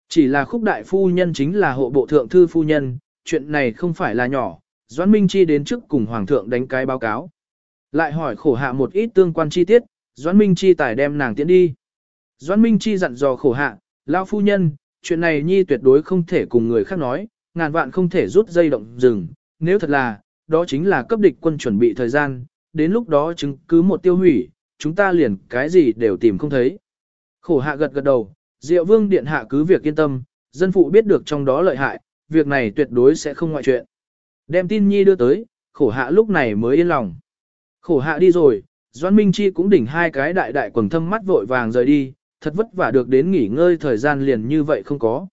Chỉ là khúc đại phu nhân chính là hộ bộ thượng thư phu nhân, chuyện này không phải là nhỏ, Doãn Minh Chi đến trước cùng Hoàng thượng đánh cái báo cáo. Lại hỏi khổ hạ một ít tương quan chi tiết, Doãn Minh Chi tài đem nàng tiến đi. Doãn Minh Chi dặn dò khổ hạ, lao phu nhân, chuyện này nhi tuyệt đối không thể cùng người khác nói, ngàn vạn không thể rút dây động rừng, nếu thật là, đó chính là cấp địch quân chuẩn bị thời gian, đến lúc đó chứng cứ một tiêu hủy, chúng ta liền cái gì đều tìm không thấy. Khổ hạ gật gật đầu, Diệu Vương Điện Hạ cứ việc yên tâm, dân phụ biết được trong đó lợi hại, việc này tuyệt đối sẽ không ngoại chuyện. Đem tin nhi đưa tới, khổ hạ lúc này mới yên lòng. Khổ hạ đi rồi, Doãn Minh Chi cũng đỉnh hai cái đại đại quần thâm mắt vội vàng rời đi, thật vất vả được đến nghỉ ngơi thời gian liền như vậy không có.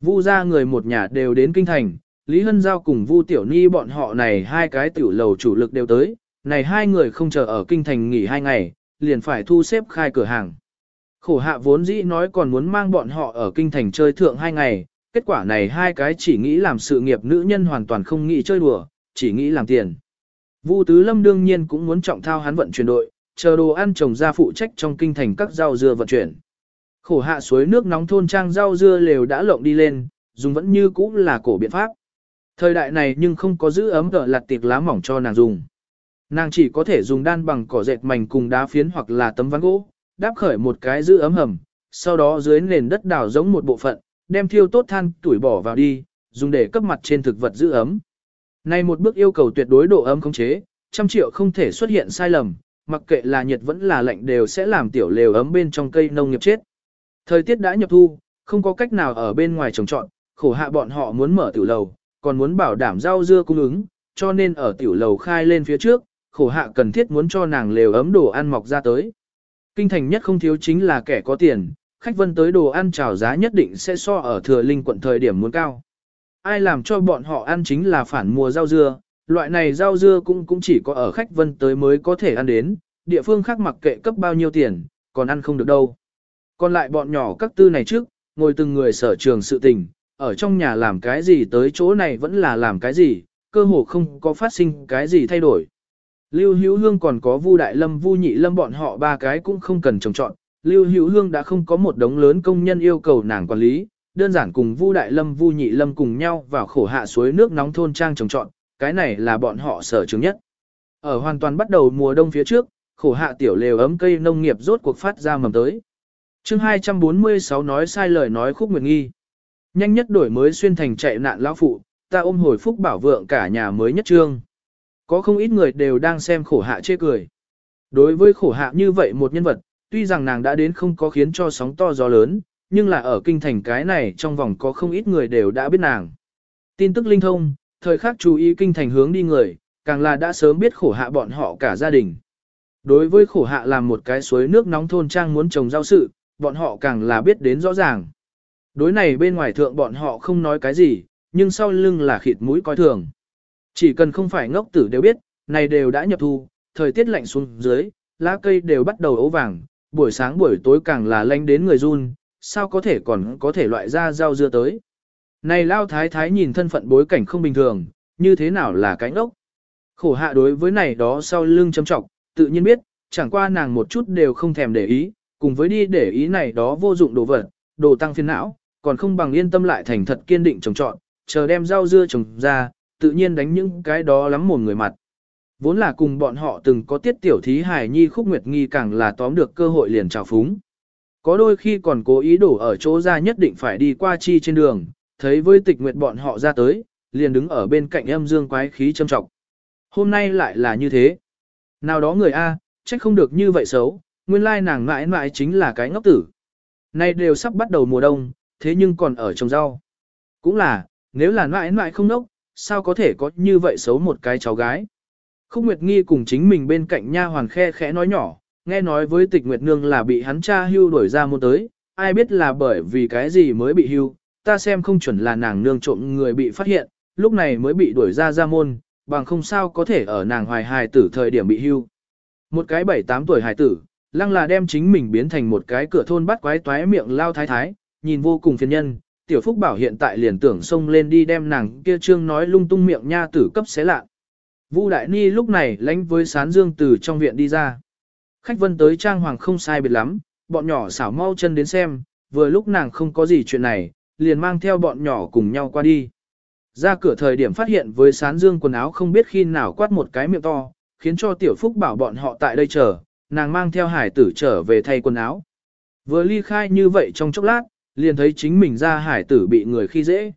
Vu ra người một nhà đều đến kinh thành, Lý Hân Giao cùng Vu Tiểu Ni bọn họ này hai cái tiểu lầu chủ lực đều tới, này hai người không chờ ở kinh thành nghỉ hai ngày, liền phải thu xếp khai cửa hàng. Khổ hạ vốn dĩ nói còn muốn mang bọn họ ở kinh thành chơi thượng hai ngày, kết quả này hai cái chỉ nghĩ làm sự nghiệp nữ nhân hoàn toàn không nghĩ chơi đùa, chỉ nghĩ làm tiền. Vu Tứ Lâm đương nhiên cũng muốn trọng thao hắn vận chuyển đội, chờ đồ ăn trồng ra phụ trách trong kinh thành các rau dưa vận chuyển. Khổ hạ suối nước nóng thôn trang rau dưa lều đã lộng đi lên, dùng vẫn như cũ là cổ biện pháp. Thời đại này nhưng không có giữ ấm cỡ lặt tiệc lá mỏng cho nàng dùng. Nàng chỉ có thể dùng đan bằng cỏ dệt mảnh cùng đá phiến hoặc là tấm ván gỗ, đáp khởi một cái giữ ấm hầm, sau đó dưới nền đất đào giống một bộ phận, đem thiêu tốt than tuổi bỏ vào đi, dùng để cấp mặt trên thực vật giữ ấm. Này một bước yêu cầu tuyệt đối độ ấm khống chế, trăm triệu không thể xuất hiện sai lầm, mặc kệ là nhiệt vẫn là lạnh đều sẽ làm tiểu lều ấm bên trong cây nông nghiệp chết. Thời tiết đã nhập thu, không có cách nào ở bên ngoài trồng trọt, khổ hạ bọn họ muốn mở tiểu lầu, còn muốn bảo đảm rau dưa cung ứng, cho nên ở tiểu lầu khai lên phía trước, khổ hạ cần thiết muốn cho nàng lều ấm đồ ăn mọc ra tới. Kinh thành nhất không thiếu chính là kẻ có tiền, khách vân tới đồ ăn trào giá nhất định sẽ so ở thừa linh quận thời điểm muốn cao. Ai làm cho bọn họ ăn chính là phản mùa rau dưa, loại này rau dưa cũng cũng chỉ có ở khách vân tới mới có thể ăn đến, địa phương khác mặc kệ cấp bao nhiêu tiền, còn ăn không được đâu. Còn lại bọn nhỏ các tư này trước, ngồi từng người sở trường sự tình, ở trong nhà làm cái gì tới chỗ này vẫn là làm cái gì, cơ hồ không có phát sinh cái gì thay đổi. Lưu Hữu Hương còn có Vu Đại Lâm, Vu Nhị Lâm bọn họ ba cái cũng không cần trồng chọn. Lưu Hữu Hương đã không có một đống lớn công nhân yêu cầu nàng quản lý, đơn giản cùng Vu Đại Lâm, Vu Nhị Lâm cùng nhau vào khổ hạ suối nước nóng thôn trang trồng trọt, cái này là bọn họ sở trường nhất. Ở hoàn toàn bắt đầu mùa đông phía trước, khổ hạ tiểu lều ấm cây nông nghiệp rốt cuộc phát ra mầm tới. Chương 246 nói sai lời nói khúc nguyệt nghi. Nhanh nhất đổi mới xuyên thành chạy nạn lão phụ, ta ôm hồi phúc bảo vượng cả nhà mới nhất trương. Có không ít người đều đang xem khổ hạ chê cười. Đối với khổ hạ như vậy một nhân vật, tuy rằng nàng đã đến không có khiến cho sóng to gió lớn, nhưng là ở kinh thành cái này trong vòng có không ít người đều đã biết nàng. Tin tức linh thông, thời khắc chú ý kinh thành hướng đi người, càng là đã sớm biết khổ hạ bọn họ cả gia đình. Đối với khổ hạ làm một cái suối nước nóng thôn trang muốn trồng rau sự, bọn họ càng là biết đến rõ ràng. Đối này bên ngoài thượng bọn họ không nói cái gì, nhưng sau lưng là khịt mũi coi thường. Chỉ cần không phải ngốc tử đều biết, này đều đã nhập thu, thời tiết lạnh xuống dưới, lá cây đều bắt đầu ấu vàng, buổi sáng buổi tối càng là lạnh đến người run, sao có thể còn có thể loại ra rau dưa tới. Này lao thái thái nhìn thân phận bối cảnh không bình thường, như thế nào là cánh ốc. Khổ hạ đối với này đó sau lưng châm trọng, tự nhiên biết, chẳng qua nàng một chút đều không thèm để ý, cùng với đi để ý này đó vô dụng đồ vật, đồ tăng phiền não, còn không bằng yên tâm lại thành thật kiên định trồng trọn, chờ đem rau dưa trồng ra, tự nhiên đánh những cái đó lắm mồm người mặt. Vốn là cùng bọn họ từng có tiết tiểu thí hải nhi khúc nguyệt nghi càng là tóm được cơ hội liền trào phúng. Có đôi khi còn cố ý đổ ở chỗ ra nhất định phải đi qua chi trên đường, thấy với tịch nguyệt bọn họ ra tới, liền đứng ở bên cạnh âm dương quái khí châm trọng. Hôm nay lại là như thế. Nào đó người A, trách không được như vậy xấu, nguyên lai nàng mãi mãi chính là cái ngốc tử. Nay đều sắp bắt đầu mùa đông, thế nhưng còn ở trồng rau. Cũng là, nếu là mãi mãi không ngốc, sao có thể có như vậy xấu một cái cháu gái. Khúc Nguyệt Nghi cùng chính mình bên cạnh nha hoàn khe khẽ nói nhỏ, nghe nói với tịch Nguyệt Nương là bị hắn cha hưu đuổi ra môn tới, ai biết là bởi vì cái gì mới bị hưu, ta xem không chuẩn là nàng nương trộm người bị phát hiện, lúc này mới bị đuổi ra ra môn, bằng không sao có thể ở nàng hoài hài tử thời điểm bị hưu. Một cái bảy tám tuổi hài tử, lăng là đem chính mình biến thành một cái cửa thôn bắt quái toái miệng lao thái thái, nhìn vô cùng phiền nhân, tiểu phúc bảo hiện tại liền tưởng xông lên đi đem nàng kia trương nói lung tung miệng nha tử cấp xé lạ. Vu Đại Ni lúc này lánh với sán dương từ trong viện đi ra. Khách vân tới trang hoàng không sai biệt lắm, bọn nhỏ xảo mau chân đến xem, vừa lúc nàng không có gì chuyện này, liền mang theo bọn nhỏ cùng nhau qua đi. Ra cửa thời điểm phát hiện với sán dương quần áo không biết khi nào quát một cái miệng to, khiến cho tiểu phúc bảo bọn họ tại đây chờ, nàng mang theo hải tử trở về thay quần áo. Vừa ly khai như vậy trong chốc lát, liền thấy chính mình ra hải tử bị người khi dễ.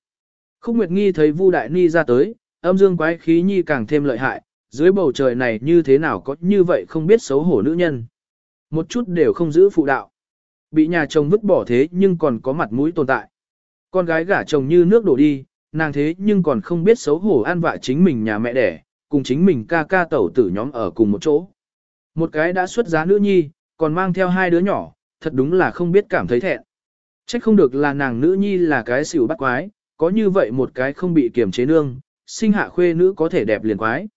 Khúc Nguyệt Nghi thấy Vu Đại Ni ra tới, âm dương quái khí nhi càng thêm lợi hại, dưới bầu trời này như thế nào có như vậy không biết xấu hổ nữ nhân. Một chút đều không giữ phụ đạo. Bị nhà chồng vứt bỏ thế nhưng còn có mặt mũi tồn tại. Con gái gả chồng như nước đổ đi, nàng thế nhưng còn không biết xấu hổ an vạ chính mình nhà mẹ đẻ, cùng chính mình ca ca tẩu tử nhóm ở cùng một chỗ. Một cái đã xuất giá nữ nhi, còn mang theo hai đứa nhỏ, thật đúng là không biết cảm thấy thẹn. Trách không được là nàng nữ nhi là cái xỉu bắt quái, có như vậy một cái không bị kiềm chế nương, sinh hạ khuê nữ có thể đẹp liền quái.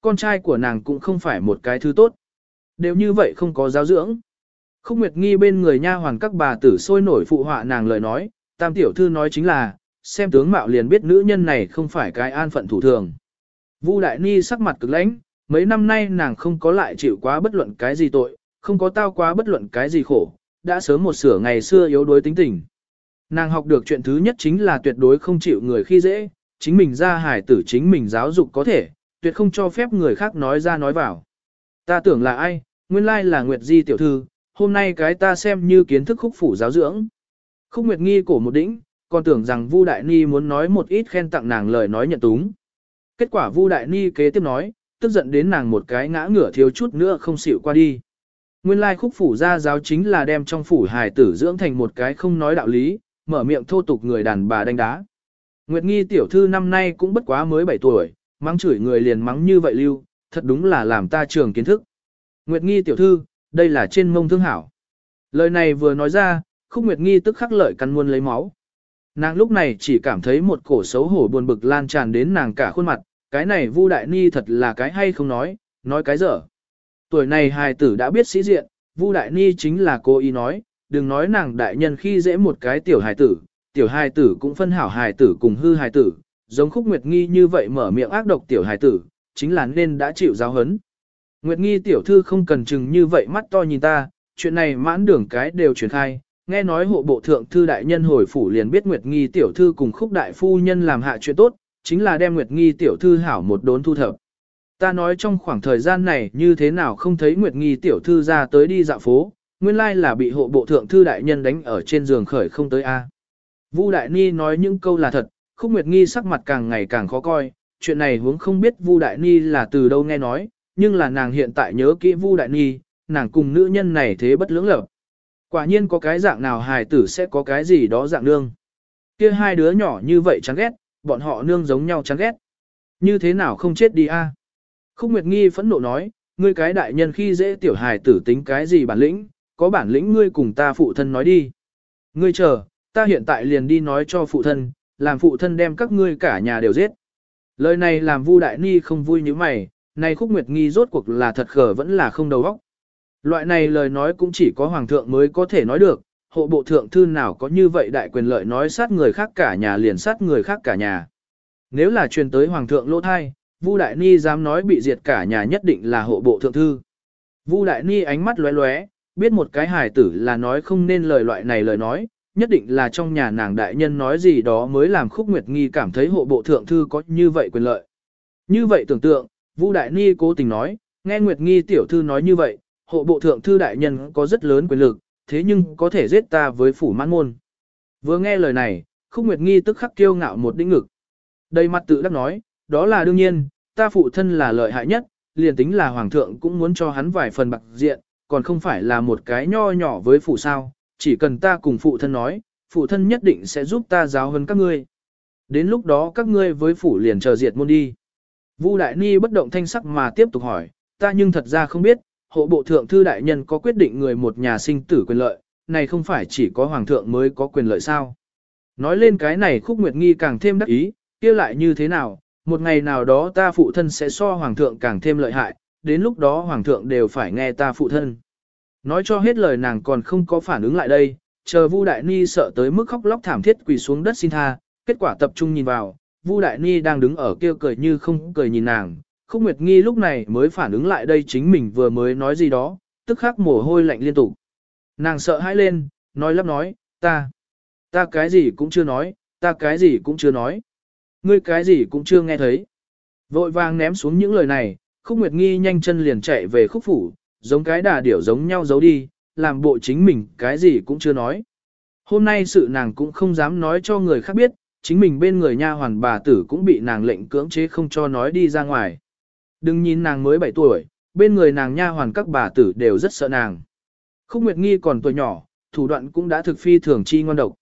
Con trai của nàng cũng không phải một cái thứ tốt. Đều như vậy không có giáo dưỡng. Khúc Nguyệt Nghi bên người nha hoàn các bà tử sôi nổi phụ họa nàng lời nói, tam tiểu thư nói chính là, xem tướng mạo liền biết nữ nhân này không phải cái an phận thủ thường. Vu Đại Ni sắc mặt cực lãnh, mấy năm nay nàng không có lại chịu quá bất luận cái gì tội, không có tao quá bất luận cái gì khổ, đã sớm một sửa ngày xưa yếu đuối tính tình. Nàng học được chuyện thứ nhất chính là tuyệt đối không chịu người khi dễ, chính mình ra hải tử chính mình giáo dục có thể, tuyệt không cho phép người khác nói ra nói vào. Ta tưởng là ai, nguyên lai là Nguyệt Di tiểu thư, hôm nay cái ta xem như kiến thức khúc phủ giáo dưỡng. Khúc Nguyệt nghi cổ một đỉnh, còn tưởng rằng Vu Đại Ni muốn nói một ít khen tặng nàng lời nói nhận túng. Kết quả Vu Đại Ni kế tiếp nói, tức giận đến nàng một cái ngã ngửa thiếu chút nữa không xỉu qua đi. Nguyên lai khúc phủ gia giáo chính là đem trong phủ hài tử dưỡng thành một cái không nói đạo lý, mở miệng thô tục người đàn bà đánh đá. Nguyệt Nghi tiểu thư năm nay cũng bất quá mới 7 tuổi, mắng chửi người liền mắng như vậy lưu, thật đúng là làm ta trường kiến thức. Nguyệt Nghi tiểu thư, đây là trên mông thương hảo. Lời này vừa nói ra, khúc Nguyệt Nghi tức khắc lợi cắn muôn lấy máu. Nàng lúc này chỉ cảm thấy một cổ xấu hổ buồn bực lan tràn đến nàng cả khuôn mặt, cái này Vu Đại Ni thật là cái hay không nói, nói cái dở. Tuổi này hài tử đã biết sĩ diện, Vu Đại Ni chính là cô ý nói, đừng nói nàng đại nhân khi dễ một cái tiểu hài tử, tiểu hài tử cũng phân hảo hài tử cùng hư hài tử, giống khúc Nguyệt Nghi như vậy mở miệng ác độc tiểu hài tử, chính là nên đã chịu giáo hấn. Nguyệt Nghi tiểu thư không cần chừng như vậy mắt to nhìn ta, chuyện này mãn đường cái đều truyền khai, nghe nói hộ bộ thượng thư đại nhân hồi phủ liền biết Nguyệt Nghi tiểu thư cùng khúc đại phu nhân làm hạ chuyện tốt, chính là đem Nguyệt Nghi tiểu thư hảo một đốn thu thập. Ta nói trong khoảng thời gian này như thế nào không thấy Nguyệt Nghi tiểu thư ra tới đi dạo phố, nguyên lai là bị hộ bộ thượng thư đại nhân đánh ở trên giường khởi không tới a. Vu Đại Ni nói những câu là thật, Khúc Nguyệt Nghi sắc mặt càng ngày càng khó coi, chuyện này huống không biết Vu Đại Ni là từ đâu nghe nói, nhưng là nàng hiện tại nhớ kỹ Vu Đại Ni, nàng cùng nữ nhân này thế bất lưỡng lập. Quả nhiên có cái dạng nào hài tử sẽ có cái gì đó dạng nương. Kia hai đứa nhỏ như vậy chán ghét, bọn họ nương giống nhau chán ghét. Như thế nào không chết đi a? Khúc Nguyệt Nghi phẫn nộ nói, ngươi cái đại nhân khi dễ tiểu hài tử tính cái gì bản lĩnh, có bản lĩnh ngươi cùng ta phụ thân nói đi. Ngươi chờ, ta hiện tại liền đi nói cho phụ thân, làm phụ thân đem các ngươi cả nhà đều giết. Lời này làm Vu Đại Ni không vui như mày, này Khúc Nguyệt Nghi rốt cuộc là thật khờ vẫn là không đầu óc. Loại này lời nói cũng chỉ có hoàng thượng mới có thể nói được, hộ bộ thượng thư nào có như vậy đại quyền lợi nói sát người khác cả nhà liền sát người khác cả nhà. Nếu là truyền tới hoàng thượng lỗ thai, Vu Đại Ni dám nói bị diệt cả nhà nhất định là hộ bộ thượng thư. Vu Đại Ni ánh mắt lóe lóe, biết một cái hài tử là nói không nên lời loại này lời nói, nhất định là trong nhà nàng đại nhân nói gì đó mới làm Khúc Nguyệt Nghi cảm thấy hộ bộ thượng thư có như vậy quyền lợi. Như vậy tưởng tượng, Vu Đại Ni cố tình nói, nghe Nguyệt Nghi tiểu thư nói như vậy, hộ bộ thượng thư đại nhân có rất lớn quyền lực, thế nhưng có thể giết ta với phủ mãn môn. Vừa nghe lời này, Khúc Nguyệt Nghi tức khắc kiêu ngạo một đĩnh ngực. Đầy mặt tự đắc nói, đó là đương nhiên, ta phụ thân là lợi hại nhất, liền tính là hoàng thượng cũng muốn cho hắn vài phần bạc diện, còn không phải là một cái nho nhỏ với phụ sao, chỉ cần ta cùng phụ thân nói, phụ thân nhất định sẽ giúp ta giáo hơn các ngươi. Đến lúc đó các ngươi với phủ liền chờ diệt môn đi. Vu Đại Ni bất động thanh sắc mà tiếp tục hỏi, ta nhưng thật ra không biết, hộ bộ thượng thư đại nhân có quyết định người một nhà sinh tử quyền lợi, này không phải chỉ có hoàng thượng mới có quyền lợi sao. Nói lên cái này khúc nguyệt nghi càng thêm đắc ý, kia lại như thế nào, một ngày nào đó ta phụ thân sẽ so hoàng thượng càng thêm lợi hại, đến lúc đó hoàng thượng đều phải nghe ta phụ thân. Nói cho hết lời nàng còn không có phản ứng lại đây, chờ Vu Đại Ni sợ tới mức khóc lóc thảm thiết quỳ xuống đất xin tha, kết quả tập trung nhìn vào, Vu Đại Ni đang đứng ở kia cười như không cười nhìn nàng, Khúc Nguyệt Nghi lúc này mới phản ứng lại đây chính mình vừa mới nói gì đó, tức khắc mồ hôi lạnh liên tục. Nàng sợ hãi lên, nói lắp nói, ta, ta cái gì cũng chưa nói, ta cái gì cũng chưa nói. Ngươi cái gì cũng chưa nghe thấy. Vội vàng ném xuống những lời này, Khúc Nguyệt Nghi nhanh chân liền chạy về khúc phủ, giống cái đà điểu giống nhau giấu đi, làm bộ chính mình cái gì cũng chưa nói. Hôm nay sự nàng cũng không dám nói cho người khác biết, chính mình bên người nha hoàn bà tử cũng bị nàng lệnh cưỡng chế không cho nói đi ra ngoài. Đừng nhìn nàng mới 7 tuổi, bên người nàng nha hoàn các bà tử đều rất sợ nàng. Khúc Nguyệt Nghi còn tuổi nhỏ, thủ đoạn cũng đã thực phi thường chi ngon độc.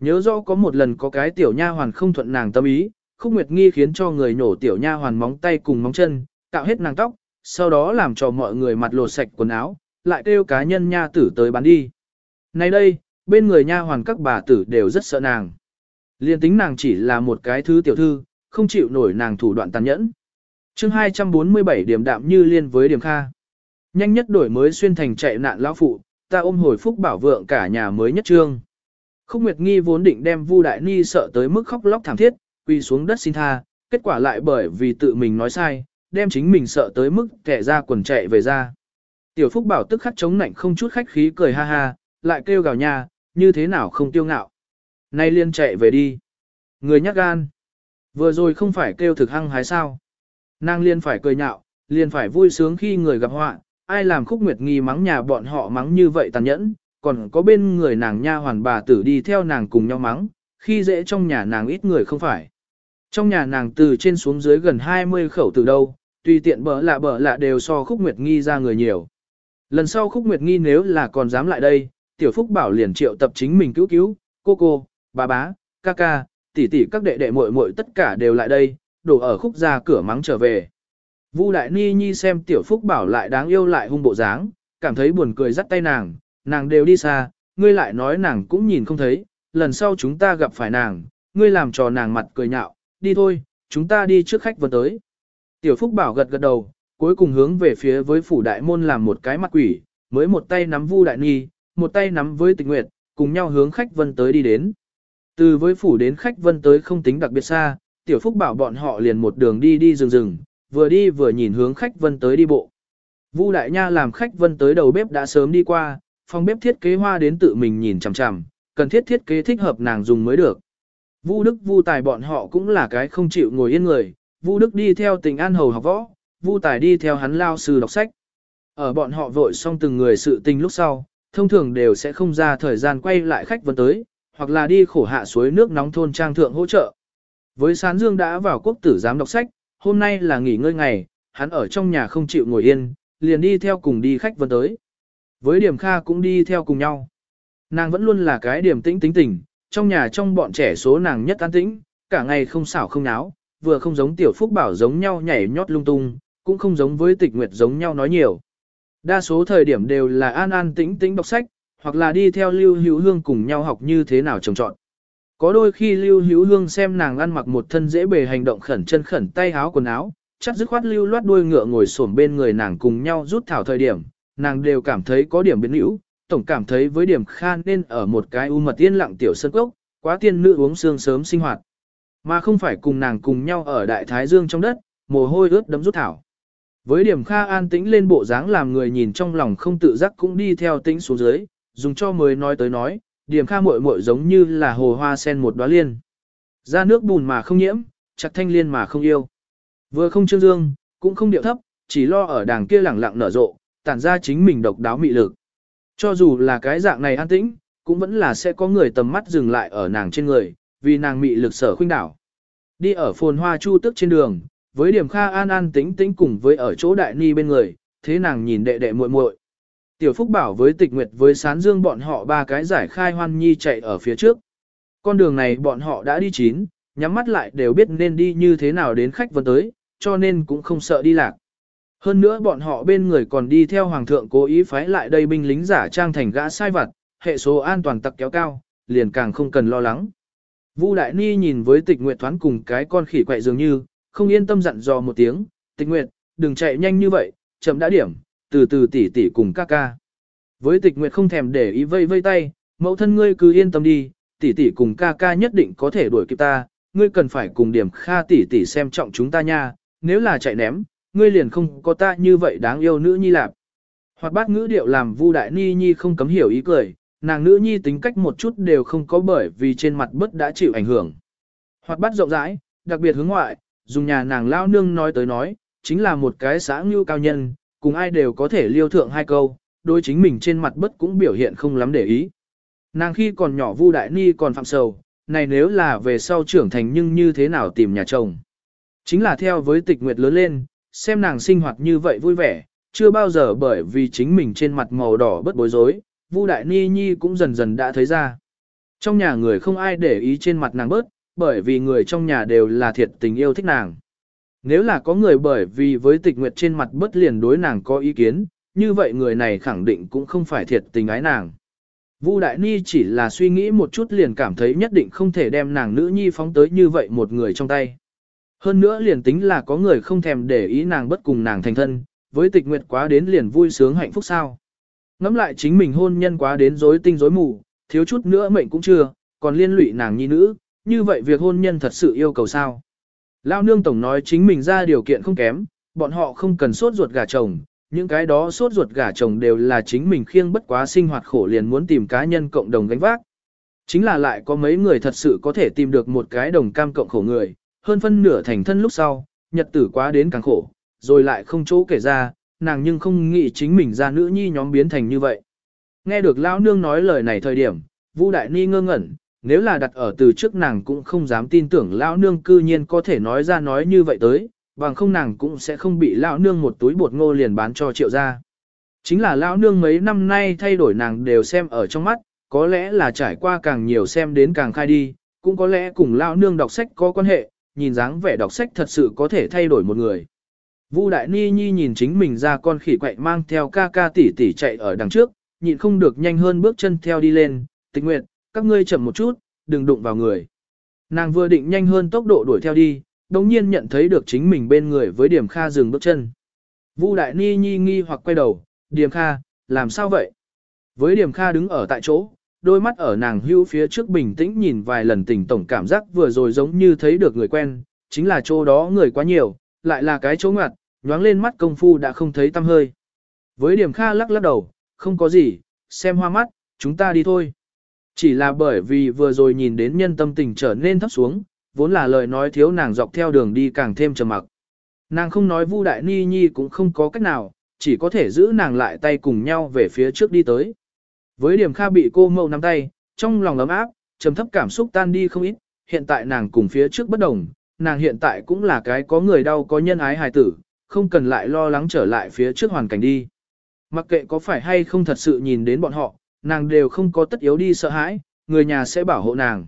Nhớ rõ có một lần có cái tiểu nha hoàn không thuận nàng tâm ý, Khúc Nguyệt Nghi khiến cho người nổ tiểu nha hoàn móng tay cùng móng chân, cạo hết nàng tóc, sau đó làm cho mọi người mặt lột sạch quần áo, lại kêu cá nhân nha tử tới bán đi. Nay đây, bên người nha hoàn các bà tử đều rất sợ nàng. Liên tính nàng chỉ là một cái thứ tiểu thư, không chịu nổi nàng thủ đoạn tàn nhẫn. chương 247 điểm đạm như liên với điểm kha. Nhanh nhất đổi mới xuyên thành chạy nạn lão phụ, ta ôm hồi phúc bảo vượng cả nhà mới nhất trương. Khúc Nguyệt Nghi vốn định đem Vu Đại Ni sợ tới mức khóc lóc thảm thiết, quỳ xuống đất xin tha, kết quả lại bởi vì tự mình nói sai, đem chính mình sợ tới mức kẻ ra quần chạy về ra. Tiểu Phúc bảo tức khắc chống nạnh không chút khách khí cười ha ha, lại kêu gào nha, như thế nào không tiêu ngạo. Nay liên chạy về đi. Người nhắc gan. Vừa rồi không phải kêu thực hăng hái sao. Nàng liên phải cười nhạo, liền phải vui sướng khi người gặp họa, ai làm khúc nguyệt nghi mắng nhà bọn họ mắng như vậy tàn nhẫn, còn có bên người nàng nha hoàn bà tử đi theo nàng cùng nhau mắng, khi dễ trong nhà nàng ít người không phải. Trong nhà nàng từ trên xuống dưới gần 20 khẩu từ đâu, tùy tiện bỡ lạ bỡ lạ đều so khúc nguyệt nghi ra người nhiều. Lần sau khúc nguyệt nghi nếu là còn dám lại đây, tiểu phúc bảo liền triệu tập chính mình cứu cứu, cô cô, bà bá, ca ca, tỷ tỷ các đệ đệ muội muội tất cả đều lại đây, đổ ở khúc ra cửa mắng trở về. Vu Đại Ni Nhi xem tiểu phúc bảo lại đáng yêu lại hung bộ dáng, cảm thấy buồn cười dắt tay nàng, nàng đều đi xa, ngươi lại nói nàng cũng nhìn không thấy, lần sau chúng ta gặp phải nàng, ngươi làm trò nàng mặt cười nhạo, đi thôi, chúng ta đi trước khách vân tới. Tiểu phúc bảo gật gật đầu, cuối cùng hướng về phía với phủ đại môn làm một cái mặt quỷ, mới một tay nắm Vu Đại nhi, một tay nắm với tịch nguyệt, cùng nhau hướng khách vân tới đi đến. Từ với phủ đến khách vân tới không tính đặc biệt xa, tiểu phúc bảo bọn họ liền một đường đi đi rừng rừng, vừa đi vừa nhìn hướng khách vân tới đi bộ. Vu đại nha làm khách vân tới đầu bếp đã sớm đi qua, phòng bếp thiết kế hoa đến tự mình nhìn chằm chằm, cần thiết thiết kế thích hợp nàng dùng mới được. Vu Đức Vu Tài bọn họ cũng là cái không chịu ngồi yên người, Vu Đức đi theo tình an hầu học võ, Vu Tài đi theo hắn lao sư đọc sách. Ở bọn họ vội xong từng người sự tình lúc sau, thông thường đều sẽ không ra thời gian quay lại khách vân tới, hoặc là đi khổ hạ suối nước nóng thôn trang thượng hỗ trợ. Với Sán Dương đã vào quốc tử giám đọc sách, hôm nay là nghỉ ngơi ngày, hắn ở trong nhà không chịu ngồi yên, liền đi theo cùng đi khách vân tới. Với điểm kha cũng đi theo cùng nhau. Nàng vẫn luôn là cái điểm tĩnh tính tình, trong nhà trong bọn trẻ số nàng nhất an tĩnh, cả ngày không xảo không náo, vừa không giống tiểu phúc bảo giống nhau nhảy nhót lung tung, cũng không giống với tịch nguyệt giống nhau nói nhiều. Đa số thời điểm đều là an an tĩnh tĩnh đọc sách, hoặc là đi theo Lưu Hữu Hương cùng nhau học như thế nào trồng trọt. Có đôi khi Lưu Hữu Hương xem nàng ăn mặc một thân dễ bề hành động khẩn chân khẩn tay áo quần áo, chắc dứt khoát lưu loát đuôi ngựa ngồi xổm bên người nàng cùng nhau rút thảo thời điểm, nàng đều cảm thấy có điểm biến hữu, tổng cảm thấy với điểm khan nên ở một cái u mật yên lặng tiểu sân cốc, quá tiên nữ uống xương sớm sinh hoạt, mà không phải cùng nàng cùng nhau ở đại thái dương trong đất, mồ hôi ướt đấm rút thảo. Với điểm kha an tĩnh lên bộ dáng làm người nhìn trong lòng không tự giác cũng đi theo tĩnh xuống dưới, dùng cho mới nói tới nói, điểm kha muội muội giống như là hồ hoa sen một đóa liên. Ra nước bùn mà không nhiễm, chặt thanh liên mà không yêu. Vừa không trương dương, cũng không điệu thấp, chỉ lo ở đàng kia lẳng lặng nở rộ, tản ra chính mình độc đáo mị lực. Cho dù là cái dạng này an tĩnh, cũng vẫn là sẽ có người tầm mắt dừng lại ở nàng trên người, vì nàng mị lực sở khuynh đảo. Đi ở phồn hoa chu tức trên đường, với điểm kha an an tĩnh tĩnh cùng với ở chỗ đại ni bên người, thế nàng nhìn đệ đệ muội muội. Tiểu Phúc Bảo với Tịch Nguyệt với Sán Dương bọn họ ba cái giải khai hoan nhi chạy ở phía trước. Con đường này bọn họ đã đi chín, nhắm mắt lại đều biết nên đi như thế nào đến khách vấn tới, cho nên cũng không sợ đi lạc. Hơn nữa bọn họ bên người còn đi theo Hoàng thượng cố ý phái lại đây binh lính giả trang thành gã sai vặt, hệ số an toàn tặc kéo cao, liền càng không cần lo lắng. Vu Đại Ni nhìn với Tịch Nguyệt thoáng cùng cái con khỉ quậy dường như, không yên tâm dặn dò một tiếng, Tịch Nguyệt, đừng chạy nhanh như vậy, chậm đã điểm, từ từ tỉ tỉ cùng ca ca. Với tịch nguyệt không thèm để ý vây vây tay, mẫu thân ngươi cứ yên tâm đi, tỉ tỉ cùng ca ca nhất định có thể đuổi kịp ta, ngươi cần phải cùng điểm kha tỉ tỉ xem trọng chúng ta nha, nếu là chạy ném, ngươi liền không có ta như vậy đáng yêu nữ nhi lạp. Hoạt bát ngữ điệu làm Vu Đại Ni Nhi không cấm hiểu ý cười, nàng nữ nhi tính cách một chút đều không có bởi vì trên mặt bất đã chịu ảnh hưởng. Hoạt bát rộng rãi, đặc biệt hướng ngoại, dùng nhà nàng lao nương nói tới nói, chính là một cái xã ngưu cao nhân, cùng ai đều có thể liêu thượng hai câu, đôi chính mình trên mặt bất cũng biểu hiện không lắm để ý. Nàng khi còn nhỏ Vu Đại Ni còn phạm sầu, này nếu là về sau trưởng thành nhưng như thế nào tìm nhà chồng. Chính là theo với tịch nguyệt lớn lên, xem nàng sinh hoạt như vậy vui vẻ, chưa bao giờ bởi vì chính mình trên mặt màu đỏ bất bối rối, Vu Đại Ni Nhi cũng dần dần đã thấy ra. Trong nhà người không ai để ý trên mặt nàng bớt, bởi vì người trong nhà đều là thiệt tình yêu thích nàng. Nếu là có người bởi vì với tịch nguyệt trên mặt bớt liền đối nàng có ý kiến, như vậy người này khẳng định cũng không phải thiệt tình ái nàng. Vu Đại Ni chỉ là suy nghĩ một chút liền cảm thấy nhất định không thể đem nàng nữ nhi phóng tới như vậy một người trong tay. Hơn nữa liền tính là có người không thèm để ý nàng bất cùng nàng thành thân, với tịch nguyệt quá đến liền vui sướng hạnh phúc sao. Ngắm lại chính mình hôn nhân quá đến rối tinh rối mù, thiếu chút nữa mệnh cũng chưa, còn liên lụy nàng nhi nữ, như vậy việc hôn nhân thật sự yêu cầu sao. Lao nương tổng nói chính mình ra điều kiện không kém, bọn họ không cần sốt ruột gà chồng, những cái đó sốt ruột gà chồng đều là chính mình khiêng bất quá sinh hoạt khổ liền muốn tìm cá nhân cộng đồng gánh vác. Chính là lại có mấy người thật sự có thể tìm được một cái đồng cam cộng khổ người, hơn phân nửa thành thân lúc sau, nhật tử quá đến càng khổ, rồi lại không chỗ kể ra, nàng nhưng không nghĩ chính mình ra nữ nhi nhóm biến thành như vậy. Nghe được lão nương nói lời này thời điểm, Vu Đại Ni ngơ ngẩn, nếu là đặt ở từ trước nàng cũng không dám tin tưởng lão nương cư nhiên có thể nói ra nói như vậy tới, bằng không nàng cũng sẽ không bị lão nương một túi bột ngô liền bán cho triệu gia. Chính là lão nương mấy năm nay thay đổi nàng đều xem ở trong mắt, có lẽ là trải qua càng nhiều xem đến càng khai đi, cũng có lẽ cùng lão nương đọc sách có quan hệ, nhìn dáng vẻ đọc sách thật sự có thể thay đổi một người. Vu Đại Ni Nhi nhìn chính mình ra con khỉ quậy mang theo ca ca tỷ tỷ chạy ở đằng trước, nhịn không được nhanh hơn bước chân theo đi lên, tịch nguyện, các ngươi chậm một chút, đừng đụng vào người. Nàng vừa định nhanh hơn tốc độ đuổi theo đi, đồng nhiên nhận thấy được chính mình bên người với điểm kha dừng bước chân. Vu Đại Ni Nhi nghi hoặc quay đầu, điểm kha, làm sao vậy? Với điểm kha đứng ở tại chỗ, đôi mắt ở nàng hưu phía trước bình tĩnh nhìn vài lần tỉnh tổng cảm giác vừa rồi giống như thấy được người quen, chính là chỗ đó người quá nhiều, lại là cái chỗ ngoặt, nhoáng lên mắt công phu đã không thấy tâm hơi. Với điểm kha lắc lắc đầu, không có gì, xem hoa mắt, chúng ta đi thôi. Chỉ là bởi vì vừa rồi nhìn đến nhân tâm tình trở nên thấp xuống, vốn là lời nói thiếu nàng dọc theo đường đi càng thêm trầm mặc. Nàng không nói Vu Đại Ni Nhi cũng không có cách nào, chỉ có thể giữ nàng lại tay cùng nhau về phía trước đi tới. Với điểm kha bị cô mâu nắm tay, trong lòng ấm áp, trầm thấp cảm xúc tan đi không ít, hiện tại nàng cùng phía trước bất đồng, nàng hiện tại cũng là cái có người đau có nhân ái hài tử, không cần lại lo lắng trở lại phía trước hoàn cảnh đi. Mặc kệ có phải hay không thật sự nhìn đến bọn họ, nàng đều không có tất yếu đi sợ hãi, người nhà sẽ bảo hộ nàng.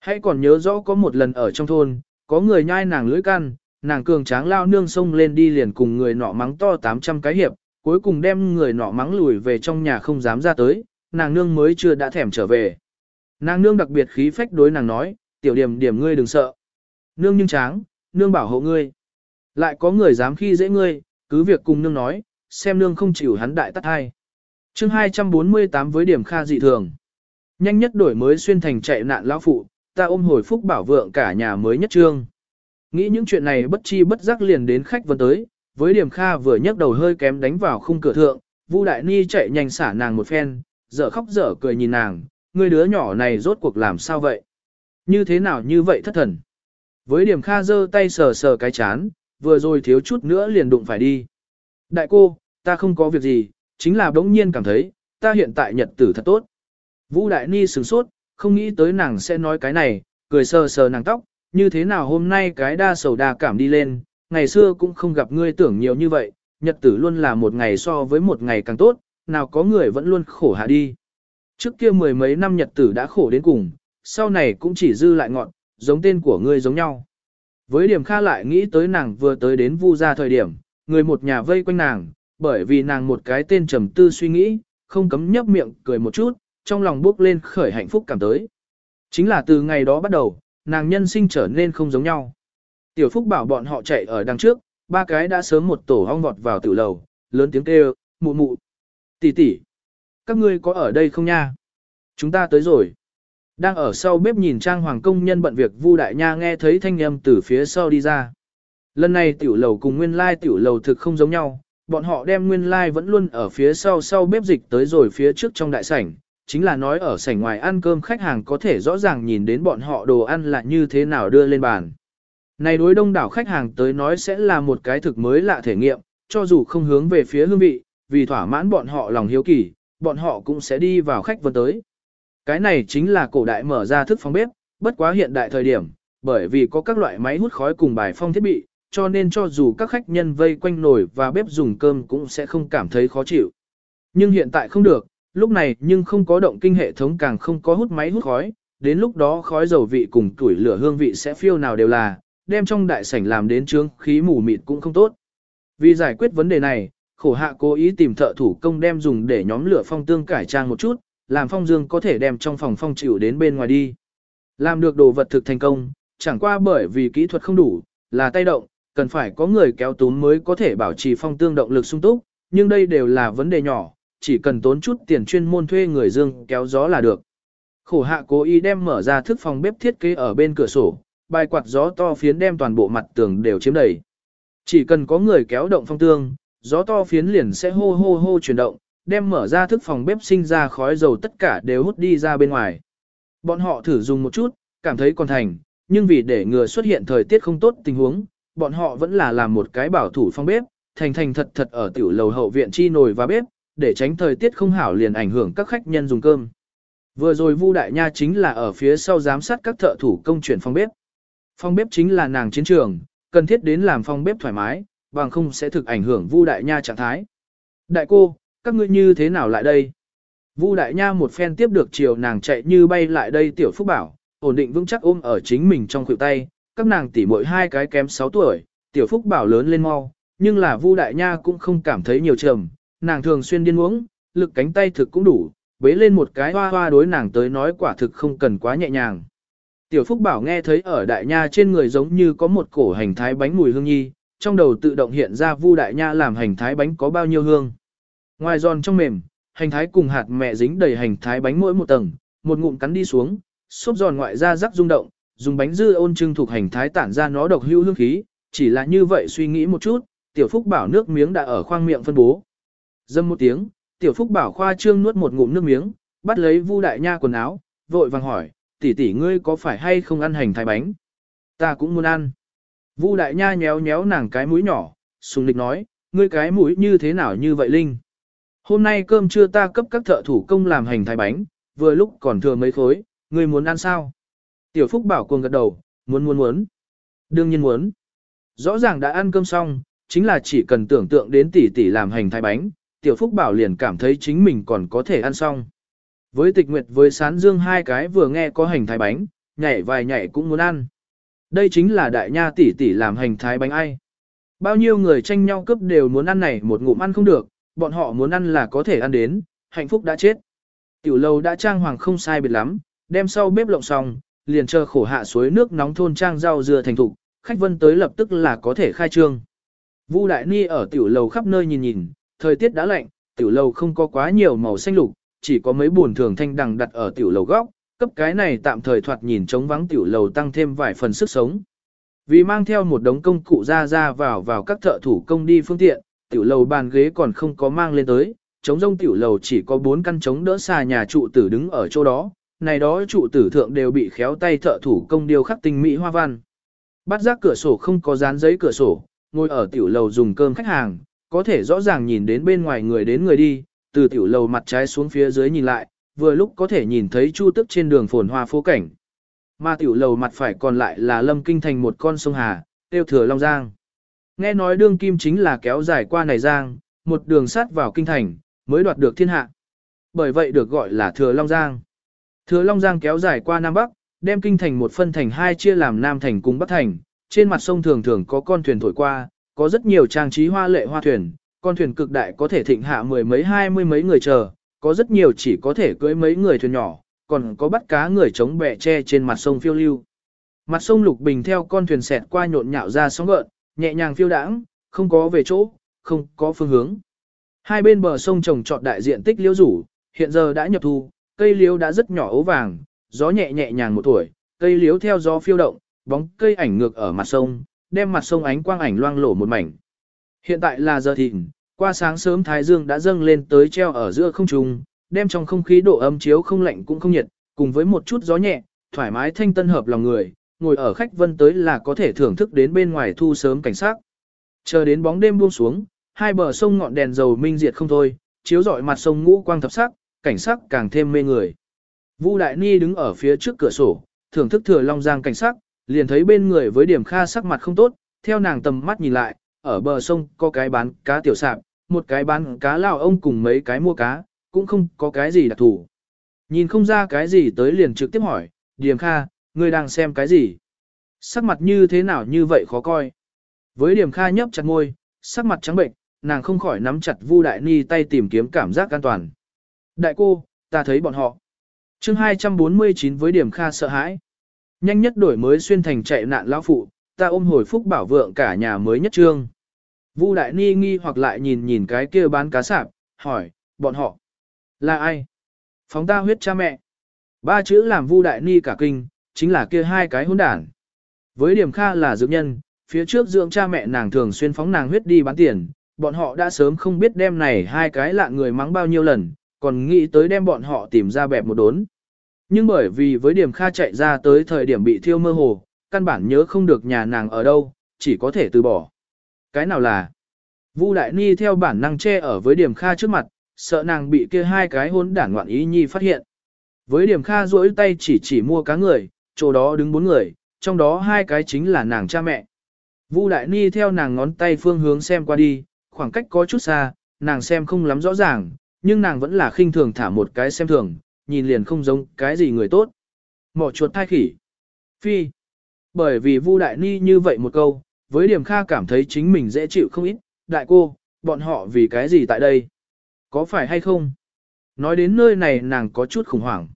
Hãy còn nhớ rõ có một lần ở trong thôn, có người nhai nàng lưỡi căn, nàng cường tráng lao nương sông lên đi liền cùng người nọ mắng to 800 cái hiệp, cuối cùng đem người nọ mắng lùi về trong nhà không dám ra tới, nàng nương mới chưa đã thèm trở về. Nàng nương đặc biệt khí phách đối nàng nói, tiểu điểm điểm ngươi đừng sợ. Nương nhưng tráng, nương bảo hộ ngươi. Lại có người dám khi dễ ngươi, cứ việc cùng nương nói, xem nương không chịu hắn đại tắt hai. chương 248 với điểm kha dị thường. Nhanh nhất đổi mới xuyên thành chạy nạn lão phụ, ta ôm hồi phúc bảo vượng cả nhà mới nhất trương. Nghĩ những chuyện này bất chi bất giác liền đến khách vừa tới, với điểm kha vừa nhấc đầu hơi kém đánh vào khung cửa thượng, Vu Đại Ni chạy nhanh xả nàng một phen, dở khóc dở cười nhìn nàng, người đứa nhỏ này rốt cuộc làm sao vậy? Như thế nào như vậy thất thần? Với điểm kha giơ tay sờ sờ cái chán, vừa rồi thiếu chút nữa liền đụng phải đi. Đại cô, ta không có việc gì, chính là đống nhiên cảm thấy, ta hiện tại nhật tử thật tốt. Vũ Đại Ni sửng sốt, không nghĩ tới nàng sẽ nói cái này, cười sờ sờ nàng tóc, như thế nào hôm nay cái đa sầu đa cảm đi lên, ngày xưa cũng không gặp ngươi tưởng nhiều như vậy, nhật tử luôn là một ngày so với một ngày càng tốt, nào có người vẫn luôn khổ hạ đi. Trước kia mười mấy năm nhật tử đã khổ đến cùng, sau này cũng chỉ dư lại ngọn, giống tên của ngươi giống nhau. Với điểm kha lại nghĩ tới nàng vừa tới đến vu ra thời điểm, người một nhà vây quanh nàng, bởi vì nàng một cái tên trầm tư suy nghĩ, không cấm nhấp miệng cười một chút, trong lòng bước lên khởi hạnh phúc cảm tới. Chính là từ ngày đó bắt đầu, nàng nhân sinh trở nên không giống nhau. Tiểu Phúc bảo bọn họ chạy ở đằng trước, ba cái đã sớm một tổ hong vọt vào tử lầu, lớn tiếng kêu, mụ mụ, tỷ tỷ, các ngươi có ở đây không nha? Chúng ta tới rồi. Đang ở sau bếp nhìn trang hoàng công nhân bận việc Vu Đại Nha nghe thấy thanh âm từ phía sau đi ra. Lần này tiểu lầu cùng nguyên lai tiểu lầu thực không giống nhau, bọn họ đem nguyên lai vẫn luôn ở phía sau sau bếp dịch tới rồi phía trước trong đại sảnh, chính là nói ở sảnh ngoài ăn cơm khách hàng có thể rõ ràng nhìn đến bọn họ đồ ăn là như thế nào đưa lên bàn. Này đối đông đảo khách hàng tới nói sẽ là một cái thực mới lạ thể nghiệm, cho dù không hướng về phía hương vị, vì thỏa mãn bọn họ lòng hiếu kỳ, bọn họ cũng sẽ đi vào khách vân tới. Cái này chính là cổ đại mở ra thức phòng bếp, bất quá hiện đại thời điểm, bởi vì có các loại máy hút khói cùng bài phong thiết bị, cho nên cho dù các khách nhân vây quanh nồi và bếp dùng cơm cũng sẽ không cảm thấy khó chịu. Nhưng hiện tại không được, lúc này nhưng không có động kinh hệ thống càng không có hút máy hút khói, đến lúc đó khói dầu vị cùng tuổi lửa hương vị sẽ phiêu nào đều là, đem trong đại sảnh làm đến trướng khí mù mịt cũng không tốt. Vì giải quyết vấn đề này, khổ hạ cố ý tìm thợ thủ công đem dùng để nhóm lửa phong tương cải trang một chút, làm phong dương có thể đem trong phòng phong chịu đến bên ngoài đi. Làm được đồ vật thực thành công, chẳng qua bởi vì kỹ thuật không đủ, là tay động, cần phải có người kéo túm mới có thể bảo trì phong tương động lực sung túc, nhưng đây đều là vấn đề nhỏ, chỉ cần tốn chút tiền chuyên môn thuê người dương kéo gió là được. Khổ hạ cố ý đem mở ra thức phòng bếp thiết kế ở bên cửa sổ, bài quạt gió to phiến đem toàn bộ mặt tường đều chiếm đầy. Chỉ cần có người kéo động phong tương, gió to phiến liền sẽ hô hô hô chuyển động, đem mở ra thức phòng bếp sinh ra khói dầu tất cả đều hút đi ra bên ngoài. Bọn họ thử dùng một chút, cảm thấy còn thành, nhưng vì để ngừa xuất hiện thời tiết không tốt tình huống, bọn họ vẫn là làm một cái bảo thủ phòng bếp, thành thành thật thật ở tiểu lầu hậu viện chi nồi và bếp, để tránh thời tiết không hảo liền ảnh hưởng các khách nhân dùng cơm. Vừa rồi Vu Đại Nha chính là ở phía sau giám sát các thợ thủ công chuyển phòng bếp. phòng bếp chính là nàng chiến trường, cần thiết đến làm phòng bếp thoải mái, bằng không sẽ thực ảnh hưởng Vu Đại Nha trạng thái. Đại cô, các ngươi như thế nào lại đây? Vu Đại Nha một phen tiếp được chiều nàng chạy như bay lại đây tiểu phúc bảo, ổn định vững chắc ôm ở chính mình trong khuỷu tay, các nàng tỉ mỗi hai cái kém 6 tuổi, tiểu phúc bảo lớn lên mau, nhưng là Vu Đại Nha cũng không cảm thấy nhiều trầm, nàng thường xuyên điên uống, lực cánh tay thực cũng đủ, bế lên một cái hoa hoa đối nàng tới nói quả thực không cần quá nhẹ nhàng. Tiểu Phúc Bảo nghe thấy ở Đại Nha trên người giống như có một cổ hành thái bánh mùi hương nhi, trong đầu tự động hiện ra Vu Đại Nha làm hành thái bánh có bao nhiêu hương. Ngoài giòn trong mềm, hành thái cùng hạt mẹ dính đầy hành thái bánh mỗi một tầng, một ngụm cắn đi xuống, xốp giòn ngoại ra rắc rung động, dùng bánh dư ôn trưng thuộc hành thái tản ra nó độc hữu hương khí, chỉ là như vậy suy nghĩ một chút, tiểu phúc bảo nước miếng đã ở khoang miệng phân bố. Dâm một tiếng, tiểu phúc bảo khoa trương nuốt một ngụm nước miếng, bắt lấy Vu đại nha quần áo, vội vàng hỏi, tỷ tỷ ngươi có phải hay không ăn hành thái bánh? Ta cũng muốn ăn. Vu đại nha nhéo nhéo nàng cái mũi nhỏ, sùng lịch nói, ngươi cái mũi như thế nào như vậy Linh? Hôm nay cơm trưa ta cấp các thợ thủ công làm hành thái bánh, vừa lúc còn thừa mấy khối, ngươi muốn ăn sao? Tiểu Phúc bảo cuồng gật đầu, muốn muốn muốn. Đương nhiên muốn. Rõ ràng đã ăn cơm xong, chính là chỉ cần tưởng tượng đến tỷ tỷ làm hành thái bánh, Tiểu Phúc bảo liền cảm thấy chính mình còn có thể ăn xong. Với tịch nguyệt với sán dương hai cái vừa nghe có hành thái bánh, nhảy vài nhảy cũng muốn ăn. Đây chính là đại nha tỷ tỷ làm hành thái bánh ai. Bao nhiêu người tranh nhau cướp đều muốn ăn này một ngụm ăn không được, bọn họ muốn ăn là có thể ăn đến, hạnh phúc đã chết. Tiểu lâu đã trang hoàng không sai biệt lắm, đem sau bếp lộng xong, liền chờ khổ hạ suối nước nóng thôn trang rau dưa thành thục, khách vân tới lập tức là có thể khai trương. Vu Đại Ni ở tiểu lầu khắp nơi nhìn nhìn, thời tiết đã lạnh, tiểu lầu không có quá nhiều màu xanh lục, chỉ có mấy buồn thường thanh đằng đặt ở tiểu lầu góc, cấp cái này tạm thời thoạt nhìn trống vắng tiểu lầu tăng thêm vài phần sức sống. Vì mang theo một đống công cụ ra ra vào vào các thợ thủ công đi phương tiện, tiểu lầu bàn ghế còn không có mang lên tới, chống rông tiểu lầu chỉ có bốn căn chống đỡ xa nhà trụ tử đứng ở chỗ đó, này đó trụ tử thượng đều bị khéo tay thợ thủ công điêu khắc tinh mỹ hoa văn. Bắt giác cửa sổ không có dán giấy cửa sổ, ngồi ở tiểu lầu dùng cơm khách hàng, có thể rõ ràng nhìn đến bên ngoài người đến người đi, từ tiểu lầu mặt trái xuống phía dưới nhìn lại, vừa lúc có thể nhìn thấy chu tức trên đường phồn hoa phố cảnh. Mà tiểu lầu mặt phải còn lại là lâm kinh thành một con sông Hà, tiêu thừa Long Giang. Nghe nói đương kim chính là kéo dài qua này Giang, một đường sắt vào kinh thành, mới đoạt được thiên hạ. Bởi vậy được gọi là thừa Long Giang. Thừa Long Giang kéo dài qua Nam Bắc, đem kinh thành một phân thành hai chia làm Nam thành cùng Bắc thành, trên mặt sông thường thường có con thuyền thổi qua, có rất nhiều trang trí hoa lệ hoa thuyền, con thuyền cực đại có thể thịnh hạ mười mấy hai mươi mấy người chờ, có rất nhiều chỉ có thể cưỡi mấy người thuyền nhỏ, còn có bắt cá người chống bè tre trên mặt sông phiêu lưu. Mặt sông Lục Bình theo con thuyền xẹt qua nhộn nhạo ra sóng gợn, nhẹ nhàng phiêu đãng, không có về chỗ, không có phương hướng. Hai bên bờ sông trồng trọt đại diện tích liễu rủ, hiện giờ đã nhập thu, cây liễu đã rất nhỏ ố vàng, gió nhẹ nhẹ nhàng một tuổi, cây liễu theo gió phiêu động, bóng cây ảnh ngược ở mặt sông, đem mặt sông ánh quang ảnh loang lổ một mảnh. Hiện tại là giờ thìn, qua sáng sớm thái dương đã dâng lên tới treo ở giữa không trung, đem trong không khí độ ấm chiếu không lạnh cũng không nhiệt, cùng với một chút gió nhẹ, thoải mái thanh tân hợp lòng người, ngồi ở khách vân tới là có thể thưởng thức đến bên ngoài thu sớm cảnh sát. Chờ đến bóng đêm buông xuống, hai bờ sông ngọn đèn dầu minh diệt không thôi, chiếu rọi mặt sông ngũ quang thập sắc, cảnh sắc càng thêm mê người. Vu Đại Ni đứng ở phía trước cửa sổ, thưởng thức thừa long giang cảnh sắc, liền thấy bên người với điểm kha sắc mặt không tốt, theo nàng tầm mắt nhìn lại, ở bờ sông có cái bán cá tiểu sạp, một cái bán cá lao ông cùng mấy cái mua cá, cũng không có cái gì đặc thủ. Nhìn không ra cái gì tới liền trực tiếp hỏi, Điềm Kha, ngươi đang xem cái gì? Sắc mặt như thế nào như vậy khó coi. Với Điềm Kha nhấp chặt môi, sắc mặt trắng bệnh, nàng không khỏi nắm chặt Vu Đại Ni tay tìm kiếm cảm giác an toàn. Đại cô, ta thấy bọn họ. chương 249 với Điềm Kha sợ hãi. Nhanh nhất đổi mới xuyên thành chạy nạn lão phụ, ta ôm hồi phúc bảo vượng cả nhà mới nhất trương. Vu Đại Ni nghi hoặc lại nhìn nhìn cái kia bán cá sạp, hỏi, bọn họ là ai? Phóng ta huyết cha mẹ. Ba chữ làm Vu Đại Ni cả kinh, chính là kia hai cái hỗn đản. Với điểm kha là dưỡng nhân, phía trước dưỡng cha mẹ nàng thường xuyên phóng nàng huyết đi bán tiền, bọn họ đã sớm không biết đem này hai cái lạ người mắng bao nhiêu lần, còn nghĩ tới đem bọn họ tìm ra bẹp một đốn. Nhưng bởi vì với điểm kha chạy ra tới thời điểm bị thiêu mơ hồ, căn bản nhớ không được nhà nàng ở đâu, chỉ có thể từ bỏ. Cái nào là? Vu Đại Ni theo bản năng che ở với điểm kha trước mặt, sợ nàng bị kia hai cái hỗn đản ngoạn ý nhi phát hiện. Với điểm kha duỗi tay chỉ chỉ mua cá người, chỗ đó đứng bốn người, trong đó hai cái chính là nàng cha mẹ. Vu Đại Ni theo nàng ngón tay phương hướng xem qua đi, khoảng cách có chút xa, nàng xem không lắm rõ ràng, nhưng nàng vẫn là khinh thường thả một cái xem thường, nhìn liền không giống cái gì người tốt. Mỏ chuột thai khỉ. Phi. Bởi vì Vu Đại Ni như vậy một câu, với điểm kha cảm thấy chính mình dễ chịu không ít, đại cô, bọn họ vì cái gì tại đây? Có phải hay không? Nói đến nơi này nàng có chút khủng hoảng.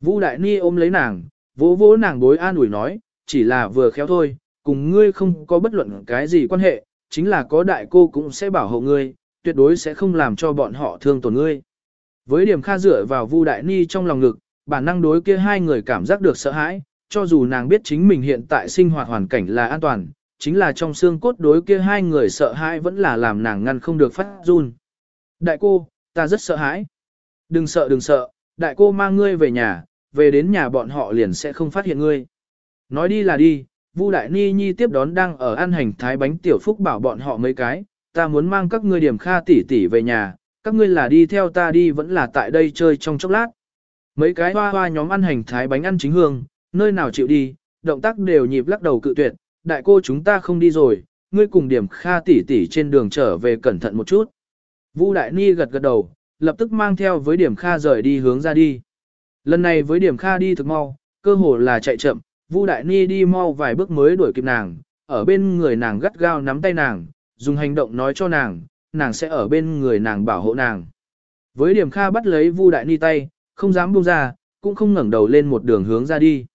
Vu Đại Ni ôm lấy nàng, vỗ vỗ nàng bối an ủi nói, chỉ là vừa khéo thôi, cùng ngươi không có bất luận cái gì quan hệ, chính là có đại cô cũng sẽ bảo hộ ngươi, tuyệt đối sẽ không làm cho bọn họ thương tổn ngươi. Với điểm kha dựa vào Vu Đại Ni trong lòng ngực, bản năng đối kia hai người cảm giác được sợ hãi, cho dù nàng biết chính mình hiện tại sinh hoạt hoàn cảnh là an toàn, chính là trong xương cốt đối kia hai người sợ hãi vẫn là làm nàng ngăn không được phát run. Đại cô, ta rất sợ hãi. Đừng sợ đừng sợ, đại cô mang ngươi về nhà, về đến nhà bọn họ liền sẽ không phát hiện ngươi. Nói đi là đi, Vu Đại Ni Nhi tiếp đón đang ở ăn hành thái bánh tiểu phúc bảo bọn họ mấy cái, ta muốn mang các ngươi điểm kha tỷ tỷ về nhà, các ngươi là đi theo ta đi vẫn là tại đây chơi trong chốc lát. Mấy cái hoa hoa nhóm ăn hành thái bánh ăn chính hương, nơi nào chịu đi, động tác đều nhịp lắc đầu cự tuyệt, đại cô chúng ta không đi rồi, ngươi cùng điểm kha tỷ tỷ trên đường trở về cẩn thận một chút. Vu Đại Ni gật gật đầu, lập tức mang theo với điểm kha rời đi hướng ra đi. Lần này với điểm kha đi thực mau, cơ hồ là chạy chậm, Vu Đại Ni đi mau vài bước mới đuổi kịp nàng, ở bên người nàng gắt gao nắm tay nàng, dùng hành động nói cho nàng, nàng sẽ ở bên người nàng bảo hộ nàng. Với điểm kha bắt lấy Vu Đại Ni tay, không dám buông ra, cũng không ngẩng đầu lên một đường hướng ra đi.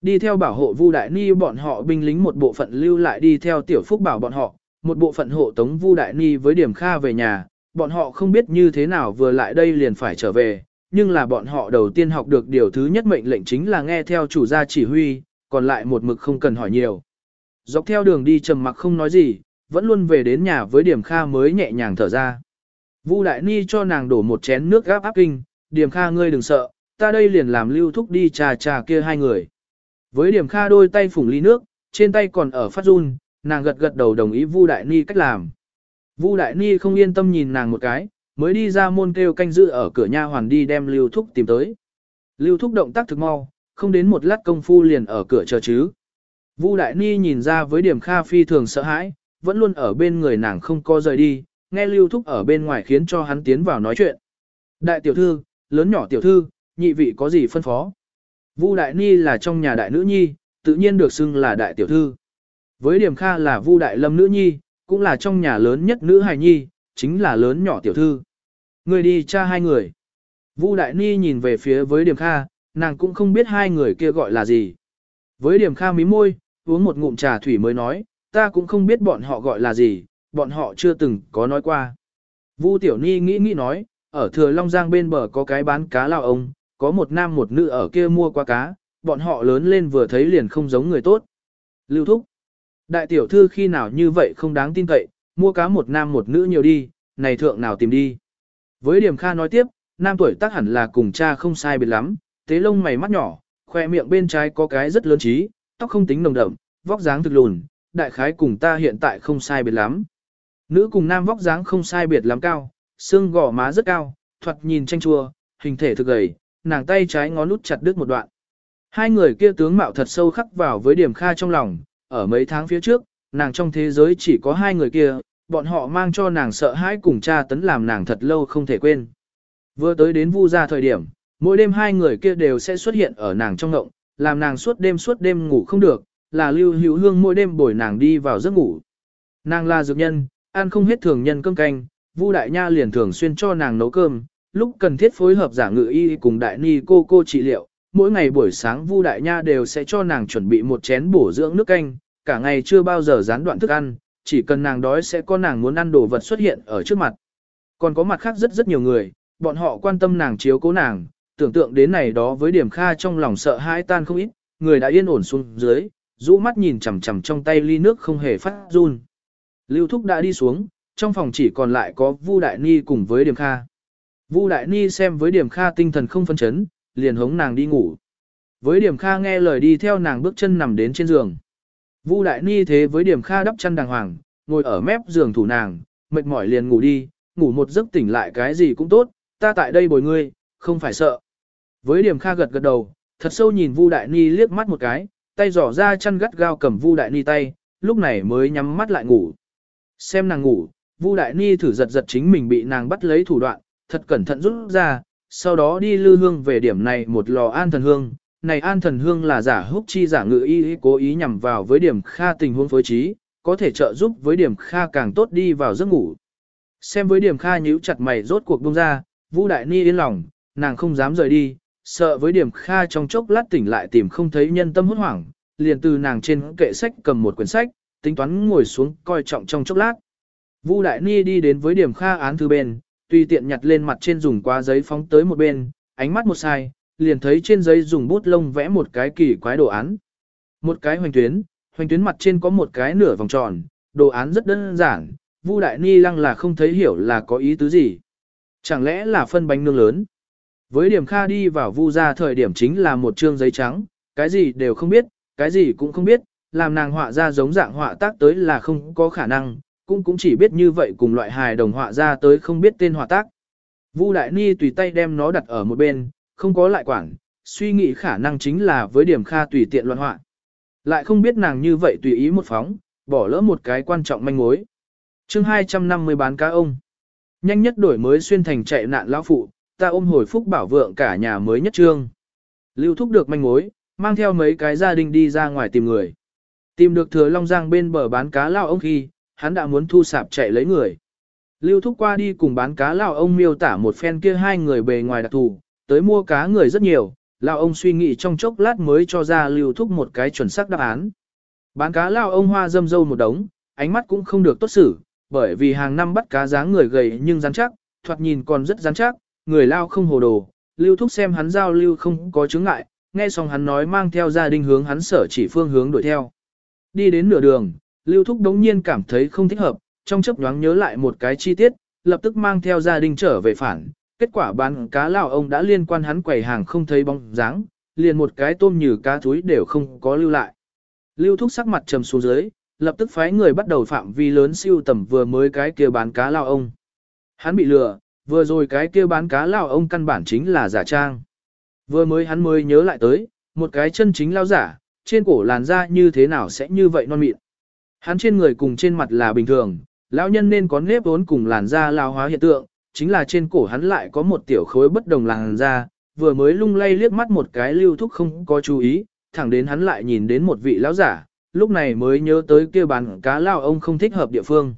Đi theo bảo hộ Vu Đại Ni bọn họ binh lính một bộ phận lưu lại đi theo Tiểu Phúc bảo bọn họ, một bộ phận hộ tống Vu Đại Ni với điểm kha về nhà, bọn họ không biết như thế nào vừa lại đây liền phải trở về, nhưng là bọn họ đầu tiên học được điều thứ nhất mệnh lệnh chính là nghe theo chủ gia chỉ huy, còn lại một mực không cần hỏi nhiều. Dọc theo đường đi trầm mặc không nói gì, vẫn luôn về đến nhà với điểm kha mới nhẹ nhàng thở ra. Vu Đại Ni cho nàng đổ một chén nước gáp áp kinh, điểm kha ngươi đừng sợ, ta đây liền làm lưu thúc đi trà trà kia hai người. Với điểm kha đôi tay phủng ly nước, trên tay còn ở phát run, nàng gật gật đầu đồng ý Vu Đại Ni cách làm. Vu Đại Ni không yên tâm nhìn nàng một cái, mới đi ra môn kêu canh giữ ở cửa nha hoàn đi đem Lưu Thúc tìm tới. Lưu Thúc động tác thực mau, không đến một lát công phu liền ở cửa chờ chứ. Vu Đại Ni nhìn ra với điểm kha phi thường sợ hãi, vẫn luôn ở bên người nàng không co rời đi, nghe Lưu Thúc ở bên ngoài khiến cho hắn tiến vào nói chuyện. Đại tiểu thư, lớn nhỏ tiểu thư, nhị vị có gì phân phó? Vu Đại Ni là trong nhà đại nữ nhi, tự nhiên được xưng là đại tiểu thư. Với điểm kha là Vu Đại Lâm nữ nhi, cũng là trong nhà lớn nhất nữ hài nhi, chính là lớn nhỏ tiểu thư. Người đi cha hai người. Vu Đại Ni nhìn về phía với Điểm Kha, nàng cũng không biết hai người kia gọi là gì. Với Điểm Kha mí môi, uống một ngụm trà thủy mới nói, ta cũng không biết bọn họ gọi là gì, bọn họ chưa từng có nói qua. Vu Tiểu Ni nghĩ nghĩ nói, ở Thừa Long Giang bên bờ có cái bán cá lao ông, có một nam một nữ ở kia mua qua cá, bọn họ lớn lên vừa thấy liền không giống người tốt. Lưu Thúc. Đại tiểu thư khi nào như vậy không đáng tin cậy, mua cá một nam một nữ nhiều đi, này thượng nào tìm đi. Với điểm kha nói tiếp, nam tuổi tác hẳn là cùng cha không sai biệt lắm, tế lông mày mắt nhỏ, khoe miệng bên trái có cái rất lớn trí, tóc không tính nồng đậm, vóc dáng thực lùn, đại khái cùng ta hiện tại không sai biệt lắm. Nữ cùng nam vóc dáng không sai biệt lắm cao, xương gò má rất cao, thoạt nhìn tranh chua, hình thể thực gầy, nàng tay trái ngón nút chặt đứt một đoạn. Hai người kia tướng mạo thật sâu khắc vào với điểm kha trong lòng, ở mấy tháng phía trước, nàng trong thế giới chỉ có hai người kia, bọn họ mang cho nàng sợ hãi cùng cha tấn làm nàng thật lâu không thể quên. Vừa tới đến vu ra thời điểm, mỗi đêm hai người kia đều sẽ xuất hiện ở nàng trong ngộng, làm nàng suốt đêm suốt đêm ngủ không được, là lưu hữu hương mỗi đêm bồi nàng đi vào giấc ngủ. Nàng là dược nhân, ăn không hết thường nhân cơm canh, vu đại nha liền thường xuyên cho nàng nấu cơm, lúc cần thiết phối hợp giả ngự y cùng đại ni cô cô trị liệu, mỗi ngày buổi sáng Vu Đại Nha đều sẽ cho nàng chuẩn bị một chén bổ dưỡng nước canh, cả ngày chưa bao giờ gián đoạn thức ăn, chỉ cần nàng đói sẽ có nàng muốn ăn đồ vật xuất hiện ở trước mặt. Còn có mặt khác rất rất nhiều người, bọn họ quan tâm nàng chiếu cố nàng, tưởng tượng đến này đó với điểm kha trong lòng sợ hãi tan không ít, người đã yên ổn xuống dưới, rũ mắt nhìn chằm chằm trong tay ly nước không hề phát run. Lưu Thúc đã đi xuống, trong phòng chỉ còn lại có Vu Đại Ni cùng với Điểm Kha. Vu Đại Ni xem với Điểm Kha tinh thần không phân chấn, liền hống nàng đi ngủ. Với Điểm Kha nghe lời đi theo nàng bước chân nằm đến trên giường. Vu Đại Ni thế với Điểm Kha đắp chân đàng hoàng, ngồi ở mép giường thủ nàng, mệt mỏi liền ngủ đi, ngủ một giấc tỉnh lại cái gì cũng tốt, ta tại đây bồi ngươi, không phải sợ. Với Điểm Kha gật gật đầu, thật sâu nhìn Vu Đại Ni liếc mắt một cái, tay giỏ ra chân gắt gao cầm Vu Đại Ni tay, lúc này mới nhắm mắt lại ngủ. Xem nàng ngủ, Vu Đại Ni thử giật giật chính mình bị nàng bắt lấy thủ đoạn, thật cẩn thận rút ra, sau đó đi lư hương về điểm này một lò an thần hương. Này an thần hương là giả húc chi giả ngự y cố ý nhằm vào với điểm kha tình huống phối trí, có thể trợ giúp với điểm kha càng tốt đi vào giấc ngủ. Xem với điểm kha nhíu chặt mày rốt cuộc bông ra, Vu Đại Ni yên lòng, nàng không dám rời đi, sợ với điểm kha trong chốc lát tỉnh lại tìm không thấy nhân tâm hốt hoảng, liền từ nàng trên kệ sách cầm một quyển sách, tính toán ngồi xuống coi trọng trong chốc lát. Vu Đại Ni đi đến với điểm kha án thư bên, tùy tiện nhặt lên mặt trên dùng qua giấy phóng tới một bên, ánh mắt một sai, liền thấy trên giấy dùng bút lông vẽ một cái kỳ quái đồ án. Một cái hoành tuyến, hoành tuyến mặt trên có một cái nửa vòng tròn, đồ án rất đơn giản, Vu Đại Ni lăng là không thấy hiểu là có ý tứ gì. Chẳng lẽ là phân bánh nương lớn? Với điểm kha đi vào Vu ra thời điểm chính là một trương giấy trắng, cái gì đều không biết, cái gì cũng không biết, làm nàng họa ra giống dạng họa tác tới là không có khả năng, cũng cũng chỉ biết như vậy cùng loại hài đồng họa ra tới không biết tên họa tác. Vu Đại Ni tùy tay đem nó đặt ở một bên, không có lại quản, suy nghĩ khả năng chính là với điểm kha tùy tiện loạn họa. Lại không biết nàng như vậy tùy ý một phóng, bỏ lỡ một cái quan trọng manh mối. chương 250 bán cá ông. Nhanh nhất đổi mới xuyên thành chạy nạn lão phụ, ta ôm hồi phúc bảo vượng cả nhà mới nhất trương. Lưu thúc được manh mối, mang theo mấy cái gia đình đi ra ngoài tìm người. Tìm được thừa Long Giang bên bờ bán cá lao ông khi, hắn đã muốn thu sạp chạy lấy người. Lưu thúc qua đi cùng bán cá lao ông miêu tả một phen kia hai người bề ngoài đặc thù, tới mua cá người rất nhiều, lao ông suy nghĩ trong chốc lát mới cho ra lưu thúc một cái chuẩn xác đáp án. Bán cá lao ông hoa dâm dâu một đống, ánh mắt cũng không được tốt xử, bởi vì hàng năm bắt cá dáng người gầy nhưng rắn chắc, thoạt nhìn còn rất rắn chắc, người lao không hồ đồ, lưu thúc xem hắn giao lưu không có chứng ngại, nghe xong hắn nói mang theo gia đình hướng hắn sở chỉ phương hướng đuổi theo. Đi đến nửa đường, Lưu Thúc đống nhiên cảm thấy không thích hợp, trong chấp nhoáng nhớ lại một cái chi tiết, lập tức mang theo gia đình trở về phản. Kết quả bán cá lão ông đã liên quan hắn quầy hàng không thấy bóng dáng, liền một cái tôm như cá túi đều không có lưu lại. Lưu Thúc sắc mặt trầm xuống dưới, lập tức phái người bắt đầu phạm vi lớn siêu tầm vừa mới cái kia bán cá lão ông. Hắn bị lừa, vừa rồi cái kia bán cá lão ông căn bản chính là giả trang. Vừa mới hắn mới nhớ lại tới, một cái chân chính lao giả, trên cổ làn da như thế nào sẽ như vậy non mịn. Hắn trên người cùng trên mặt là bình thường, lão nhân nên có nếp vốn cùng làn da lao hóa hiện tượng, chính là trên cổ hắn lại có một tiểu khối bất đồng làn da, vừa mới lung lay liếc mắt một cái lưu thúc không có chú ý, thẳng đến hắn lại nhìn đến một vị lão giả, lúc này mới nhớ tới kia bán cá lao ông không thích hợp địa phương.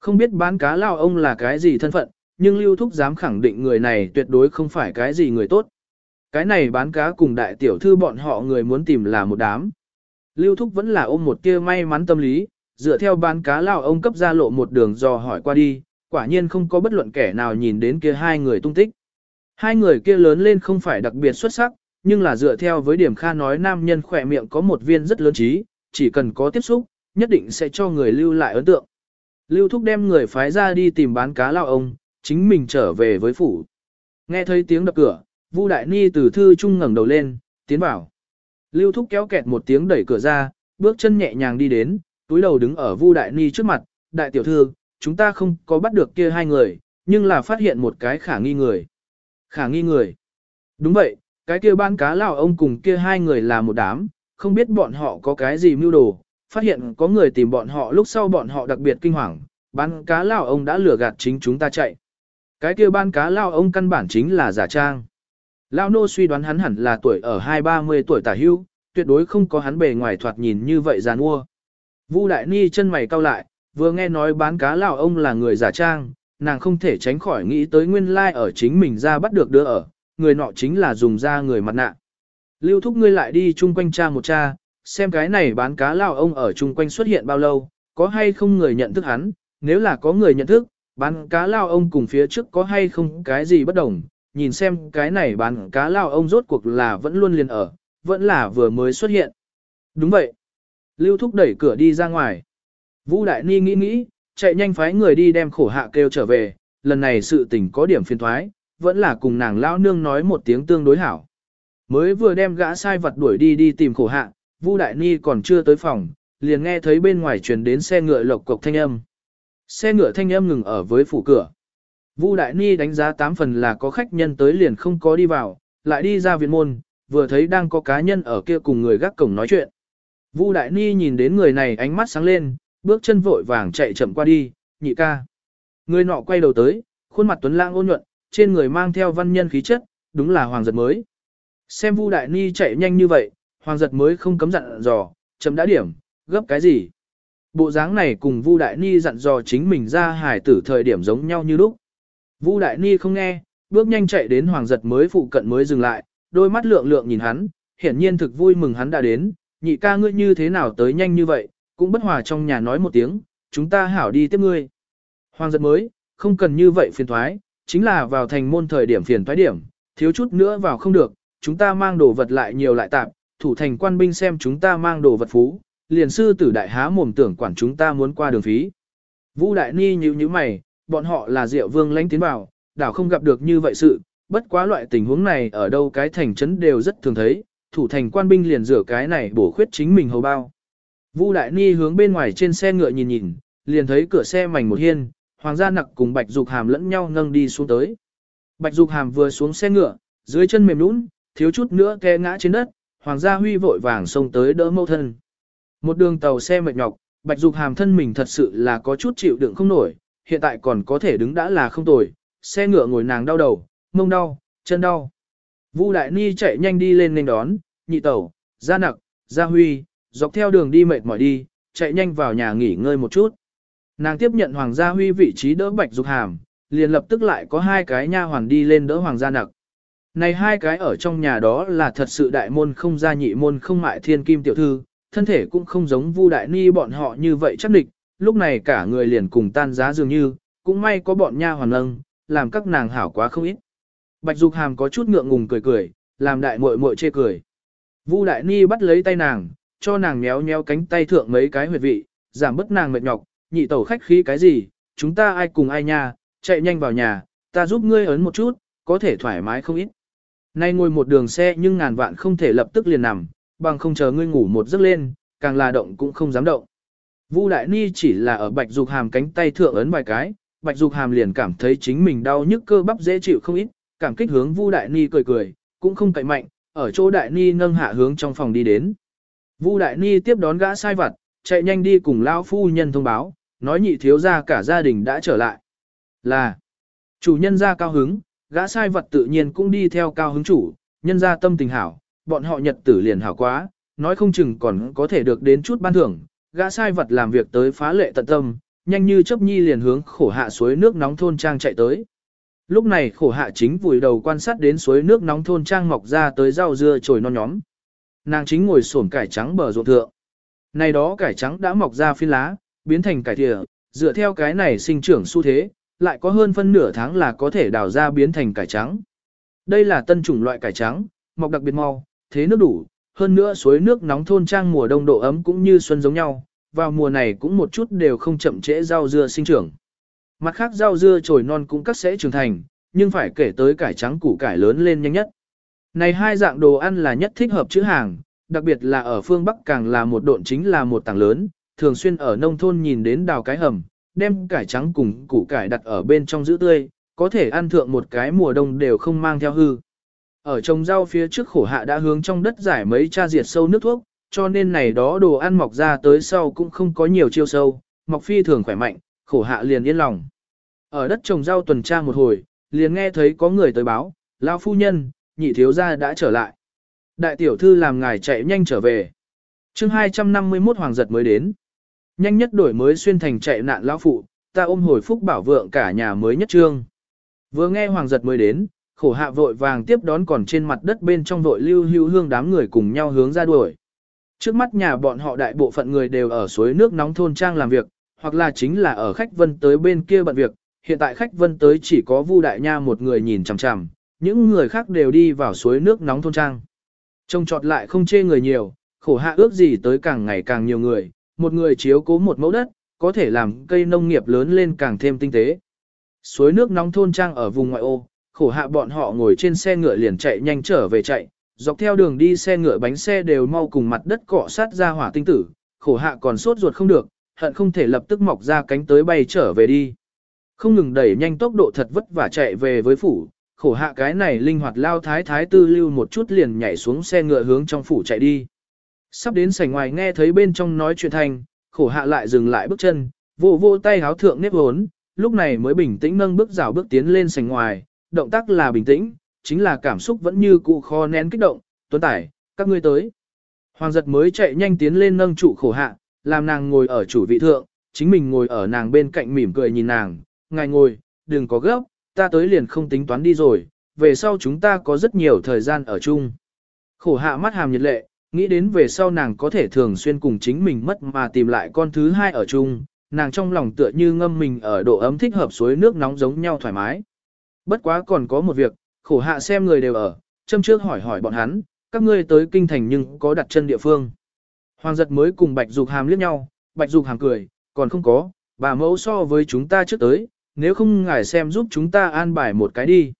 Không biết bán cá lao ông là cái gì thân phận, nhưng lưu thúc dám khẳng định người này tuyệt đối không phải cái gì người tốt. Cái này bán cá cùng đại tiểu thư bọn họ người muốn tìm là một đám. Lưu Thúc vẫn là ôm một tia may mắn tâm lý, dựa theo bán cá lao ông cấp ra lộ một đường dò hỏi qua đi, quả nhiên không có bất luận kẻ nào nhìn đến kia hai người tung tích. Hai người kia lớn lên không phải đặc biệt xuất sắc, nhưng là dựa theo với điểm kha nói nam nhân khỏe miệng có một viên rất lớn trí, chỉ cần có tiếp xúc, nhất định sẽ cho người lưu lại ấn tượng. Lưu Thúc đem người phái ra đi tìm bán cá lao ông, chính mình trở về với phủ. Nghe thấy tiếng đập cửa, Vu Đại Ni từ thư trung ngẩng đầu lên, tiến vào. Lưu Thúc kéo kẹt một tiếng đẩy cửa ra, bước chân nhẹ nhàng đi đến, túi đầu đứng ở Vu Đại Ni trước mặt, đại tiểu thư, chúng ta không có bắt được kia hai người, nhưng là phát hiện một cái khả nghi người. Khả nghi người. Đúng vậy, cái kia bán cá lão ông cùng kia hai người là một đám, không biết bọn họ có cái gì mưu đồ, phát hiện có người tìm bọn họ lúc sau bọn họ đặc biệt kinh hoàng, bán cá lão ông đã lừa gạt chính chúng ta chạy. Cái kia bán cá lão ông căn bản chính là giả trang. Lão nô suy đoán hắn hẳn là tuổi ở hai ba mươi tuổi tả hưu, tuyệt đối không có hắn bề ngoài thoạt nhìn như vậy giàn mua. Vu Đại Ni chân mày cau lại, vừa nghe nói bán cá lão ông là người giả trang, nàng không thể tránh khỏi nghĩ tới nguyên lai like ở chính mình ra bắt được đứa ở, người nọ chính là dùng ra người mặt nạ. Lưu thúc ngươi lại đi chung quanh cha một cha, xem cái này bán cá lão ông ở chung quanh xuất hiện bao lâu, có hay không người nhận thức hắn, nếu là có người nhận thức, bán cá lão ông cùng phía trước có hay không cái gì bất đồng, nhìn xem cái này bán cá lao ông rốt cuộc là vẫn luôn liền ở, vẫn là vừa mới xuất hiện. Đúng vậy. Lưu thúc đẩy cửa đi ra ngoài. Vũ Đại Ni nghĩ nghĩ, chạy nhanh phái người đi đem khổ hạ kêu trở về, lần này sự tình có điểm phiền thoái, vẫn là cùng nàng lão nương nói một tiếng tương đối hảo. Mới vừa đem gã sai vật đuổi đi đi tìm khổ hạ, Vu Đại Ni còn chưa tới phòng, liền nghe thấy bên ngoài truyền đến xe ngựa lộc cộc thanh âm. Xe ngựa thanh âm ngừng ở với phủ cửa. Vu Đại Ni đánh giá tám phần là có khách nhân tới liền không có đi vào, lại đi ra viện môn, vừa thấy đang có cá nhân ở kia cùng người gác cổng nói chuyện. Vu Đại Ni nhìn đến người này ánh mắt sáng lên, bước chân vội vàng chạy chậm qua đi, nhị ca. Người nọ quay đầu tới, khuôn mặt tuấn lãng ôn nhuận, trên người mang theo văn nhân khí chất, đúng là hoàng giật mới. Xem Vu Đại Ni chạy nhanh như vậy, hoàng giật mới không cấm dặn dò, chấm đã điểm, gấp cái gì. Bộ dáng này cùng Vu Đại Ni dặn dò chính mình ra hải tử thời điểm giống nhau như lúc. Vu Đại Ni không nghe, bước nhanh chạy đến hoàng giật mới phụ cận mới dừng lại, đôi mắt lượng lượng nhìn hắn, hiển nhiên thực vui mừng hắn đã đến, nhị ca ngươi như thế nào tới nhanh như vậy, cũng bất hòa trong nhà nói một tiếng, chúng ta hảo đi tiếp ngươi. Hoàng giật mới, không cần như vậy phiền thoái, chính là vào thành môn thời điểm phiền thoái điểm, thiếu chút nữa vào không được, chúng ta mang đồ vật lại nhiều lại tạp, thủ thành quan binh xem chúng ta mang đồ vật phú, liền sư tử đại há mồm tưởng quản chúng ta muốn qua đường phí. Vũ đại ni nhíu nhíu mày, bọn họ là diệu vương lãnh tiến vào, đảo không gặp được như vậy sự, bất quá loại tình huống này ở đâu cái thành trấn đều rất thường thấy, thủ thành quan binh liền rửa cái này bổ khuyết chính mình hầu bao. Vu Đại Ni hướng bên ngoài trên xe ngựa nhìn nhìn, liền thấy cửa xe mảnh một hiên, Hoàng gia nặc cùng Bạch Dục Hàm lẫn nhau nâng đi xuống tới. Bạch Dục Hàm vừa xuống xe ngựa, dưới chân mềm nhũn, thiếu chút nữa té ngã trên đất, Hoàng gia Huy vội vàng xông tới đỡ mẫu thân. Một đường tàu xe mệt nhọc, Bạch Dục Hàm thân mình thật sự là có chút chịu đựng không nổi, hiện tại còn có thể đứng đã là không tồi, xe ngựa ngồi nàng đau đầu, mông đau, chân đau. Vu Đại Ni chạy nhanh đi lên nên đón, nhị tẩu, gia nặc, gia huy, dọc theo đường đi mệt mỏi đi, chạy nhanh vào nhà nghỉ ngơi một chút. Nàng tiếp nhận Hoàng gia huy vị trí đỡ Bạch Dục Hàm, liền lập tức lại có hai cái nha hoàng đi lên đỡ Hoàng gia nặc. Này hai cái ở trong nhà đó là thật sự đại môn không gia nhị môn không mại thiên kim tiểu thư, thân thể cũng không giống Vu Đại Ni bọn họ như vậy chắc địch, lúc này cả người liền cùng tan giá dường như, cũng may có bọn nha hoàn nâng, làm các nàng hảo quá không ít. Bạch Dục Hàm có chút ngượng ngùng cười cười, làm đại muội muội chê cười. Vu Đại Ni bắt lấy tay nàng, cho nàng méo méo cánh tay thượng mấy cái huyệt vị, giảm bớt nàng mệt nhọc, nhị tẩu khách khí cái gì, chúng ta ai cùng ai nha, chạy nhanh vào nhà, ta giúp ngươi ấn một chút, có thể thoải mái không ít. Nay ngồi một đường xe nhưng ngàn vạn không thể lập tức liền nằm, bằng không chờ ngươi ngủ một giấc lên, càng là động cũng không dám động. Vu Đại Ni chỉ là ở Bạch Dục Hàm cánh tay thượng ấn vài cái, Bạch Dục Hàm liền cảm thấy chính mình đau nhức cơ bắp dễ chịu không ít, cảm kích hướng Vu Đại Ni cười cười, cũng không cậy mạnh, ở chỗ Đại Ni nâng hạ hướng trong phòng đi đến. Vu Đại Ni tiếp đón gã sai vặt, chạy nhanh đi cùng lão phu nhân thông báo, nói nhị thiếu gia cả gia đình đã trở lại. Là, chủ nhân gia cao hứng, gã sai vật tự nhiên cũng đi theo cao hứng chủ, nhân gia tâm tình hảo, bọn họ nhật tử liền hảo quá, nói không chừng còn có thể được đến chút ban thưởng, gã sai vật làm việc tới phá lệ tận tâm, nhanh như chấp nhi liền hướng khổ hạ suối nước nóng thôn trang chạy tới. Lúc này khổ hạ chính vùi đầu quan sát đến suối nước nóng thôn trang mọc ra tới rau dưa trồi non nhóm. Nàng chính ngồi sổn cải trắng bờ ruộng thượng. Này đó cải trắng đã mọc ra phi lá, biến thành cải thìa, dựa theo cái này sinh trưởng xu thế, lại có hơn phân nửa tháng là có thể đào ra biến thành cải trắng. Đây là tân chủng loại cải trắng, mọc đặc biệt mau, thế nước đủ, hơn nữa suối nước nóng thôn trang mùa đông độ ấm cũng như xuân giống nhau, vào mùa này cũng một chút đều không chậm trễ rau dưa sinh trưởng. Mặt khác rau dưa trồi non cũng cắt sẽ trưởng thành, nhưng phải kể tới cải trắng củ cải lớn lên nhanh nhất. Này hai dạng đồ ăn là nhất thích hợp chữ hàng, đặc biệt là ở phương Bắc càng là một độn chính là một tảng lớn, thường xuyên ở nông thôn nhìn đến đào cái hầm, đem cải trắng cùng củ cải đặt ở bên trong giữ tươi, có thể ăn thượng một cái mùa đông đều không mang theo hư. Ở trồng rau phía trước khổ hạ đã hướng trong đất giải mấy cha diệt sâu nước thuốc, cho nên này đó đồ ăn mọc ra tới sau cũng không có nhiều chiêu sâu, mọc phi thường khỏe mạnh, khổ hạ liền yên lòng. Ở đất trồng rau tuần tra một hồi, liền nghe thấy có người tới báo, lão phu nhân, nhị thiếu gia đã trở lại. Đại tiểu thư làm ngài chạy nhanh trở về. chương 251 hoàng giật mới đến. Nhanh nhất đổi mới xuyên thành chạy nạn lão phụ, ta ôm hồi phúc bảo vượng cả nhà mới nhất trương. Vừa nghe hoàng giật mới đến, khổ hạ vội vàng tiếp đón còn trên mặt đất bên trong vội lưu hữu hương đám người cùng nhau hướng ra đuổi. Trước mắt nhà bọn họ đại bộ phận người đều ở suối nước nóng thôn trang làm việc, hoặc là chính là ở khách vân tới bên kia bận việc, hiện tại khách vân tới chỉ có Vu Đại Nha một người nhìn chằm chằm, những người khác đều đi vào suối nước nóng thôn trang. Trông trọt lại không chê người nhiều, khổ hạ ước gì tới càng ngày càng nhiều người, một người chiếu cố một mẫu đất, có thể làm cây nông nghiệp lớn lên càng thêm tinh tế. Suối nước nóng thôn trang ở vùng ngoại ô, khổ hạ bọn họ ngồi trên xe ngựa liền chạy nhanh trở về chạy, dọc theo đường đi xe ngựa bánh xe đều mau cùng mặt đất cọ sát ra hỏa tinh tử, khổ hạ còn sốt ruột không được, hận không thể lập tức mọc ra cánh tới bay trở về đi. Không ngừng đẩy nhanh tốc độ thật vất vả chạy về với phủ, khổ hạ cái này linh hoạt lao thái thái tư lưu một chút liền nhảy xuống xe ngựa hướng trong phủ chạy đi. Sắp đến sảnh ngoài nghe thấy bên trong nói chuyện thành, khổ hạ lại dừng lại bước chân, vô vô tay háo thượng nếp hốn, lúc này mới bình tĩnh nâng bước rào bước tiến lên sảnh ngoài, động tác là bình tĩnh, chính là cảm xúc vẫn như cụ kho nén kích động, tuấn tải, các ngươi tới. Hoàng giật mới chạy nhanh tiến lên nâng trụ khổ hạ, làm nàng ngồi ở chủ vị thượng, chính mình ngồi ở nàng bên cạnh mỉm cười nhìn nàng, ngài ngồi, đừng có gấp, ta tới liền không tính toán đi rồi, về sau chúng ta có rất nhiều thời gian ở chung. Khổ hạ mắt hàm nhiệt lệ, nghĩ đến về sau nàng có thể thường xuyên cùng chính mình mất mà tìm lại con thứ hai ở chung, nàng trong lòng tựa như ngâm mình ở độ ấm thích hợp suối nước nóng giống nhau thoải mái. Bất quá còn có một việc, khổ hạ xem người đều ở, châm trước hỏi hỏi bọn hắn, các ngươi tới kinh thành nhưng có đặt chân địa phương. Hoàng giật mới cùng Bạch Dục Hàm liếc nhau, Bạch Dục Hàm cười, còn không có, bà mẫu so với chúng ta trước tới, nếu không ngài xem giúp chúng ta an bài một cái đi.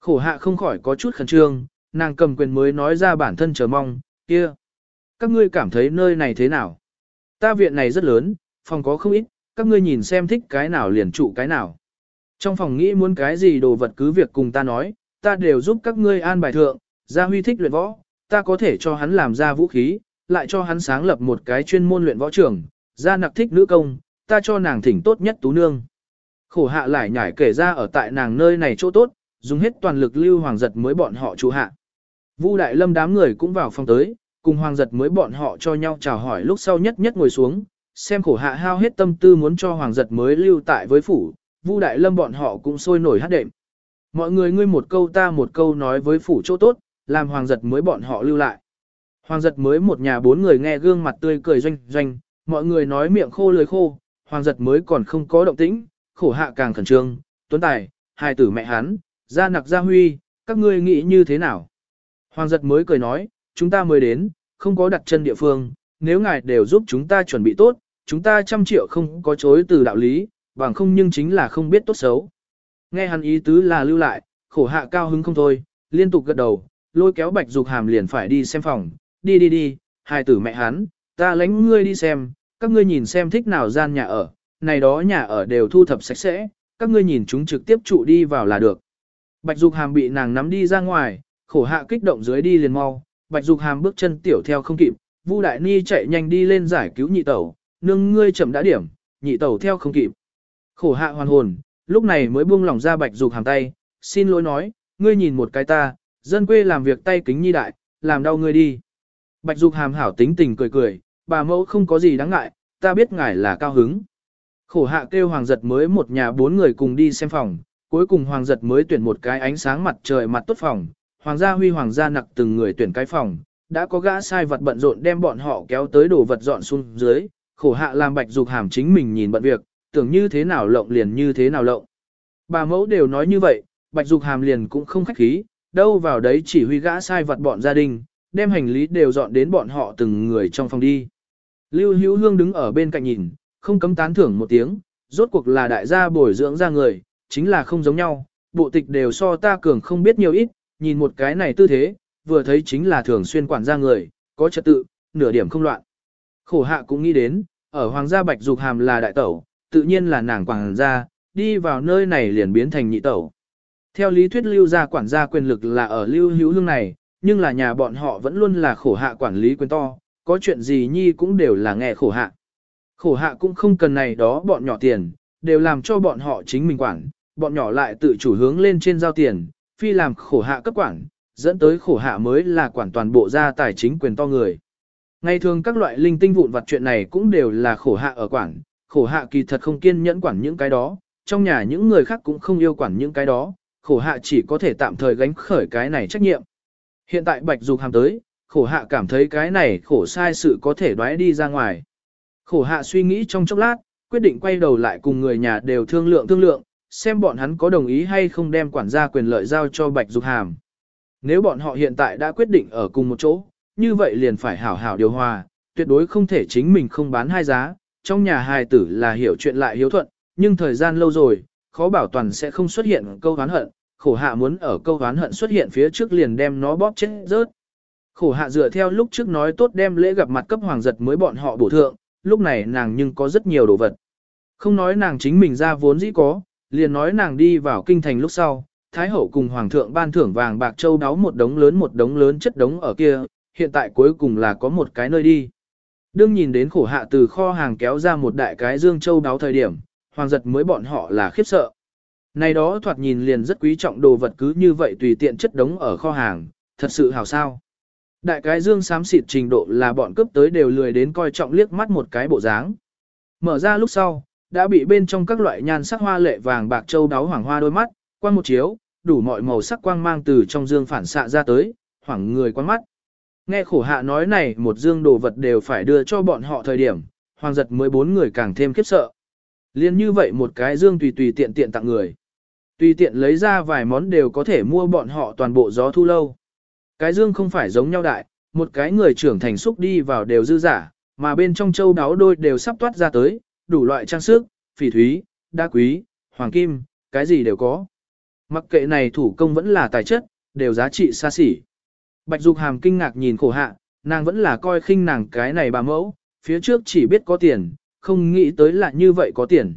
Khổ hạ không khỏi có chút khẩn trương, nàng cầm quyền mới nói ra bản thân chờ mong, kia. Các ngươi cảm thấy nơi này thế nào? Ta viện này rất lớn, phòng có không ít, các ngươi nhìn xem thích cái nào liền trụ cái nào. Trong phòng nghĩ muốn cái gì đồ vật cứ việc cùng ta nói, ta đều giúp các ngươi an bài thượng, gia huy thích luyện võ, ta có thể cho hắn làm ra vũ khí, lại cho hắn sáng lập một cái chuyên môn luyện võ trường, gia nặc thích nữ công, ta cho nàng thỉnh tốt nhất tú nương. Khổ hạ lại nhảy kể ra ở tại nàng nơi này chỗ tốt, dùng hết toàn lực lưu hoàng giật mới bọn họ chủ hạ. Vu đại lâm đám người cũng vào phòng tới, cùng hoàng giật mới bọn họ cho nhau chào hỏi lúc sau nhất nhất ngồi xuống, xem khổ hạ hao hết tâm tư muốn cho hoàng giật mới lưu tại với phủ, Vu đại lâm bọn họ cũng sôi nổi hát đệm. Mọi người ngươi một câu ta một câu nói với phủ chỗ tốt, làm hoàng giật mới bọn họ lưu lại. Hoàng giật mới một nhà bốn người nghe gương mặt tươi cười doanh doanh, mọi người nói miệng khô lưỡi khô, hoàng giật mới còn không có động tĩnh, khổ hạ càng khẩn trương, tuấn tài, hai tử mẹ hắn, gia nặc gia huy, các ngươi nghĩ như thế nào? Hoàng giật mới cười nói, chúng ta mới đến, không có đặt chân địa phương, nếu ngài đều giúp chúng ta chuẩn bị tốt, chúng ta trăm triệu không có chối từ đạo lý, bằng không nhưng chính là không biết tốt xấu. Nghe hắn ý tứ là lưu lại, khổ hạ cao hứng không thôi, liên tục gật đầu, lôi kéo bạch dục hàm liền phải đi xem phòng, đi đi đi, hai tử mẹ hắn, ta lãnh ngươi đi xem, các ngươi nhìn xem thích nào gian nhà ở, này đó nhà ở đều thu thập sạch sẽ, các ngươi nhìn chúng trực tiếp trụ đi vào là được. Bạch Dục Hàm bị nàng nắm đi ra ngoài, khổ hạ kích động dưới đi liền mau, Bạch Dục Hàm bước chân tiểu theo không kịp, Vu Đại Ni chạy nhanh đi lên giải cứu nhị tẩu, nương ngươi chậm đã điểm, nhị tẩu theo không kịp. Khổ hạ hoàn hồn, lúc này mới buông lỏng ra Bạch Dục Hàm tay, xin lỗi nói, ngươi nhìn một cái ta, dân quê làm việc tay kính nhi đại, làm đau ngươi đi. Bạch Dục Hàm hảo tính tình cười cười, bà mẫu không có gì đáng ngại, ta biết ngài là cao hứng. Khổ hạ kêu hoàng giật mới một nhà bốn người cùng đi xem phòng, cuối cùng hoàng giật mới tuyển một cái ánh sáng mặt trời mặt tốt phòng, hoàng gia huy hoàng gia nặc từng người tuyển cái phòng, đã có gã sai vật bận rộn đem bọn họ kéo tới đồ vật dọn xuống dưới, khổ hạ làm bạch dục hàm chính mình nhìn bận việc, tưởng như thế nào lộng liền như thế nào lộng. Bà mẫu đều nói như vậy, bạch dục hàm liền cũng không khách khí, đâu vào đấy chỉ huy gã sai vật bọn gia đình, đem hành lý đều dọn đến bọn họ từng người trong phòng đi. Lưu Hữu Hương đứng ở bên cạnh nhìn, không cấm tán thưởng một tiếng, rốt cuộc là đại gia bồi dưỡng ra người, chính là không giống nhau, bộ tịch đều so ta cường không biết nhiều ít, nhìn một cái này tư thế, vừa thấy chính là thường xuyên quản gia người, có trật tự, nửa điểm không loạn. Khổ hạ cũng nghĩ đến, ở hoàng gia bạch dục hàm là đại tẩu, tự nhiên là nàng quảng gia, đi vào nơi này liền biến thành nhị tẩu. Theo lý thuyết lưu gia quản gia quyền lực là ở lưu hữu hương này, nhưng là nhà bọn họ vẫn luôn là khổ hạ quản lý quyền to, có chuyện gì nhi cũng đều là nghe khổ hạ. Khổ hạ cũng không cần này đó bọn nhỏ tiền, đều làm cho bọn họ chính mình quản, bọn nhỏ lại tự chủ hướng lên trên giao tiền, phi làm khổ hạ cấp quản, dẫn tới khổ hạ mới là quản toàn bộ gia tài chính quyền to người. Ngày thường các loại linh tinh vụn vặt chuyện này cũng đều là khổ hạ ở quản, khổ hạ kỳ thật không kiên nhẫn quản những cái đó, trong nhà những người khác cũng không yêu quản những cái đó, khổ hạ chỉ có thể tạm thời gánh khởi cái này trách nhiệm. Hiện tại Bạch Dục hàm tới, khổ hạ cảm thấy cái này khổ sai sự có thể đoái đi ra ngoài. Khổ hạ suy nghĩ trong chốc lát, quyết định quay đầu lại cùng người nhà đều thương lượng thương lượng, xem bọn hắn có đồng ý hay không đem quản gia quyền lợi giao cho Bạch Dục hàm. Nếu bọn họ hiện tại đã quyết định ở cùng một chỗ, như vậy liền phải hảo hảo điều hòa, tuyệt đối không thể chính mình không bán hai giá, trong nhà hài tử là hiểu chuyện lại hiếu thuận, nhưng thời gian lâu rồi, khó bảo toàn sẽ không xuất hiện câu hán hận, khổ hạ muốn ở câu hán hận xuất hiện phía trước liền đem nó bóp chết rớt. Khổ hạ dựa theo lúc trước nói tốt đem lễ gặp mặt cấp hoàng giật mới bọn họ bổ thượng, lúc này nàng nhưng có rất nhiều đồ vật. Không nói nàng chính mình ra vốn dĩ có, liền nói nàng đi vào kinh thành lúc sau, Thái hậu cùng hoàng thượng ban thưởng vàng bạc châu đáo một đống lớn một đống lớn chất đống ở kia, hiện tại cuối cùng là có một cái nơi đi. Đương nhìn đến khổ hạ từ kho hàng kéo ra một đại cái dương châu đáo thời điểm, hoàng giật mới bọn họ là khiếp sợ. Này đó thoạt nhìn liền rất quý trọng đồ vật cứ như vậy tùy tiện chất đống ở kho hàng, thật sự hào sao. Đại cái dương xám xịt trình độ là bọn cướp tới đều lười đến coi trọng liếc mắt một cái bộ dáng. Mở ra lúc sau, đã bị bên trong các loại nhan sắc hoa lệ vàng bạc châu đáo hoàng hoa đôi mắt, quang một chiếu, đủ mọi màu sắc quang mang từ trong dương phản xạ ra tới, hoảng người quan mắt. Nghe khổ hạ nói này một dương đồ vật đều phải đưa cho bọn họ thời điểm, hoàng giật mới bốn người càng thêm khiếp sợ. Liên như vậy một cái dương tùy tùy tiện tiện tặng người. Tùy tiện lấy ra vài món đều có thể mua bọn họ toàn bộ gió thu lâu. Cái dương không phải giống nhau đại, một cái người trưởng thành xúc đi vào đều dư giả, mà bên trong châu đáo đôi đều sắp toát ra tới, đủ loại trang sức, phỉ thúy, đá quý, hoàng kim, cái gì đều có. Mặc kệ này thủ công vẫn là tài chất, đều giá trị xa xỉ. Bạch Dục Hàm kinh ngạc nhìn khổ hạ, nàng vẫn là coi khinh nàng cái này bà mẫu, phía trước chỉ biết có tiền, không nghĩ tới là như vậy có tiền.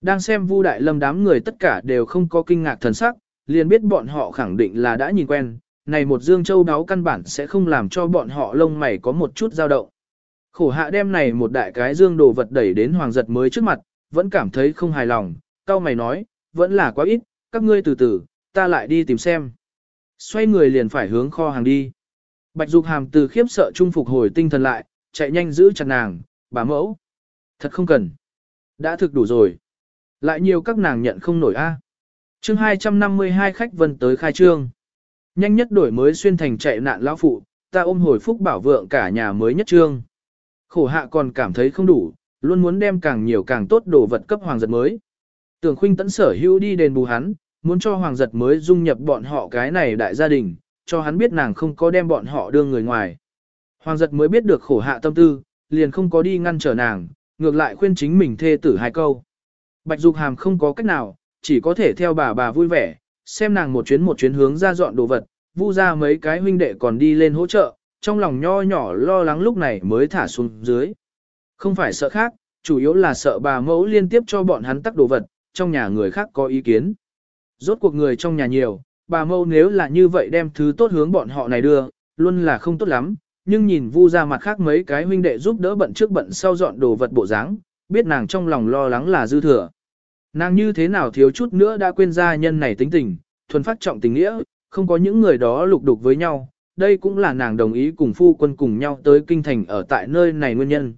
Đang xem Vu Đại Lâm đám người tất cả đều không có kinh ngạc thần sắc, liền biết bọn họ khẳng định là đã nhìn quen, này một dương châu đáo căn bản sẽ không làm cho bọn họ lông mày có một chút dao động. Khổ hạ đem này một đại cái dương đồ vật đẩy đến hoàng giật mới trước mặt, vẫn cảm thấy không hài lòng, cao mày nói, vẫn là quá ít, các ngươi từ từ, ta lại đi tìm xem. Xoay người liền phải hướng kho hàng đi. Bạch Dục Hàm từ khiếp sợ trung phục hồi tinh thần lại, chạy nhanh giữ chặt nàng, bà mẫu. Thật không cần. Đã thực đủ rồi. Lại nhiều các nàng nhận không nổi a. À. Chương 252 khách vân tới khai trương. Nhanh nhất đổi mới xuyên thành chạy nạn lão phụ, ta ôm hồi phúc bảo vượng cả nhà mới nhất trương. Khổ hạ còn cảm thấy không đủ, luôn muốn đem càng nhiều càng tốt đồ vật cấp hoàng giật mới. Tưởng khuynh tẫn sở hữu đi đền bù hắn, muốn cho hoàng giật mới dung nhập bọn họ cái này đại gia đình, cho hắn biết nàng không có đem bọn họ đưa người ngoài. Hoàng giật mới biết được khổ hạ tâm tư, liền không có đi ngăn trở nàng, ngược lại khuyên chính mình thê tử hai câu. Bạch Dục Hàm không có cách nào, chỉ có thể theo bà bà vui vẻ, xem nàng một chuyến một chuyến hướng ra dọn đồ vật, vu ra mấy cái huynh đệ còn đi lên hỗ trợ, trong lòng nho nhỏ lo lắng lúc này mới thả xuống dưới. Không phải sợ khác, chủ yếu là sợ bà mẫu liên tiếp cho bọn hắn tắc đồ vật, trong nhà người khác có ý kiến. Rốt cuộc người trong nhà nhiều, bà Mâu nếu là như vậy đem thứ tốt hướng bọn họ này đưa, luôn là không tốt lắm, nhưng nhìn vu ra mặt khác mấy cái huynh đệ giúp đỡ bận trước bận sau dọn đồ vật bộ dáng, biết nàng trong lòng lo lắng là dư thừa. Nàng như thế nào thiếu chút nữa đã quên gia nhân này tính tình, thuần phát trọng tình nghĩa, không có những người đó lục đục với nhau, đây cũng là nàng đồng ý cùng phu quân cùng nhau tới kinh thành ở tại nơi này nguyên nhân.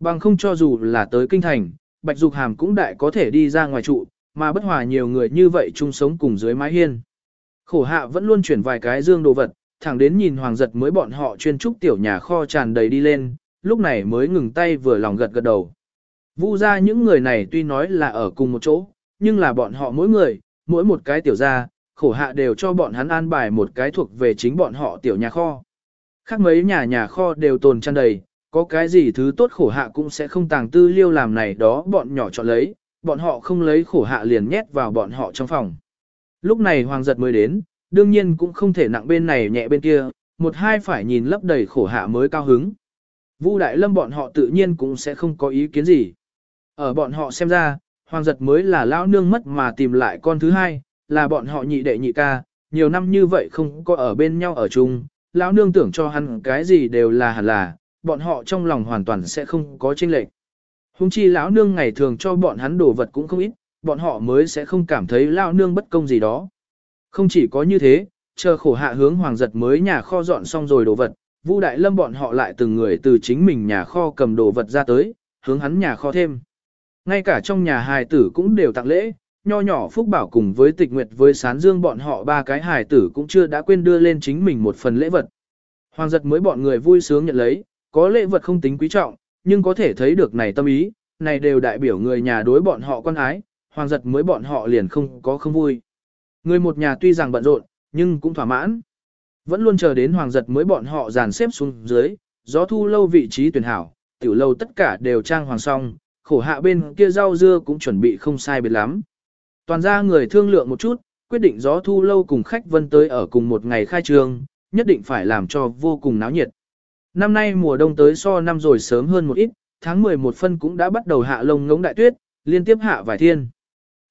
Bằng không cho dù là tới kinh thành, Bạch Dục Hàm cũng đại có thể đi ra ngoài trụ, mà bất hòa nhiều người như vậy chung sống cùng dưới mái hiên. Khổ hạ vẫn luôn chuyển vài cái dương đồ vật, thẳng đến nhìn hoàng giật mới bọn họ chuyên trúc tiểu nhà kho tràn đầy đi lên, lúc này mới ngừng tay vừa lòng gật gật đầu. Vu ra những người này tuy nói là ở cùng một chỗ, nhưng là bọn họ mỗi người, mỗi một cái tiểu gia, khổ hạ đều cho bọn hắn an bài một cái thuộc về chính bọn họ tiểu nhà kho. Khác mấy nhà nhà kho đều tồn tràn đầy, có cái gì thứ tốt khổ hạ cũng sẽ không tàng tư liêu làm này đó bọn nhỏ chọn lấy, bọn họ không lấy khổ hạ liền nhét vào bọn họ trong phòng. Lúc này hoàng giật mới đến, đương nhiên cũng không thể nặng bên này nhẹ bên kia, một hai phải nhìn lấp đầy khổ hạ mới cao hứng. Vu Đại Lâm bọn họ tự nhiên cũng sẽ không có ý kiến gì. Ở bọn họ xem ra, hoàng giật mới là lão nương mất mà tìm lại con thứ hai, là bọn họ nhị đệ nhị ca, nhiều năm như vậy không có ở bên nhau ở chung, lão nương tưởng cho hắn cái gì đều là hẳn là, bọn họ trong lòng hoàn toàn sẽ không có chênh lệch. Hùng chi lão nương ngày thường cho bọn hắn đồ vật cũng không ít, bọn họ mới sẽ không cảm thấy lão nương bất công gì đó. Không chỉ có như thế, chờ khổ hạ hướng hoàng giật mới nhà kho dọn xong rồi đồ vật, Vu Đại Lâm bọn họ lại từng người từ chính mình nhà kho cầm đồ vật ra tới, hướng hắn nhà kho thêm. Ngay cả trong nhà hài tử cũng đều tặng lễ, nho nhỏ Phúc Bảo cùng với tịch nguyệt với sán dương bọn họ ba cái hài tử cũng chưa đã quên đưa lên chính mình một phần lễ vật. Hoàng giật mới bọn người vui sướng nhận lấy, có lễ vật không tính quý trọng, nhưng có thể thấy được này tâm ý, này đều đại biểu người nhà đối bọn họ quan ái, hoàng giật mới bọn họ liền không có không vui. Người một nhà tuy rằng bận rộn, nhưng cũng thỏa mãn. Vẫn luôn chờ đến hoàng giật mới bọn họ dàn xếp xuống dưới, gió thu lâu vị trí tuyển hảo, tiểu lâu tất cả đều trang hoàng xong khổ hạ bên kia rau dưa cũng chuẩn bị không sai biệt lắm. Toàn ra người thương lượng một chút, quyết định gió thu lâu cùng khách vân tới ở cùng một ngày khai trương, nhất định phải làm cho vô cùng náo nhiệt. Năm nay mùa đông tới so năm rồi sớm hơn một ít, tháng 11 phân cũng đã bắt đầu hạ lông ngống đại tuyết, liên tiếp hạ vài thiên.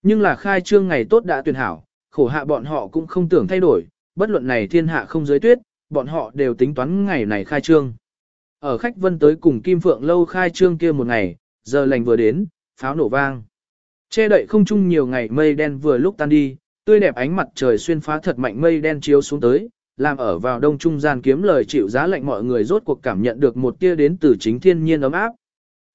Nhưng là khai trương ngày tốt đã tuyển hảo, khổ hạ bọn họ cũng không tưởng thay đổi, bất luận này thiên hạ không giới tuyết, bọn họ đều tính toán ngày này khai trương. Ở khách vân tới cùng Kim Phượng lâu khai trương kia một ngày, giờ lành vừa đến, pháo nổ vang. Che đậy không chung nhiều ngày mây đen vừa lúc tan đi, tươi đẹp ánh mặt trời xuyên phá thật mạnh mây đen chiếu xuống tới, làm ở vào đông trung gian kiếm lời chịu giá lạnh mọi người rốt cuộc cảm nhận được một tia đến từ chính thiên nhiên ấm áp.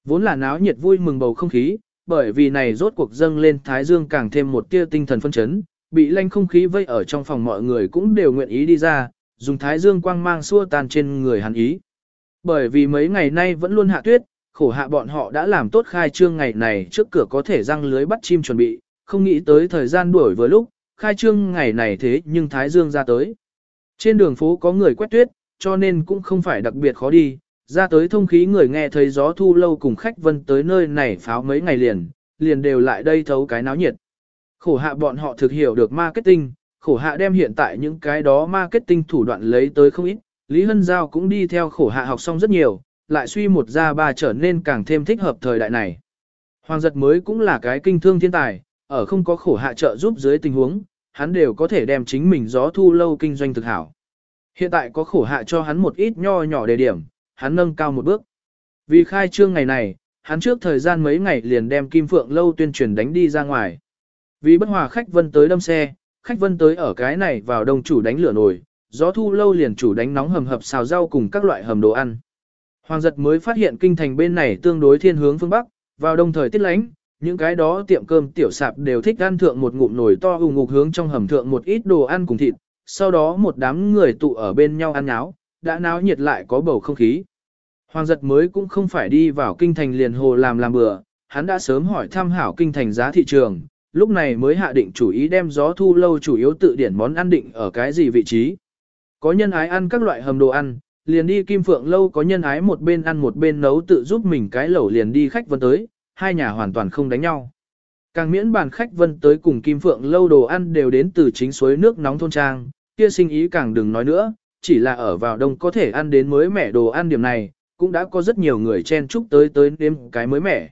Vốn là náo nhiệt vui mừng bầu không khí, bởi vì này rốt cuộc dâng lên thái dương càng thêm một tia tinh thần phân chấn, bị lanh không khí vây ở trong phòng mọi người cũng đều nguyện ý đi ra, dùng thái dương quang mang xua tan trên người hắn ý. Bởi vì mấy ngày nay vẫn luôn hạ tuyết, khổ hạ bọn họ đã làm tốt khai trương ngày này trước cửa có thể răng lưới bắt chim chuẩn bị, không nghĩ tới thời gian đuổi vừa lúc, khai trương ngày này thế nhưng thái dương ra tới. Trên đường phố có người quét tuyết, cho nên cũng không phải đặc biệt khó đi, ra tới thông khí người nghe thấy gió thu lâu cùng khách vân tới nơi này pháo mấy ngày liền, liền đều lại đây thấu cái náo nhiệt. Khổ hạ bọn họ thực hiểu được marketing, khổ hạ đem hiện tại những cái đó marketing thủ đoạn lấy tới không ít, Lý Hân Giao cũng đi theo khổ hạ học xong rất nhiều, lại suy một ra ba trở nên càng thêm thích hợp thời đại này. Hoàng giật mới cũng là cái kinh thương thiên tài, ở không có khổ hạ trợ giúp dưới tình huống, hắn đều có thể đem chính mình gió thu lâu kinh doanh thực hảo. Hiện tại có khổ hạ cho hắn một ít nho nhỏ đề điểm, hắn nâng cao một bước. Vì khai trương ngày này, hắn trước thời gian mấy ngày liền đem Kim Phượng lâu tuyên truyền đánh đi ra ngoài. Vì bất hòa khách vân tới đâm xe, khách vân tới ở cái này vào đông chủ đánh lửa nồi, gió thu lâu liền chủ đánh nóng hầm hập xào rau cùng các loại hầm đồ ăn. Hoàng giật mới phát hiện kinh thành bên này tương đối thiên hướng phương Bắc, vào đông thời tiết lánh, những cái đó tiệm cơm tiểu sạp đều thích ăn thượng một ngụm nồi to ù ngục hướng trong hầm thượng một ít đồ ăn cùng thịt, sau đó một đám người tụ ở bên nhau ăn náo, đã náo nhiệt lại có bầu không khí. Hoàng giật mới cũng không phải đi vào kinh thành liền hồ làm làm bừa, hắn đã sớm hỏi tham hảo kinh thành giá thị trường, lúc này mới hạ định chủ ý đem gió thu lâu chủ yếu tự điển món ăn định ở cái gì vị trí. Có nhân ái ăn các loại hầm đồ ăn, liền đi kim phượng lâu có nhân ái một bên ăn một bên nấu tự giúp mình cái lẩu liền đi khách vân tới, hai nhà hoàn toàn không đánh nhau. Càng miễn bàn khách vân tới cùng kim phượng lâu đồ ăn đều đến từ chính suối nước nóng thôn trang, kia sinh ý càng đừng nói nữa, chỉ là ở vào đông có thể ăn đến mới mẻ đồ ăn điểm này, cũng đã có rất nhiều người chen chúc tới tới đêm cái mới mẻ.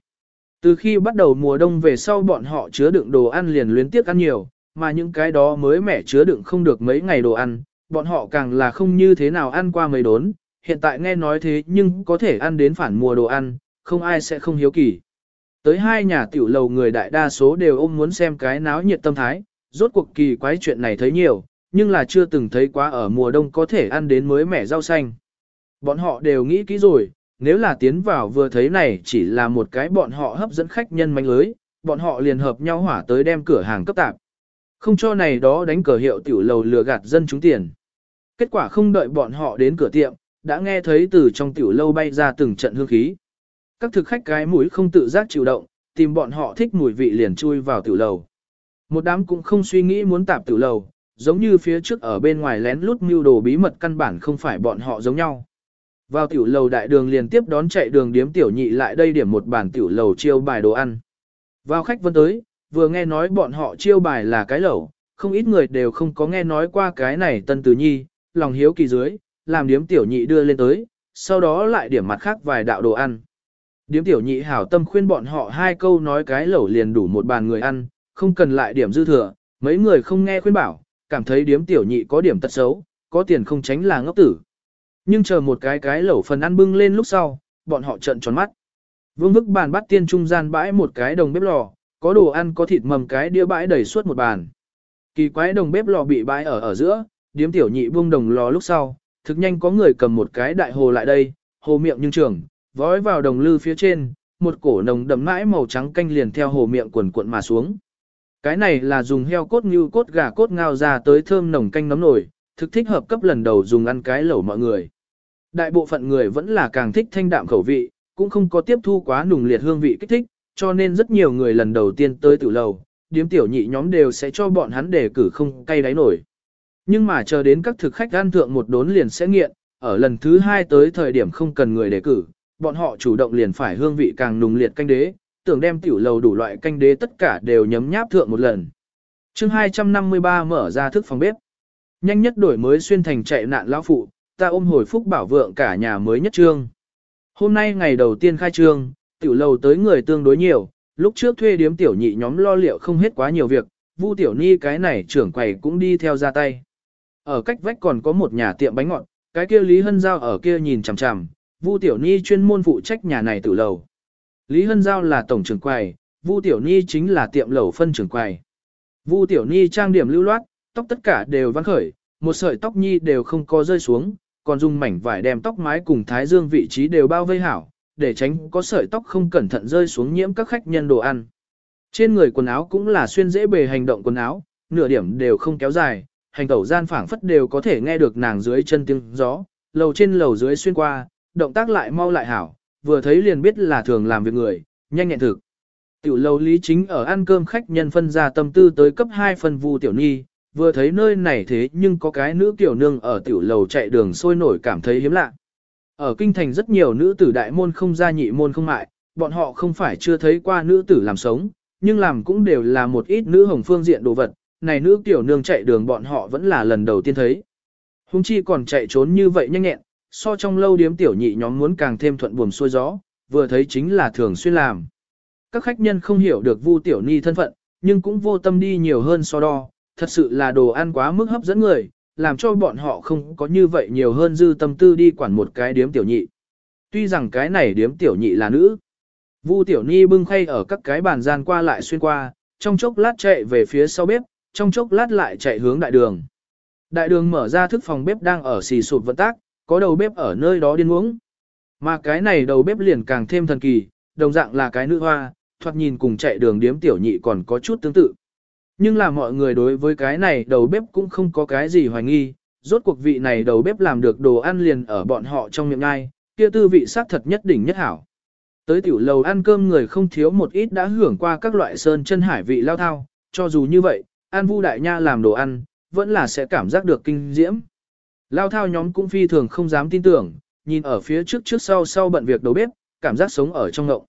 Từ khi bắt đầu mùa đông về sau bọn họ chứa đựng đồ ăn liền luyến tiếc ăn nhiều, mà những cái đó mới mẻ chứa đựng không được mấy ngày đồ ăn, bọn họ càng là không như thế nào ăn qua mấy đốn, hiện tại nghe nói thế nhưng có thể ăn đến phản mùa đồ ăn, không ai sẽ không hiếu kỳ. Tới hai nhà tiểu lầu người đại đa số đều ôm muốn xem cái náo nhiệt tâm thái, rốt cuộc kỳ quái chuyện này thấy nhiều, nhưng là chưa từng thấy quá ở mùa đông có thể ăn đến mới mẻ rau xanh. Bọn họ đều nghĩ kỹ rồi, nếu là tiến vào vừa thấy này chỉ là một cái bọn họ hấp dẫn khách nhân manh lưới, bọn họ liền hợp nhau hỏa tới đem cửa hàng cấp tạp. Không cho này đó đánh cờ hiệu tiểu lầu lừa gạt dân chúng tiền. Kết quả không đợi bọn họ đến cửa tiệm, đã nghe thấy từ trong tiểu lâu bay ra từng trận hương khí. Các thực khách cái mũi không tự giác chịu động, tìm bọn họ thích mùi vị liền chui vào tiểu lầu. Một đám cũng không suy nghĩ muốn tạp tiểu lầu, giống như phía trước ở bên ngoài lén lút mưu đồ bí mật căn bản không phải bọn họ giống nhau. Vào tiểu lầu đại đường liền tiếp đón chạy đường điếm tiểu nhị lại đây điểm một bàn tiểu lầu chiêu bài đồ ăn. Vào khách vẫn tới, vừa nghe nói bọn họ chiêu bài là cái lẩu, không ít người đều không có nghe nói qua cái này tân tử nhi, lòng hiếu kỳ dưới, làm điếm tiểu nhị đưa lên tới, sau đó lại điểm mặt khác vài đạo đồ ăn. Điếm tiểu nhị hảo tâm khuyên bọn họ hai câu nói cái lẩu liền đủ một bàn người ăn, không cần lại điểm dư thừa, Mấy người không nghe khuyên bảo, cảm thấy điếm tiểu nhị có điểm tật xấu, có tiền không tránh là ngốc tử. Nhưng chờ một cái cái lẩu phần ăn bưng lên lúc sau, bọn họ trợn tròn mắt. Vương vức bàn bắt tiên trung gian bãi một cái đồng bếp lò, có đồ ăn có thịt mầm cái đĩa bãi đầy suốt một bàn. Kỳ quái đồng bếp lò bị bãi ở ở giữa, điếm tiểu nhị buông đồng lò lúc sau, thực nhanh có người cầm một cái đại hồ lại đây, hồ miệng nhưng trường, vói vào đồng lư phía trên, một cổ nồng đậm mãi màu trắng canh liền theo hồ miệng quần cuộn mà xuống. Cái này là dùng heo cốt như cốt gà cốt ngao ra tới thơm nồng canh nấm nổi, thực thích hợp cấp lần đầu dùng ăn cái lẩu mọi người. Đại bộ phận người vẫn là càng thích thanh đạm khẩu vị, cũng không có tiếp thu quá nùng liệt hương vị kích thích, cho nên rất nhiều người lần đầu tiên tới tử lầu, điếm tiểu nhị nhóm đều sẽ cho bọn hắn đề cử không cay đáy nổi. Nhưng mà chờ đến các thực khách ăn thượng một đốn liền sẽ nghiện, ở lần thứ hai tới thời điểm không cần người đề cử, bọn họ chủ động liền phải hương vị càng nùng liệt canh đế, tưởng đem tiểu lầu đủ loại canh đế tất cả đều nhấm nháp thượng một lần. chương 253 mở ra thức phòng bếp. Nhanh nhất đổi mới xuyên thành chạy nạn lão phụ, ta ôm hồi phúc bảo vượng cả nhà mới nhất trương. Hôm nay ngày đầu tiên khai trương, tiểu lầu tới người tương đối nhiều, lúc trước thuê điếm tiểu nhị nhóm lo liệu không hết quá nhiều việc, Vu tiểu ni cái này trưởng quầy cũng đi theo ra tay. Ở cách vách còn có một nhà tiệm bánh ngọt, cái kia Lý Hân Giao ở kia nhìn chằm chằm, Vu tiểu ni chuyên môn phụ trách nhà này tử lầu. Lý Hân Giao là tổng trưởng quầy, Vu tiểu ni chính là tiệm lầu phân trưởng quầy. Vu tiểu ni trang điểm lưu loát, tóc tất cả đều văn khởi, một sợi tóc nhi đều không có rơi xuống, còn dùng mảnh vải đem tóc mái cùng thái dương vị trí đều bao vây hảo, để tránh có sợi tóc không cẩn thận rơi xuống nhiễm các khách nhân đồ ăn. Trên người quần áo cũng là xuyên dễ bề hành động quần áo, nửa điểm đều không kéo dài, hành tẩu gian phảng phất đều có thể nghe được nàng dưới chân tiếng gió, lầu trên lầu dưới xuyên qua, động tác lại mau lại hảo, vừa thấy liền biết là thường làm việc người, nhanh nhẹn thực. Tiểu lâu lý chính ở ăn cơm khách nhân phân ra tâm tư tới cấp 2 phần vu tiểu nhi, vừa thấy nơi này thế nhưng có cái nữ tiểu nương ở tiểu lầu chạy đường sôi nổi cảm thấy hiếm lạ. Ở kinh thành rất nhiều nữ tử đại môn không gia nhị môn không mại, bọn họ không phải chưa thấy qua nữ tử làm sống, nhưng làm cũng đều là một ít nữ hồng phương diện đồ vật, này nữ tiểu nương chạy đường bọn họ vẫn là lần đầu tiên thấy. Hùng chi còn chạy trốn như vậy nhanh nhẹn, so trong lâu điếm tiểu nhị nhóm muốn càng thêm thuận buồm xuôi gió, vừa thấy chính là thường xuyên làm. Các khách nhân không hiểu được Vu Tiểu Ni thân phận, nhưng cũng vô tâm đi nhiều hơn so đo, thật sự là đồ ăn quá mức hấp dẫn người, làm cho bọn họ không có như vậy nhiều hơn dư tâm tư đi quản một cái điếm tiểu nhị. Tuy rằng cái này điếm tiểu nhị là nữ. Vu Tiểu Ni bưng khay ở các cái bàn gian qua lại xuyên qua, trong chốc lát chạy về phía sau bếp, trong chốc lát lại chạy hướng đại đường. Đại đường mở ra thức phòng bếp đang ở xì sụt vận tác, có đầu bếp ở nơi đó điên uống. Mà cái này đầu bếp liền càng thêm thần kỳ, đồng dạng là cái nữ hoa, thoạt nhìn cùng chạy đường điếm tiểu nhị còn có chút tương tự. Nhưng là mọi người đối với cái này đầu bếp cũng không có cái gì hoài nghi, rốt cuộc vị này đầu bếp làm được đồ ăn liền ở bọn họ trong miệng ngay, kia tư vị sát thật nhất đỉnh nhất hảo. Tới tiểu lầu ăn cơm người không thiếu một ít đã hưởng qua các loại sơn chân hải vị lao thao, cho dù như vậy, An Vu Đại Nha làm đồ ăn, vẫn là sẽ cảm giác được kinh diễm. Lao thao nhóm cũng phi thường không dám tin tưởng, nhìn ở phía trước trước sau sau bận việc đầu bếp, cảm giác sống ở trong ngộng.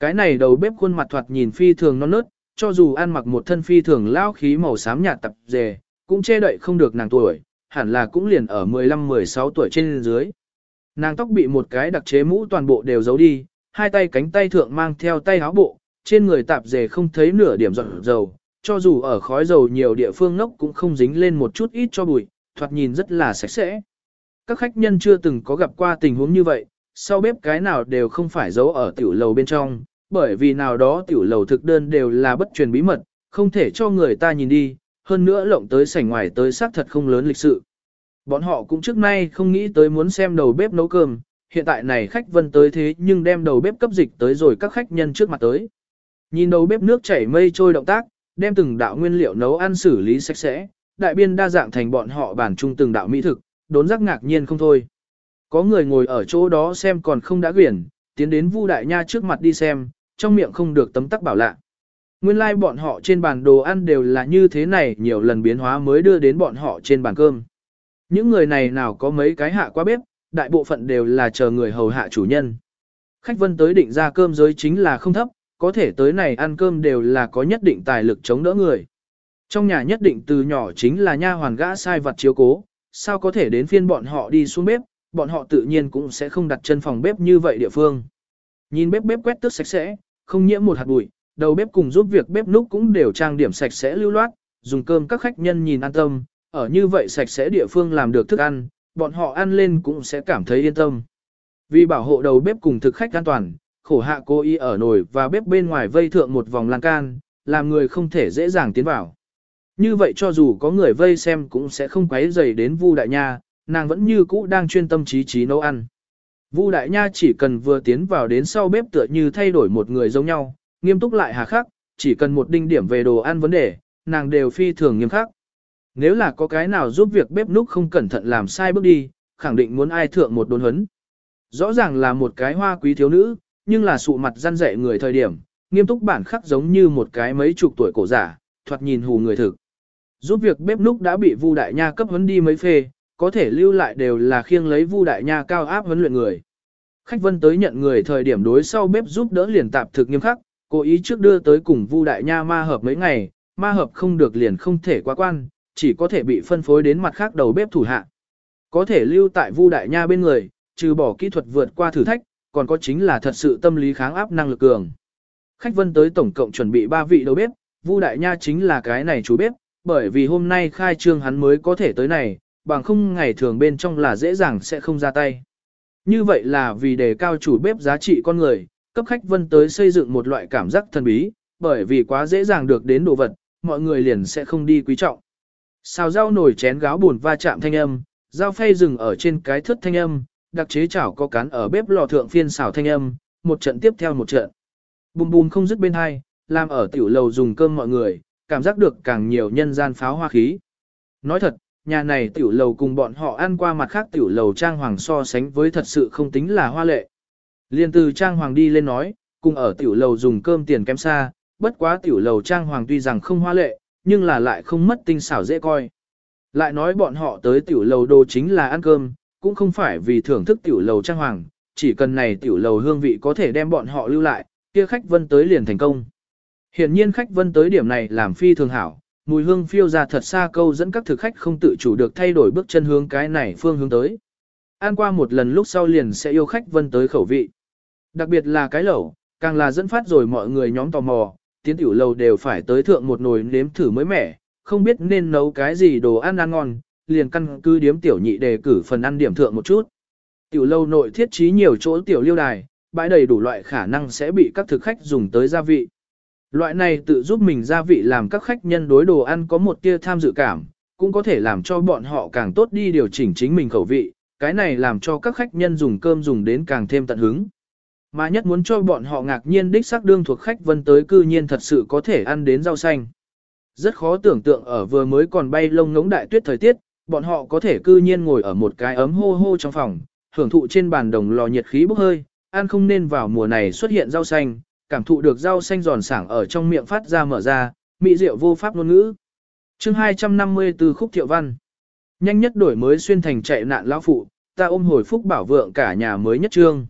Cái này đầu bếp khuôn mặt thoạt nhìn phi thường non nớt, cho dù ăn mặc một thân phi thường lao khí màu xám nhạt tập dề, cũng che đậy không được nàng tuổi, hẳn là cũng liền ở 15-16 tuổi trên dưới. Nàng tóc bị một cái đặc chế mũ toàn bộ đều giấu đi, hai tay cánh tay thượng mang theo tay áo bộ, trên người tạp dề không thấy nửa điểm giọt dầu, cho dù ở khói dầu nhiều địa phương ngốc cũng không dính lên một chút ít cho bụi, thoạt nhìn rất là sạch sẽ. Các khách nhân chưa từng có gặp qua tình huống như vậy, sau bếp cái nào đều không phải giấu ở tiểu lầu bên trong, bởi vì nào đó tiểu lầu thực đơn đều là bất truyền bí mật, không thể cho người ta nhìn đi, hơn nữa lộng tới sảnh ngoài tới xác thật không lớn lịch sự. Bọn họ cũng trước nay không nghĩ tới muốn xem đầu bếp nấu cơm, hiện tại này khách vân tới thế nhưng đem đầu bếp cấp dịch tới rồi các khách nhân trước mặt tới. Nhìn đầu bếp nước chảy mây trôi động tác, đem từng đạo nguyên liệu nấu ăn xử lý sạch sẽ, đại biên đa dạng thành bọn họ bản trung từng đạo mỹ thực, đốn giác ngạc nhiên không thôi. Có người ngồi ở chỗ đó xem còn không đã quyển, tiến đến Vu Đại Nha trước mặt đi xem, trong miệng không được tấm tắc bảo lạ. Nguyên lai like bọn họ trên bàn đồ ăn đều là như thế này nhiều lần biến hóa mới đưa đến bọn họ trên bàn cơm. Những người này nào có mấy cái hạ qua bếp, đại bộ phận đều là chờ người hầu hạ chủ nhân. Khách vân tới định ra cơm giới chính là không thấp, có thể tới này ăn cơm đều là có nhất định tài lực chống đỡ người. Trong nhà nhất định từ nhỏ chính là nha hoàn gã sai vật chiếu cố, sao có thể đến phiên bọn họ đi xuống bếp, bọn họ tự nhiên cũng sẽ không đặt chân phòng bếp như vậy địa phương. Nhìn bếp bếp quét tước sạch sẽ, không nhiễm một hạt bụi, đầu bếp cùng giúp việc bếp núc cũng đều trang điểm sạch sẽ lưu loát, dùng cơm các khách nhân nhìn an tâm, ở như vậy sạch sẽ địa phương làm được thức ăn, bọn họ ăn lên cũng sẽ cảm thấy yên tâm. Vì bảo hộ đầu bếp cùng thực khách an toàn, khổ hạ cô y ở nồi và bếp bên ngoài vây thượng một vòng lan can, làm người không thể dễ dàng tiến vào. Như vậy cho dù có người vây xem cũng sẽ không quấy rầy đến Vu Đại Nha, nàng vẫn như cũ đang chuyên tâm trí trí nấu ăn. Vu Đại Nha chỉ cần vừa tiến vào đến sau bếp tựa như thay đổi một người giống nhau, nghiêm túc lại hà khắc, chỉ cần một đinh điểm về đồ ăn vấn đề, nàng đều phi thường nghiêm khắc. Nếu là có cái nào giúp việc bếp núc không cẩn thận làm sai bước đi, khẳng định muốn ai thượng một đồn huấn. Rõ ràng là một cái hoa quý thiếu nữ, nhưng là sụ mặt răn dạy người thời điểm, nghiêm túc bản khắc giống như một cái mấy chục tuổi cổ giả, thoạt nhìn hù người thực. Giúp việc bếp núc đã bị Vu Đại Nha cấp huấn đi mấy phê, có thể lưu lại đều là khiêng lấy Vu Đại Nha cao áp huấn luyện người. Khách vân tới nhận người thời điểm đối sau bếp giúp đỡ liền tạp thực nghiêm khắc, cố ý trước đưa tới cùng Vu Đại Nha ma hợp mấy ngày, ma hợp không được liền không thể quá quan, chỉ có thể bị phân phối đến mặt khác đầu bếp thủ hạ. Có thể lưu tại Vu Đại Nha bên người, trừ bỏ kỹ thuật vượt qua thử thách, còn có chính là thật sự tâm lý kháng áp năng lực cường. Khách vân tới tổng cộng chuẩn bị 3 vị đầu bếp, Vu Đại Nha chính là cái này chủ bếp, bởi vì hôm nay khai trương hắn mới có thể tới này, bằng không ngày thường bên trong là dễ dàng sẽ không ra tay. Như vậy là vì đề cao chủ bếp giá trị con người, cấp khách vân tới xây dựng một loại cảm giác thần bí, bởi vì quá dễ dàng được đến đồ vật, mọi người liền sẽ không đi quý trọng. Xào rau nổi chén gáo buồn va chạm thanh âm, dao phay rừng ở trên cái thớt thanh âm, đặc chế chảo có cán ở bếp lò thượng phiên xào thanh âm, một trận tiếp theo một trận. Bùm bùm không dứt bên hai, làm ở tiểu lầu dùng cơm mọi người, cảm giác được càng nhiều nhân gian pháo hoa khí. Nói thật, nhà này tiểu lầu cùng bọn họ ăn qua mặt khác tiểu lầu trang hoàng so sánh với thật sự không tính là hoa lệ. Liên từ trang hoàng đi lên nói, cùng ở tiểu lầu dùng cơm tiền kém xa, bất quá tiểu lầu trang hoàng tuy rằng không hoa lệ, nhưng là lại không mất tinh xảo dễ coi. Lại nói bọn họ tới tiểu lầu đồ chính là ăn cơm, cũng không phải vì thưởng thức tiểu lầu trang hoàng, chỉ cần này tiểu lầu hương vị có thể đem bọn họ lưu lại, kia khách vân tới liền thành công. Hiện nhiên khách vân tới điểm này làm phi thường hảo, mùi hương phiêu ra thật xa câu dẫn các thực khách không tự chủ được thay đổi bước chân hướng cái này phương hướng tới. Ăn qua một lần lúc sau liền sẽ yêu khách vân tới khẩu vị. Đặc biệt là cái lẩu, càng là dẫn phát rồi mọi người nhóm tò mò, tiến tiểu lầu đều phải tới thượng một nồi nếm thử mới mẻ, không biết nên nấu cái gì đồ ăn ăn ngon, liền căn cứ điếm tiểu nhị đề cử phần ăn điểm thượng một chút. Tiểu lâu nội thiết trí nhiều chỗ tiểu liêu đài, bãi đầy đủ loại khả năng sẽ bị các thực khách dùng tới gia vị. Loại này tự giúp mình gia vị làm các khách nhân đối đồ ăn có một tia tham dự cảm, cũng có thể làm cho bọn họ càng tốt đi điều chỉnh chính mình khẩu vị, cái này làm cho các khách nhân dùng cơm dùng đến càng thêm tận hứng. Mà nhất muốn cho bọn họ ngạc nhiên đích xác đương thuộc khách vân tới cư nhiên thật sự có thể ăn đến rau xanh. Rất khó tưởng tượng ở vừa mới còn bay lông ngống đại tuyết thời tiết, bọn họ có thể cư nhiên ngồi ở một cái ấm hô hô trong phòng, hưởng thụ trên bàn đồng lò nhiệt khí bốc hơi, ăn không nên vào mùa này xuất hiện rau xanh, cảm thụ được rau xanh giòn sảng ở trong miệng phát ra mở ra, mỹ diệu vô pháp ngôn ngữ. Chương 250 từ khúc thiệu văn. Nhanh nhất đổi mới xuyên thành chạy nạn lão phụ, ta ôm hồi phúc bảo vượng cả nhà mới nhất trương.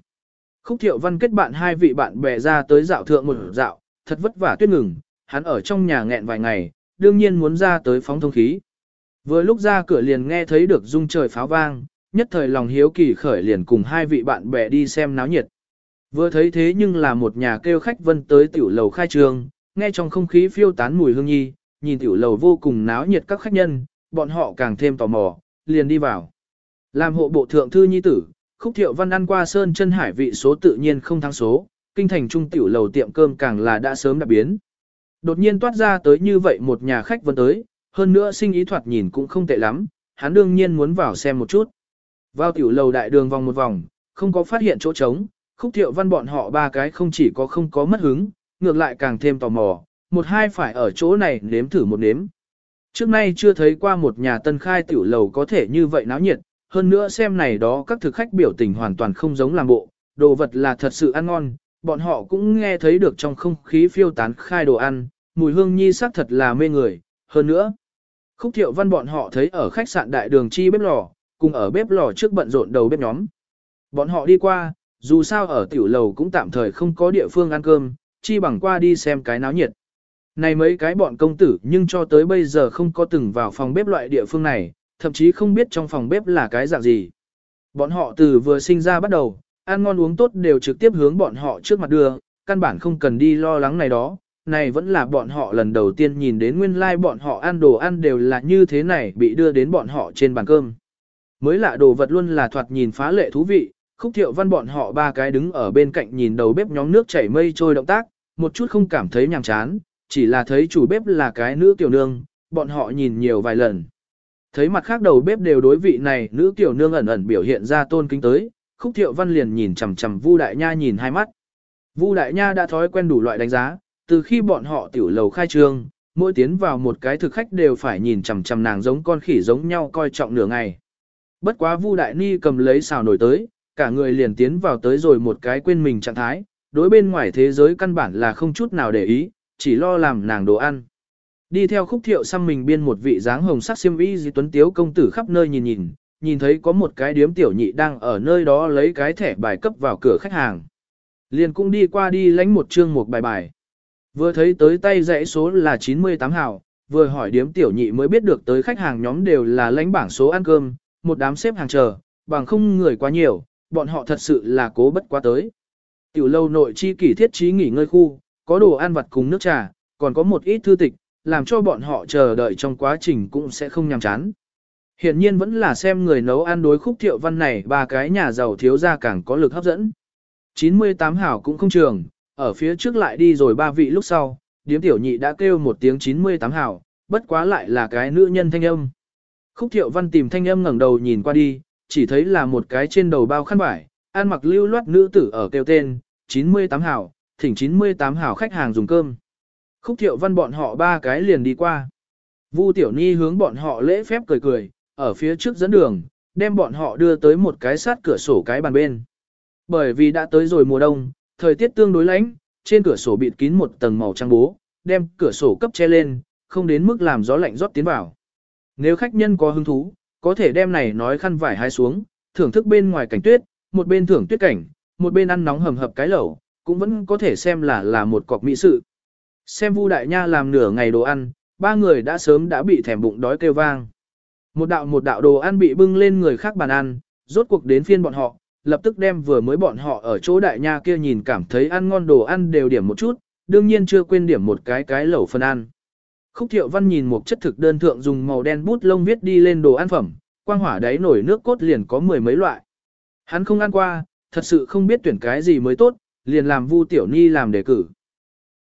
Khúc thiệu văn kết bạn hai vị bạn bè ra tới dạo thượng một dạo, thật vất vả tuyết ngừng, hắn ở trong nhà nghẹn vài ngày, đương nhiên muốn ra tới phóng thông khí. Vừa lúc ra cửa liền nghe thấy được rung trời pháo vang, nhất thời lòng hiếu kỳ khởi liền cùng hai vị bạn bè đi xem náo nhiệt. Vừa thấy thế nhưng là một nhà kêu khách vân tới tiểu lầu khai trường, nghe trong không khí phiêu tán mùi hương nhi, nhìn tiểu lầu vô cùng náo nhiệt các khách nhân, bọn họ càng thêm tò mò, liền đi vào. Làm hộ bộ thượng thư nhi tử, khúc thiệu văn ăn qua sơn chân hải vị số tự nhiên không thắng số, kinh thành trung tiểu lầu tiệm cơm càng là đã sớm đã biến. Đột nhiên toát ra tới như vậy một nhà khách vân tới, hơn nữa sinh ý thoạt nhìn cũng không tệ lắm, hắn đương nhiên muốn vào xem một chút. Vào tiểu lầu đại đường vòng một vòng, không có phát hiện chỗ trống, khúc thiệu văn bọn họ ba cái không chỉ có không có mất hứng, ngược lại càng thêm tò mò, một hai phải ở chỗ này nếm thử một nếm. Trước nay chưa thấy qua một nhà tân khai tiểu lầu có thể như vậy náo nhiệt, hơn nữa xem này đó các thực khách biểu tình hoàn toàn không giống làm bộ, đồ vật là thật sự ăn ngon, bọn họ cũng nghe thấy được trong không khí phiêu tán khai đồ ăn, mùi hương nhi sắc thật là mê người, hơn nữa. Khúc thiệu văn bọn họ thấy ở khách sạn đại đường chi bếp lò, cùng ở bếp lò trước bận rộn đầu bếp nhóm. Bọn họ đi qua, dù sao ở tiểu lầu cũng tạm thời không có địa phương ăn cơm, chi bằng qua đi xem cái náo nhiệt. Này mấy cái bọn công tử nhưng cho tới bây giờ không có từng vào phòng bếp loại địa phương này, thậm chí không biết trong phòng bếp là cái dạng gì. Bọn họ từ vừa sinh ra bắt đầu, ăn ngon uống tốt đều trực tiếp hướng bọn họ trước mặt đưa, căn bản không cần đi lo lắng này đó, này vẫn là bọn họ lần đầu tiên nhìn đến nguyên lai like bọn họ ăn đồ ăn đều là như thế này bị đưa đến bọn họ trên bàn cơm. Mới lạ đồ vật luôn là thoạt nhìn phá lệ thú vị, khúc thiệu văn bọn họ ba cái đứng ở bên cạnh nhìn đầu bếp nhóm nước chảy mây trôi động tác, một chút không cảm thấy nhàm chán, chỉ là thấy chủ bếp là cái nữ tiểu nương, bọn họ nhìn nhiều vài lần. Thấy mặt khác đầu bếp đều đối vị này nữ tiểu nương ẩn ẩn biểu hiện ra tôn kính tới, khúc thiệu văn liền nhìn chằm chằm Vu Đại Nha nhìn hai mắt. Vu Đại Nha đã thói quen đủ loại đánh giá, từ khi bọn họ tiểu lầu khai trương, mỗi tiến vào một cái thực khách đều phải nhìn chằm chằm nàng giống con khỉ giống nhau coi trọng nửa ngày. Bất quá Vu Đại Ni cầm lấy xào nổi tới, cả người liền tiến vào tới rồi một cái quên mình trạng thái, đối bên ngoài thế giới căn bản là không chút nào để ý, chỉ lo làm nàng đồ ăn. Đi theo khúc thiệu xăm mình biên một vị dáng hồng sắc xiêm y di tuấn tiếu công tử khắp nơi nhìn nhìn, nhìn thấy có một cái điếm tiểu nhị đang ở nơi đó lấy cái thẻ bài cấp vào cửa khách hàng. Liền cũng đi qua đi lãnh một chương một bài bài. Vừa thấy tới tay dãy số là 98 hào, vừa hỏi điếm tiểu nhị mới biết được tới khách hàng nhóm đều là lãnh bảng số ăn cơm, một đám xếp hàng chờ, bằng không người quá nhiều, bọn họ thật sự là cố bất quá tới. Tiểu lâu nội chi kỷ thiết trí nghỉ ngơi khu, có đồ ăn vặt cùng nước trà, còn có một ít thư tịch, làm cho bọn họ chờ đợi trong quá trình cũng sẽ không nhàm chán. Hiện nhiên vẫn là xem người nấu ăn đối khúc thiệu văn này ba cái nhà giàu thiếu ra càng có lực hấp dẫn. 98 hảo cũng không trường, ở phía trước lại đi rồi ba vị lúc sau, điếm tiểu nhị đã kêu một tiếng 98 hảo, bất quá lại là cái nữ nhân thanh âm. Khúc thiệu văn tìm thanh âm ngẩng đầu nhìn qua đi, chỉ thấy là một cái trên đầu bao khăn vải, ăn mặc lưu loát nữ tử ở kêu tên, 98 hảo, thỉnh 98 hảo khách hàng dùng cơm. Khúc thiệu văn bọn họ ba cái liền đi qua. Vu tiểu ni hướng bọn họ lễ phép cười cười, ở phía trước dẫn đường, đem bọn họ đưa tới một cái sát cửa sổ cái bàn bên. Bởi vì đã tới rồi mùa đông, thời tiết tương đối lạnh, trên cửa sổ bịt kín một tầng màu trắng bố, đem cửa sổ cấp che lên, không đến mức làm gió lạnh rót tiến vào. Nếu khách nhân có hứng thú, có thể đem này nói khăn vải hai xuống, thưởng thức bên ngoài cảnh tuyết, một bên thưởng tuyết cảnh, một bên ăn nóng hầm hập cái lẩu, cũng vẫn có thể xem là là một cọc mỹ sự. Xem Vu Đại Nha làm nửa ngày đồ ăn, ba người đã sớm đã bị thèm bụng đói kêu vang. Một đạo một đạo đồ ăn bị bưng lên người khác bàn ăn, rốt cuộc đến phiên bọn họ, lập tức đem vừa mới bọn họ ở chỗ Đại Nha kia nhìn cảm thấy ăn ngon đồ ăn đều điểm một chút, đương nhiên chưa quên điểm một cái cái lẩu phân ăn. Khúc Thiệu Văn nhìn một chất thực đơn thượng dùng màu đen bút lông viết đi lên đồ ăn phẩm, quang hỏa đáy nổi nước cốt liền có mười mấy loại. Hắn không ăn qua, thật sự không biết tuyển cái gì mới tốt, liền làm Vu Tiểu Ni làm đề cử.